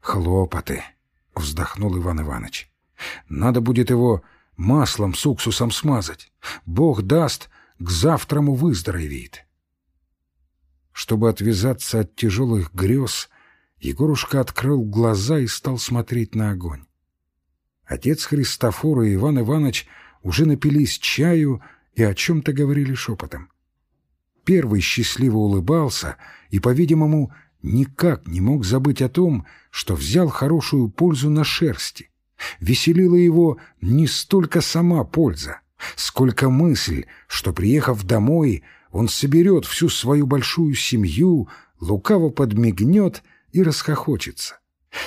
«Хлопоты», — вздохнул Иван Иванович. «Надо будет его маслом с уксусом смазать. Бог даст, к завтраму выздоровеет». Чтобы отвязаться от тяжелых грез, Егорушка открыл глаза и стал смотреть на огонь. Отец Христофор и Иван Иванович уже напились чаю и о чем-то говорили шепотом. Первый счастливо улыбался и, по-видимому, никак не мог забыть о том, что взял хорошую пользу на шерсти. Веселила его не столько сама польза, сколько мысль, что, приехав домой, он соберет всю свою большую семью, лукаво подмигнет и расхохочется.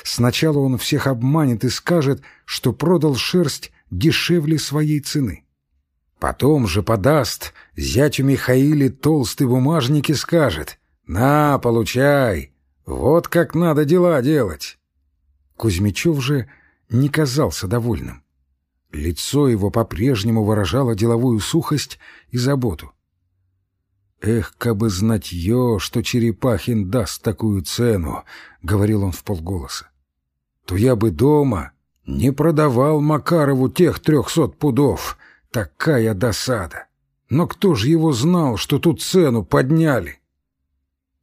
Сначала он всех обманет и скажет, что продал шерсть дешевле своей цены. Потом же подаст зятю Михаиле толстый бумажник и скажет «На, получай! Вот как надо дела делать!» Кузьмичев же не казался довольным. Лицо его по-прежнему выражало деловую сухость и заботу. «Эх, кабы знать ё, что Черепахин даст такую цену!» — говорил он в полголоса. «То я бы дома не продавал Макарову тех трехсот пудов. Такая досада! Но кто же его знал, что тут цену подняли?»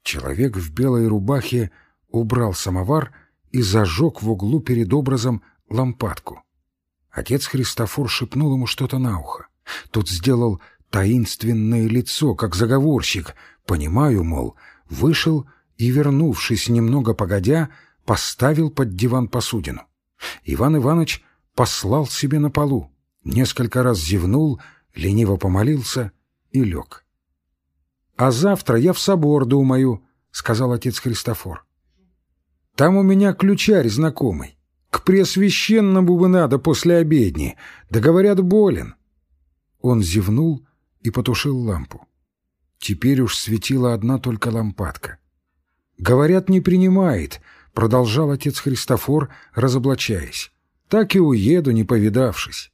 Человек в белой рубахе убрал самовар и зажег в углу перед образом лампадку. Отец Христофор шепнул ему что-то на ухо. Тот сделал таинственное лицо, как заговорщик. Понимаю, мол, вышел и, вернувшись немного погодя, поставил под диван посудину. Иван Иванович послал себе на полу, несколько раз зевнул, лениво помолился и лег. — А завтра я в собор думаю, — сказал отец Христофор. — Там у меня ключарь знакомый. К Преосвященному бы надо после обедни, да говорят, болен. Он зевнул и потушил лампу. Теперь уж светила одна только лампадка. «Говорят, не принимает», — продолжал отец Христофор, разоблачаясь. «Так и уеду, не повидавшись».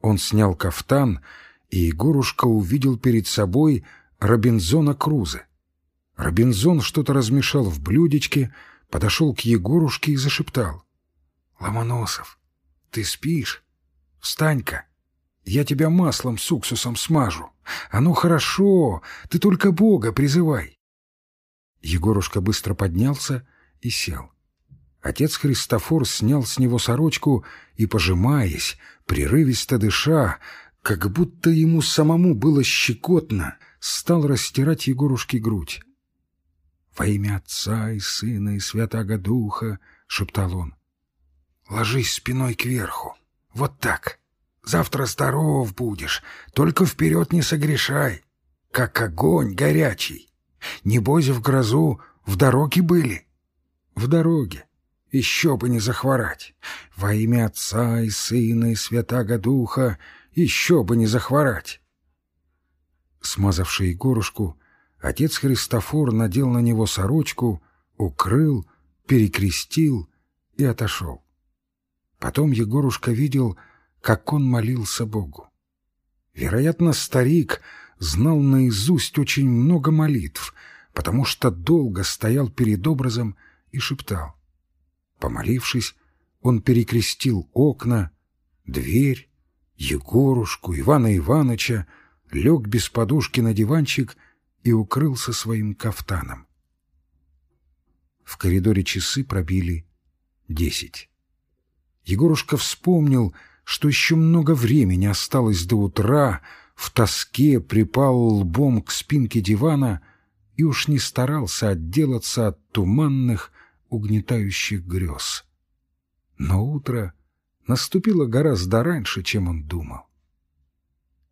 Он снял кафтан, и Егорушка увидел перед собой Робинзона Круза. Робинзон что-то размешал в блюдечке, подошел к Егорушке и зашептал. «Ломоносов, ты спишь? Встань-ка!» Я тебя маслом с уксусом смажу. Оно хорошо, ты только Бога призывай. Егорушка быстро поднялся и сел. Отец Христофор снял с него сорочку и, пожимаясь, прерывисто дыша, как будто ему самому было щекотно, стал растирать Егорушке грудь. «Во имя Отца и Сына и Святаго Духа!» — шептал он. «Ложись спиной кверху. Вот так. Завтра здоров будешь, только вперед не согрешай, как огонь горячий. Небось, в грозу в дороге были? В дороге. Еще бы не захворать. Во имя Отца и Сына и Святаго Духа еще бы не захворать. Смазавший Егорушку, отец Христофор надел на него сорочку, укрыл, перекрестил и отошел. Потом Егорушка видел, как он молился Богу. Вероятно, старик знал наизусть очень много молитв, потому что долго стоял перед образом и шептал. Помолившись, он перекрестил окна, дверь, Егорушку, Ивана Ивановича, лег без подушки на диванчик и укрылся своим кафтаном. В коридоре часы пробили десять. Егорушка вспомнил, что еще много времени осталось до утра, в тоске припал лбом к спинке дивана и уж не старался отделаться от туманных, угнетающих грез. Но утро наступило гораздо раньше, чем он думал.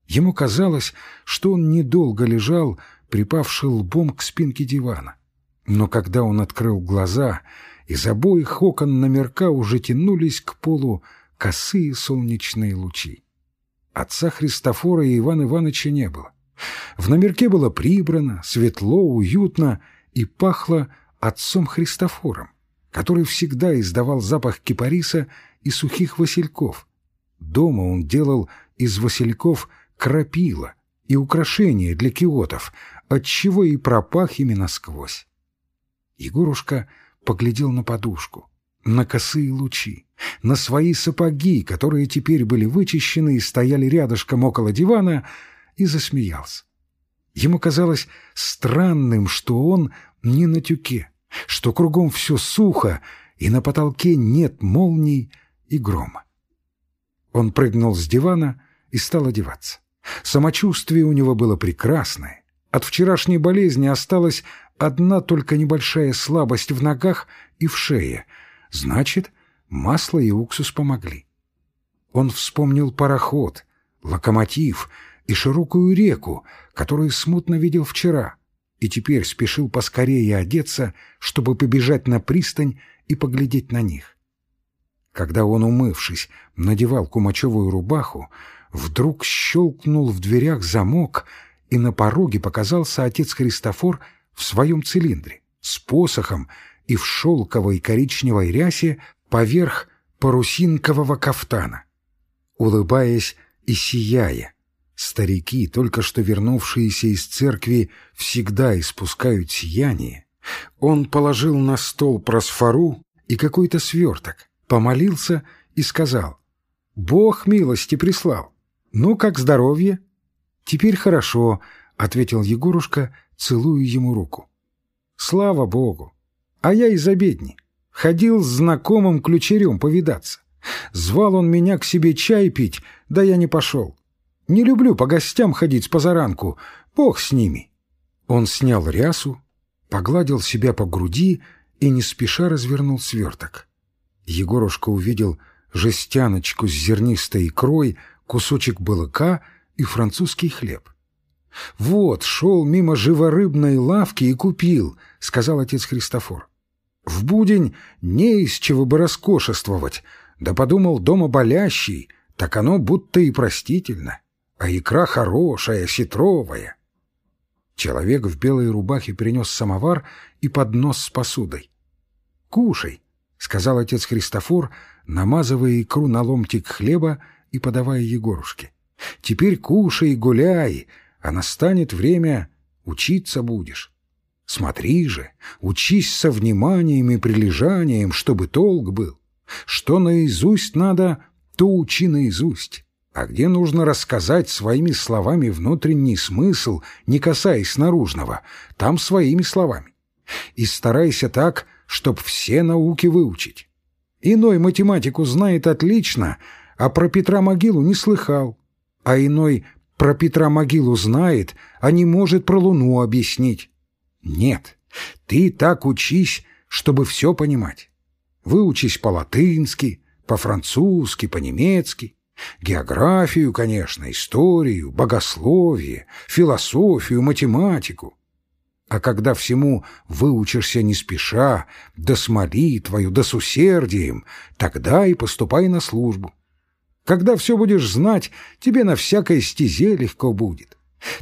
Ему казалось, что он недолго лежал, припавший лбом к спинке дивана. Но когда он открыл глаза, из обоих окон номерка уже тянулись к полу косые солнечные лучи. Отца Христофора и Ивана Ивановича не было. В номерке было прибрано, светло, уютно и пахло отцом Христофором, который всегда издавал запах кипариса и сухих васильков. Дома он делал из васильков крапила и украшения для киотов, отчего и пропах ими насквозь. Егорушка поглядел на подушку, на косые лучи, на свои сапоги, которые теперь были вычищены и стояли рядышком около дивана, и засмеялся. Ему казалось странным, что он не на тюке, что кругом все сухо, и на потолке нет молний и грома. Он прыгнул с дивана и стал одеваться. Самочувствие у него было прекрасное. От вчерашней болезни осталась одна только небольшая слабость в ногах и в шее. Значит, масло и уксус помогли. Он вспомнил пароход, локомотив и широкую реку, которую смутно видел вчера, и теперь спешил поскорее одеться, чтобы побежать на пристань и поглядеть на них. Когда он, умывшись, надевал кумачевую рубаху, вдруг щелкнул в дверях замок, и на пороге показался отец Христофор в своем цилиндре, с посохом и в шелковой коричневой рясе поверх парусинкового кафтана. Улыбаясь и сияя, старики, только что вернувшиеся из церкви, всегда испускают сияние, он положил на стол просфору и какой-то сверток, помолился и сказал, «Бог милости прислал. Ну, как здоровье?» «Теперь хорошо», — ответил Егорушка, целую ему руку. «Слава Богу! А я из обедни. Ходил с знакомым ключерем повидаться. Звал он меня к себе чай пить, да я не пошел. Не люблю по гостям ходить с позаранку, бог с ними». Он снял рясу, погладил себя по груди и не спеша развернул сверток. Егорушка увидел жестяночку с зернистой икрой, кусочек балыка и французский хлеб. «Вот, шел мимо живорыбной лавки и купил», — сказал отец Христофор. «В будень не из чего бы роскошествовать, да подумал, дома болящий, так оно будто и простительно, а икра хорошая, сетровая». Человек в белой рубахе принес самовар и поднос с посудой. «Кушай», — сказал отец Христофор, намазывая икру на ломтик хлеба и подавая Егорушке. «Теперь кушай и гуляй, а настанет время, учиться будешь. Смотри же, учись со вниманием и прилежанием, чтобы толк был. Что наизусть надо, то учи наизусть. А где нужно рассказать своими словами внутренний смысл, не касаясь наружного, там своими словами. И старайся так, чтоб все науки выучить. Иной математику знает отлично, а про Петра могилу не слыхал, а иной про Петра могилу знает, а не может про Луну объяснить. Нет, ты так учись, чтобы все понимать. Выучись по-латынски, по-французски, по-немецки, географию, конечно, историю, богословие, философию, математику. А когда всему выучишься не спеша, да с молитвою, да с усердием, тогда и поступай на службу. Когда все будешь знать, тебе на всякой стезе легко будет.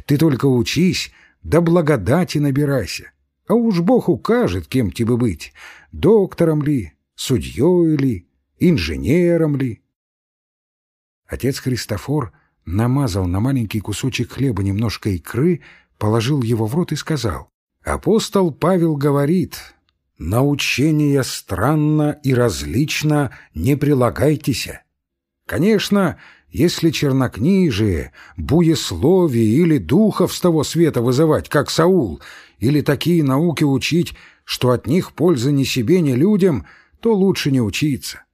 Ты только учись, да благодати набирайся. А уж Бог укажет, кем тебе быть, доктором ли, судьей ли, инженером ли. Отец Христофор намазал на маленький кусочек хлеба немножко икры, положил его в рот и сказал, «Апостол Павел говорит, научение странно и различно не прилагайтесь. Конечно, если чернокнижие, буесловие или духов с того света вызывать, как Саул, или такие науки учить, что от них пользы ни себе, ни людям, то лучше не учиться.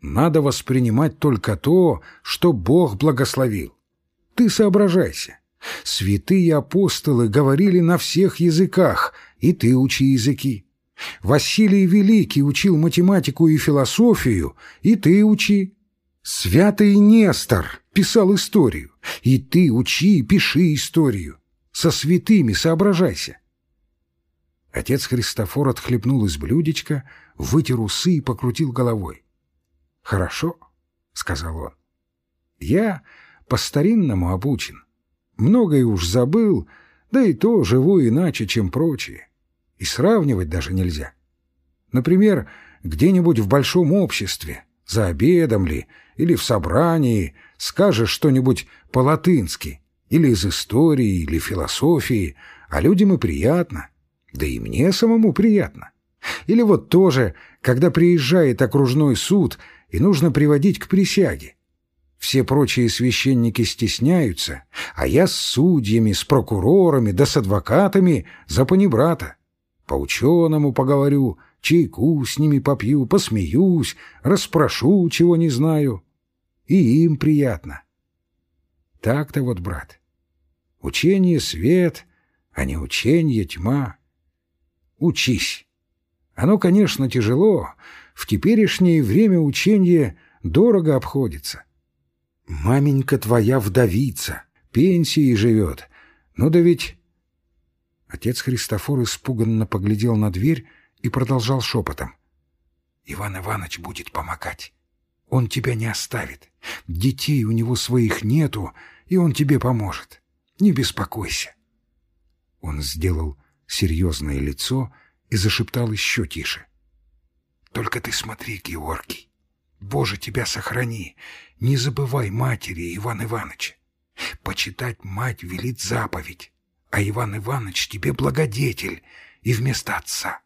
Надо воспринимать только то, что Бог благословил. Ты соображайся. Святые апостолы говорили на всех языках, и ты учи языки. Василий Великий учил математику и философию, и ты учи. Святый Нестор писал историю, и ты учи и пиши историю. Со святыми соображайся. Отец Христофор отхлебнул из блюдечка, вытер усы и покрутил головой. «Хорошо», — сказал он. «Я по-старинному обучен. Многое уж забыл, да и то живу иначе, чем прочие. И сравнивать даже нельзя. Например, где-нибудь в большом обществе, за обедом ли, или в собрании, скажешь что-нибудь по-латынски, или из истории, или философии, а людям и приятно, да и мне самому приятно. Или вот тоже, когда приезжает окружной суд и нужно приводить к присяге. Все прочие священники стесняются, а я с судьями, с прокурорами да с адвокатами за панибрата. По ученому поговорю, чайку с ними попью, посмеюсь, расспрошу, чего не знаю. И им приятно. Так-то вот, брат. Учение — свет, а не учение — тьма учись. Оно, конечно, тяжело, в теперешнее время учение дорого обходится. Маменька твоя вдовица, пенсией живет. Ну да ведь... Отец Христофор испуганно поглядел на дверь и продолжал шепотом. «Иван Иванович будет помогать. Он тебя не оставит. Детей у него своих нету, и он тебе поможет. Не беспокойся». Он сделал серьезное лицо и зашептал еще тише. «Только ты смотри, Георгий, Боже, тебя сохрани, не забывай матери Иван Ивановича. Почитать мать велит заповедь, а Иван Иванович тебе благодетель и вместо отца.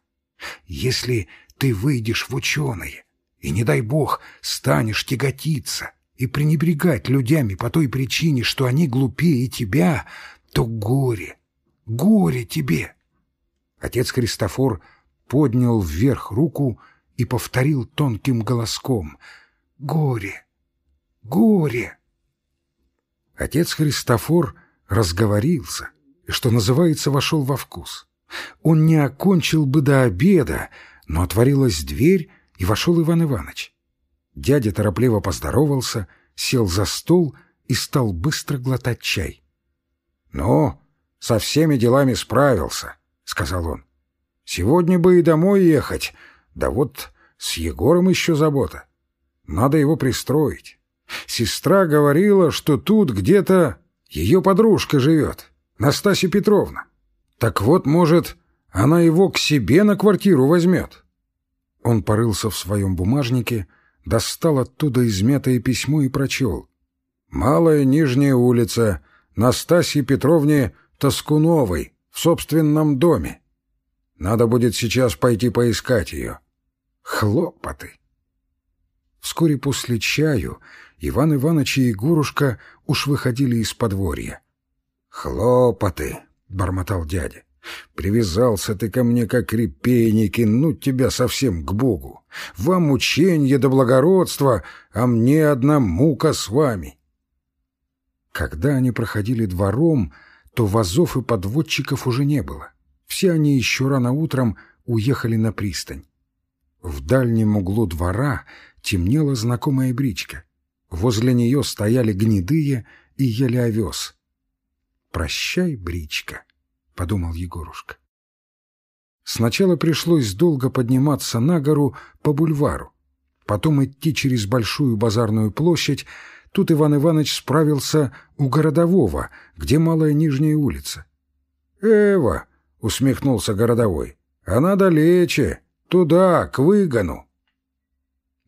Если ты выйдешь в ученые и, не дай бог, станешь тяготиться и пренебрегать людьми по той причине, что они глупее тебя, то горе, горе тебе!» Отец Христофор поднял вверх руку и повторил тонким голоском «Горе! Горе!» Отец Христофор разговорился и, что называется, вошел во вкус. Он не окончил бы до обеда, но отворилась дверь, и вошел Иван Иванович. Дядя торопливо поздоровался, сел за стол и стал быстро глотать чай. — Ну, со всеми делами справился, сказал он. «Сегодня бы и домой ехать, да вот с Егором еще забота. Надо его пристроить. Сестра говорила, что тут где-то ее подружка живет, Настасья Петровна. Так вот, может, она его к себе на квартиру возьмет». Он порылся в своем бумажнике, достал оттуда измятое письмо и прочел. «Малая Нижняя улица, Настасье Петровне Тоскуновой, в собственном доме. Надо будет сейчас пойти поискать ее. Хлопоты. Вскоре после чаю Иван Иванович и Егорушка уж выходили из подворья. «Хлопоты!» — бормотал дядя. «Привязался ты ко мне, как репейники, ну тебя совсем к Богу. Вам ученье да благородство, а мне одна мука с вами». Когда они проходили двором, то вазов и подводчиков уже не было. Все они еще рано утром уехали на пристань. В дальнем углу двора темнела знакомая бричка. Возле нее стояли гнедые и ели овес. «Прощай, бричка», — подумал Егорушка. Сначала пришлось долго подниматься на гору по бульвару, потом идти через большую базарную площадь, Тут Иван Иванович справился у городового, где малая нижняя улица. «Эва!» — усмехнулся городовой. «Она далече, туда, к выгону».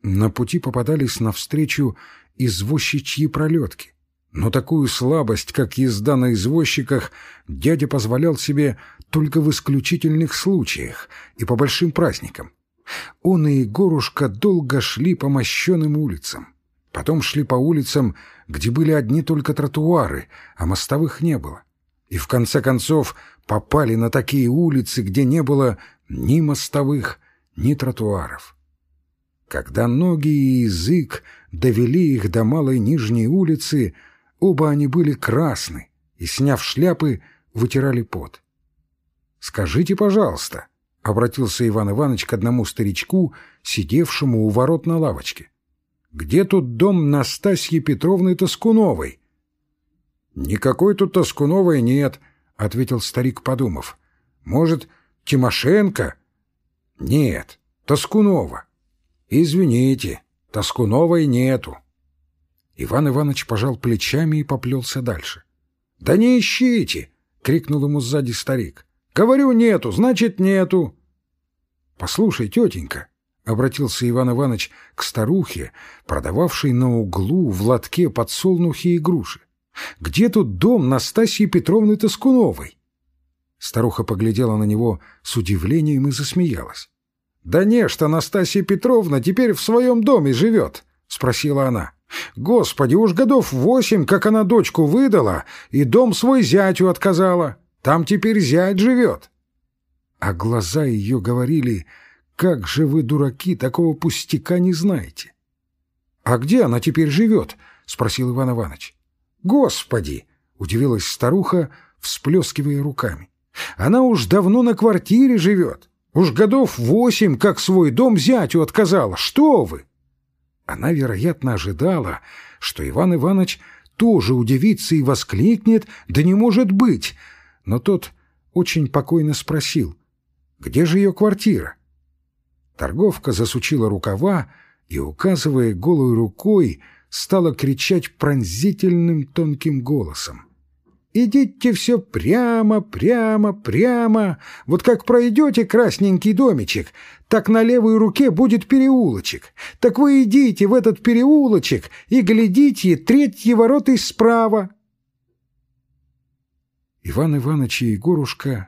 На пути попадались навстречу извозчичьи пролетки. Но такую слабость, как езда на извозчиках, дядя позволял себе только в исключительных случаях и по большим праздникам. Он и Егорушка долго шли по мощеным улицам. Потом шли по улицам, где были одни только тротуары, а мостовых не было. И в конце концов попали на такие улицы, где не было ни мостовых, ни тротуаров. Когда ноги и язык довели их до малой нижней улицы, оба они были красны и, сняв шляпы, вытирали пот. «Скажите, пожалуйста», — обратился Иван Иванович к одному старичку, сидевшему у ворот на лавочке. «Где тут дом Настасьи Петровны Тоскуновой?» «Никакой тут Тоскуновой нет», — ответил старик, подумав. «Может, Тимошенко?» «Нет, Тоскунова». «Извините, Тоскуновой нету». Иван Иванович пожал плечами и поплелся дальше. «Да не ищите!» — крикнул ему сзади старик. «Говорю, нету, значит, нету». «Послушай, тетенька», — обратился Иван Иванович к старухе, продававшей на углу в лотке подсолнухи и груши. «Где тут дом Настасьи Петровны Тоскуновой?» Старуха поглядела на него с удивлением и засмеялась. «Да не, что Настасья Петровна теперь в своем доме живет», — спросила она. «Господи, уж годов восемь, как она дочку выдала, и дом свой зятю отказала. Там теперь зять живет». А глаза ее говорили, «Как же вы, дураки, такого пустяка не знаете?» «А где она теперь живет?» — спросил Иван Иванович. «Господи!» — удивилась старуха, всплескивая руками. «Она уж давно на квартире живет. Уж годов восемь, как свой дом зятю отказала. Что вы? Она, вероятно, ожидала, что Иван Иванович тоже удивится и воскликнет, да не может быть. Но тот очень покойно спросил, где же ее квартира? Торговка засучила рукава и, указывая голой рукой, стала кричать пронзительным тонким голосом. Идите все прямо, прямо, прямо. Вот как пройдете красненький домичек, так на левой руке будет переулочек. Так вы идите в этот переулочек и глядите третьи ворота справа. Иван Иванович и Егорушка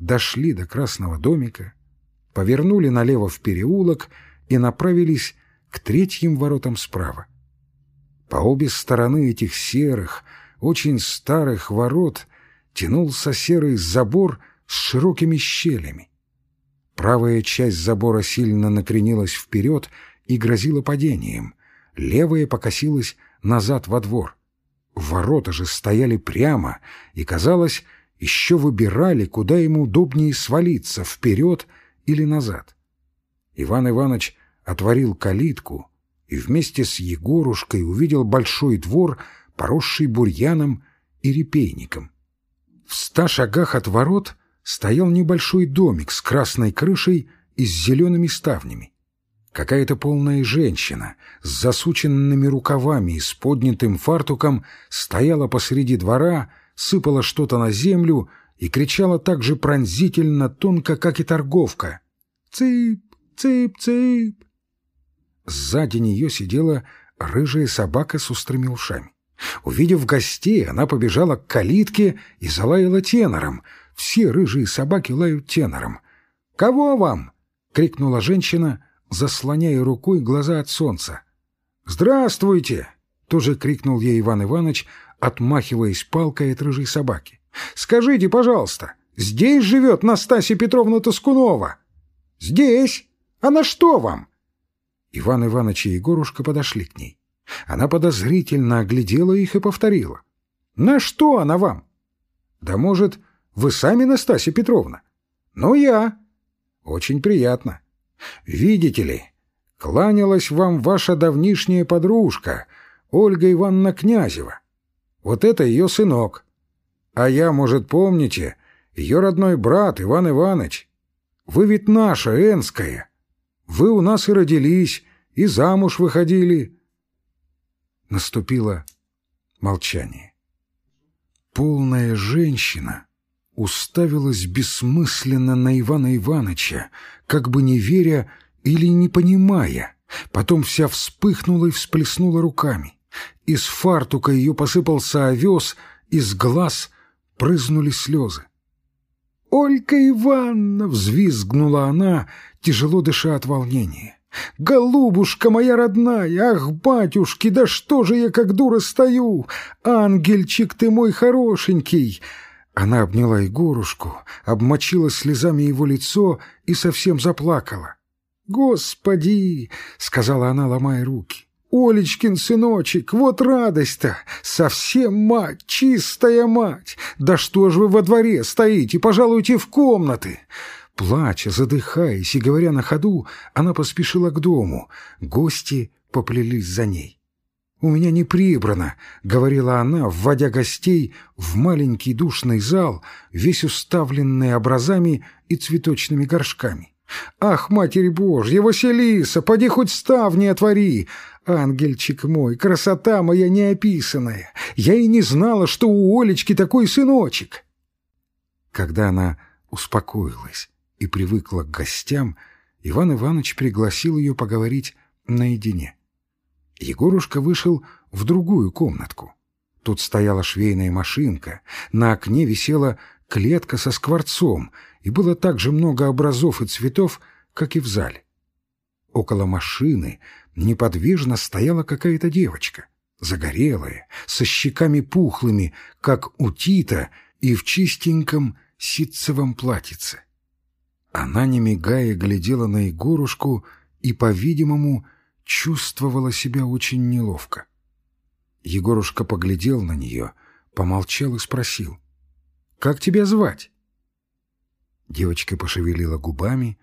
дошли до красного домика, повернули налево в переулок и направились к третьим воротам справа. По обе стороны этих серых, очень старых ворот тянулся серый забор с широкими щелями. Правая часть забора сильно накренилась вперед и грозила падением, левая покосилась назад во двор. Ворота же стояли прямо и, казалось, еще выбирали, куда ему удобнее свалиться, вперед или назад. Иван Иванович отворил калитку и вместе с Егорушкой увидел большой двор поросший бурьяном и репейником. В ста шагах от ворот стоял небольшой домик с красной крышей и с зелеными ставнями. Какая-то полная женщина с засученными рукавами и с поднятым фартуком стояла посреди двора, сыпала что-то на землю и кричала так же пронзительно тонко, как и торговка. «Цып! Цып! Цып!» Сзади нее сидела рыжая собака с острыми ушами. Увидев гостей, она побежала к калитке и залаяла тенором. Все рыжие собаки лают тенором. «Кого вам?» — крикнула женщина, заслоняя рукой глаза от солнца. «Здравствуйте!» — тоже крикнул ей Иван Иванович, отмахиваясь палкой от рыжей собаки. «Скажите, пожалуйста, здесь живет Настасья Петровна Тоскунова?» «Здесь? А на что вам?» Иван Иванович и Егорушка подошли к ней. Она подозрительно оглядела их и повторила. «На что она вам?» «Да, может, вы сами, Настасья Петровна?» «Ну, я». «Очень приятно. Видите ли, кланялась вам ваша давнишняя подружка, Ольга Ивановна Князева. Вот это ее сынок. А я, может, помните, ее родной брат Иван Иванович. Вы ведь наша, Энская. Вы у нас и родились, и замуж выходили». Наступило молчание. Полная женщина уставилась бессмысленно на Ивана Ивановича, как бы не веря или не понимая, потом вся вспыхнула и всплеснула руками. Из фартука ее посыпался овес, из глаз прызнули слезы. «Олька Ивановна!» — взвизгнула она, тяжело дыша от волнения. «Голубушка моя родная! Ах, батюшки, да что же я как дура стою! Ангельчик ты мой хорошенький!» Она обняла Егорушку, обмочила слезами его лицо и совсем заплакала. «Господи!» — сказала она, ломая руки. «Олечкин сыночек, вот радость-то! Совсем мать, чистая мать! Да что ж вы во дворе стоите? Пожалуйте в комнаты!» Плача, задыхаясь и говоря на ходу, она поспешила к дому. Гости поплелись за ней. «У меня не прибрано», — говорила она, вводя гостей в маленький душный зал, весь уставленный образами и цветочными горшками. «Ах, Матерь Божья, Василиса, поди хоть ставни отвори! Ангельчик мой, красота моя неописанная! Я и не знала, что у Олечки такой сыночек!» Когда она успокоилась и привыкла к гостям, Иван Иванович пригласил ее поговорить наедине. Егорушка вышел в другую комнатку. Тут стояла швейная машинка, на окне висела клетка со скворцом, и было так же много образов и цветов, как и в зале. Около машины неподвижно стояла какая-то девочка, загорелая, со щеками пухлыми, как у Тита, и в чистеньком ситцевом платьице. Она, не мигая, глядела на Егорушку и, по-видимому, чувствовала себя очень неловко. Егорушка поглядел на нее, помолчал и спросил. «Как тебя звать?» Девочка пошевелила губами,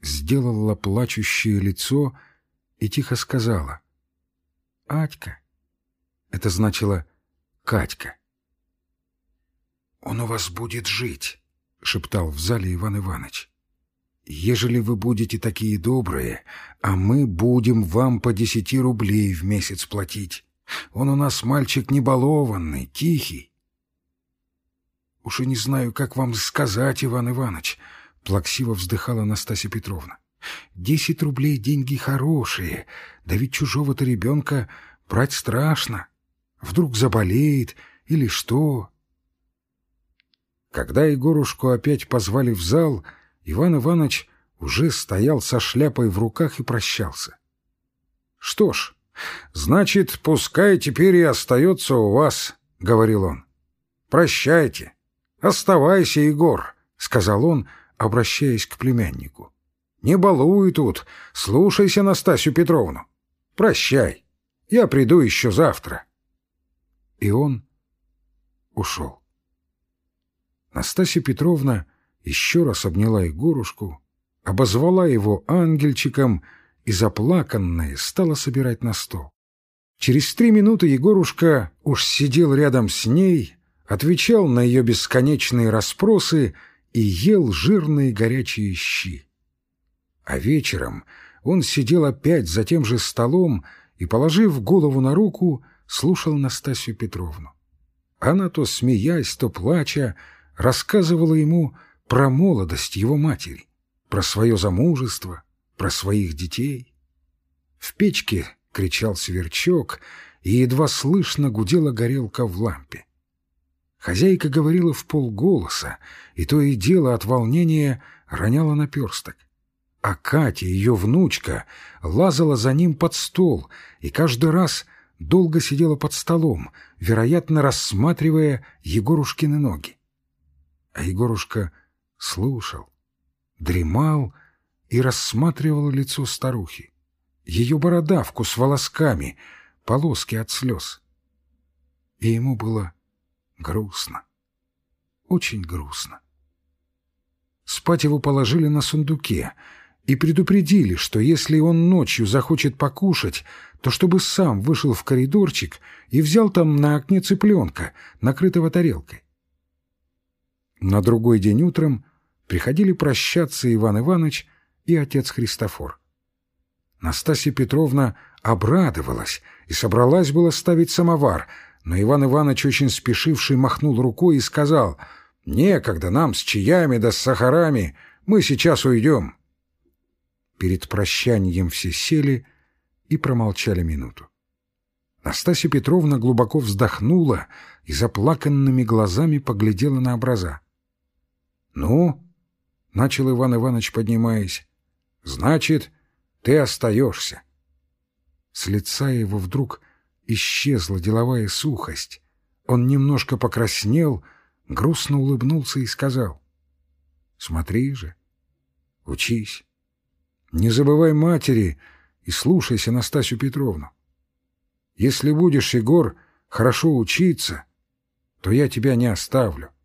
сделала плачущее лицо и тихо сказала. «Атька». Это значило «Катька». «Он у вас будет жить», — шептал в зале Иван Иванович. «Ежели вы будете такие добрые, а мы будем вам по десяти рублей в месяц платить. Он у нас мальчик небалованный, тихий, «Уж и не знаю, как вам сказать, Иван Иванович», — плаксиво вздыхала Настасья Петровна. «Десять рублей — деньги хорошие, да ведь чужого-то ребенка брать страшно. Вдруг заболеет или что?» Когда Егорушку опять позвали в зал, Иван Иванович уже стоял со шляпой в руках и прощался. «Что ж, значит, пускай теперь и остается у вас», — говорил он. «Прощайте». «Оставайся, Егор», — сказал он, обращаясь к племяннику. «Не балуй тут, слушайся Настасью Петровну. Прощай, я приду еще завтра». И он ушел. Настасья Петровна еще раз обняла Егорушку, обозвала его ангельчиком и, заплаканная, стала собирать на стол. Через три минуты Егорушка уж сидел рядом с ней, отвечал на ее бесконечные расспросы и ел жирные горячие щи. А вечером он сидел опять за тем же столом и, положив голову на руку, слушал Настасью Петровну. Она то смеясь, то плача, рассказывала ему про молодость его матери, про свое замужество, про своих детей. В печке кричал сверчок, и едва слышно гудела горелка в лампе. Хозяйка говорила в полголоса, и то и дело от волнения роняла наперсток. А Катя, ее внучка, лазала за ним под стол и каждый раз долго сидела под столом, вероятно, рассматривая Егорушкины ноги. А Егорушка слушал, дремал и рассматривал лицо старухи, ее бородавку с волосками, полоски от слез. И ему было Грустно. Очень грустно. Спать его положили на сундуке и предупредили, что если он ночью захочет покушать, то чтобы сам вышел в коридорчик и взял там на окне цыпленка, накрытого тарелкой. На другой день утром приходили прощаться Иван Иванович и отец Христофор. Настасья Петровна обрадовалась и собралась было ставить самовар — но Иван Иванович, очень спешивший, махнул рукой и сказал, «Некогда нам с чаями да с сахарами, мы сейчас уйдем». Перед прощанием все сели и промолчали минуту. Настасья Петровна глубоко вздохнула и заплаканными глазами поглядела на образа. — Ну, — начал Иван Иванович, поднимаясь, — значит, ты остаешься. С лица его вдруг исчезла деловая сухость. Он немножко покраснел, грустно улыбнулся и сказал. — Смотри же, учись. Не забывай матери и слушайся Настасью Петровну. Если будешь, Егор, хорошо учиться, то я тебя не оставлю.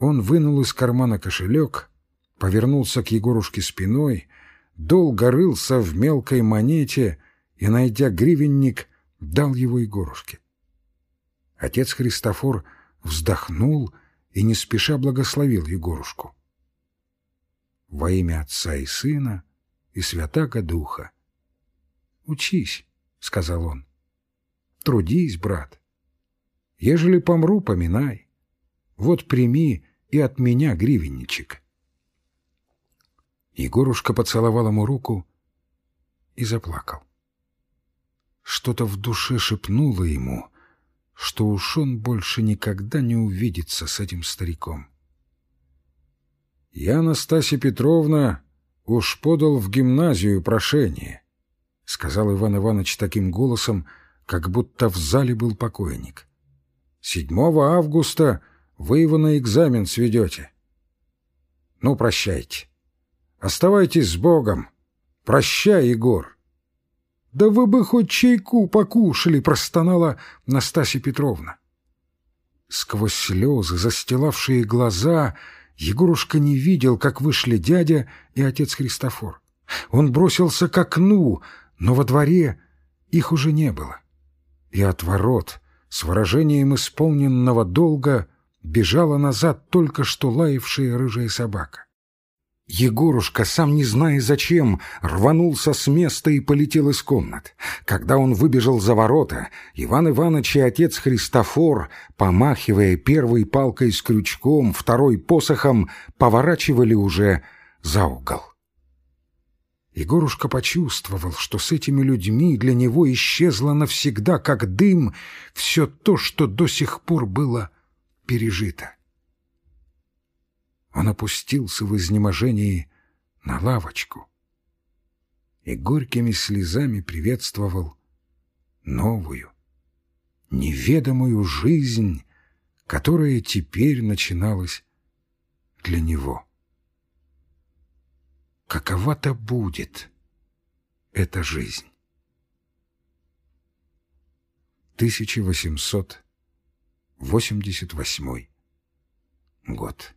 Он вынул из кармана кошелек, повернулся к Егорушке спиной, долго рылся в мелкой монете и, найдя гривенник, дал его Егорушке. Отец Христофор вздохнул и не спеша благословил Егорушку. Во имя Отца и Сына и Святаго Духа. Учись, — сказал он. «Трудись, брат. Ежели помру, поминай. Вот прими и от меня гривенничек». Егорушка поцеловал ему руку и заплакал. Что-то в душе шепнуло ему, что уж он больше никогда не увидится с этим стариком. «Я, Настасья Петровна, уж подал в гимназию прошение», — сказал Иван Иванович таким голосом, как будто в зале был покойник. «Седьмого августа вы его на экзамен сведете. Ну, прощайте. Оставайтесь с Богом. Прощай, Егор». «Да вы бы хоть чайку покушали!» — простонала Настасья Петровна. Сквозь слезы, застилавшие глаза, Егорушка не видел, как вышли дядя и отец Христофор. Он бросился к окну, но во дворе их уже не было. И от ворот с выражением исполненного долга бежала назад только что лаявшая рыжая собака. Егорушка, сам не зная зачем, рванулся с места и полетел из комнат. Когда он выбежал за ворота, Иван Иванович и отец Христофор, помахивая первой палкой с крючком, второй посохом, поворачивали уже за угол. Егорушка почувствовал, что с этими людьми для него исчезло навсегда, как дым, все то, что до сих пор было пережито. Он опустился в изнеможении на лавочку и горькими слезами приветствовал новую, неведомую жизнь, которая теперь начиналась для него какова-то будет эта жизнь. 1888 год.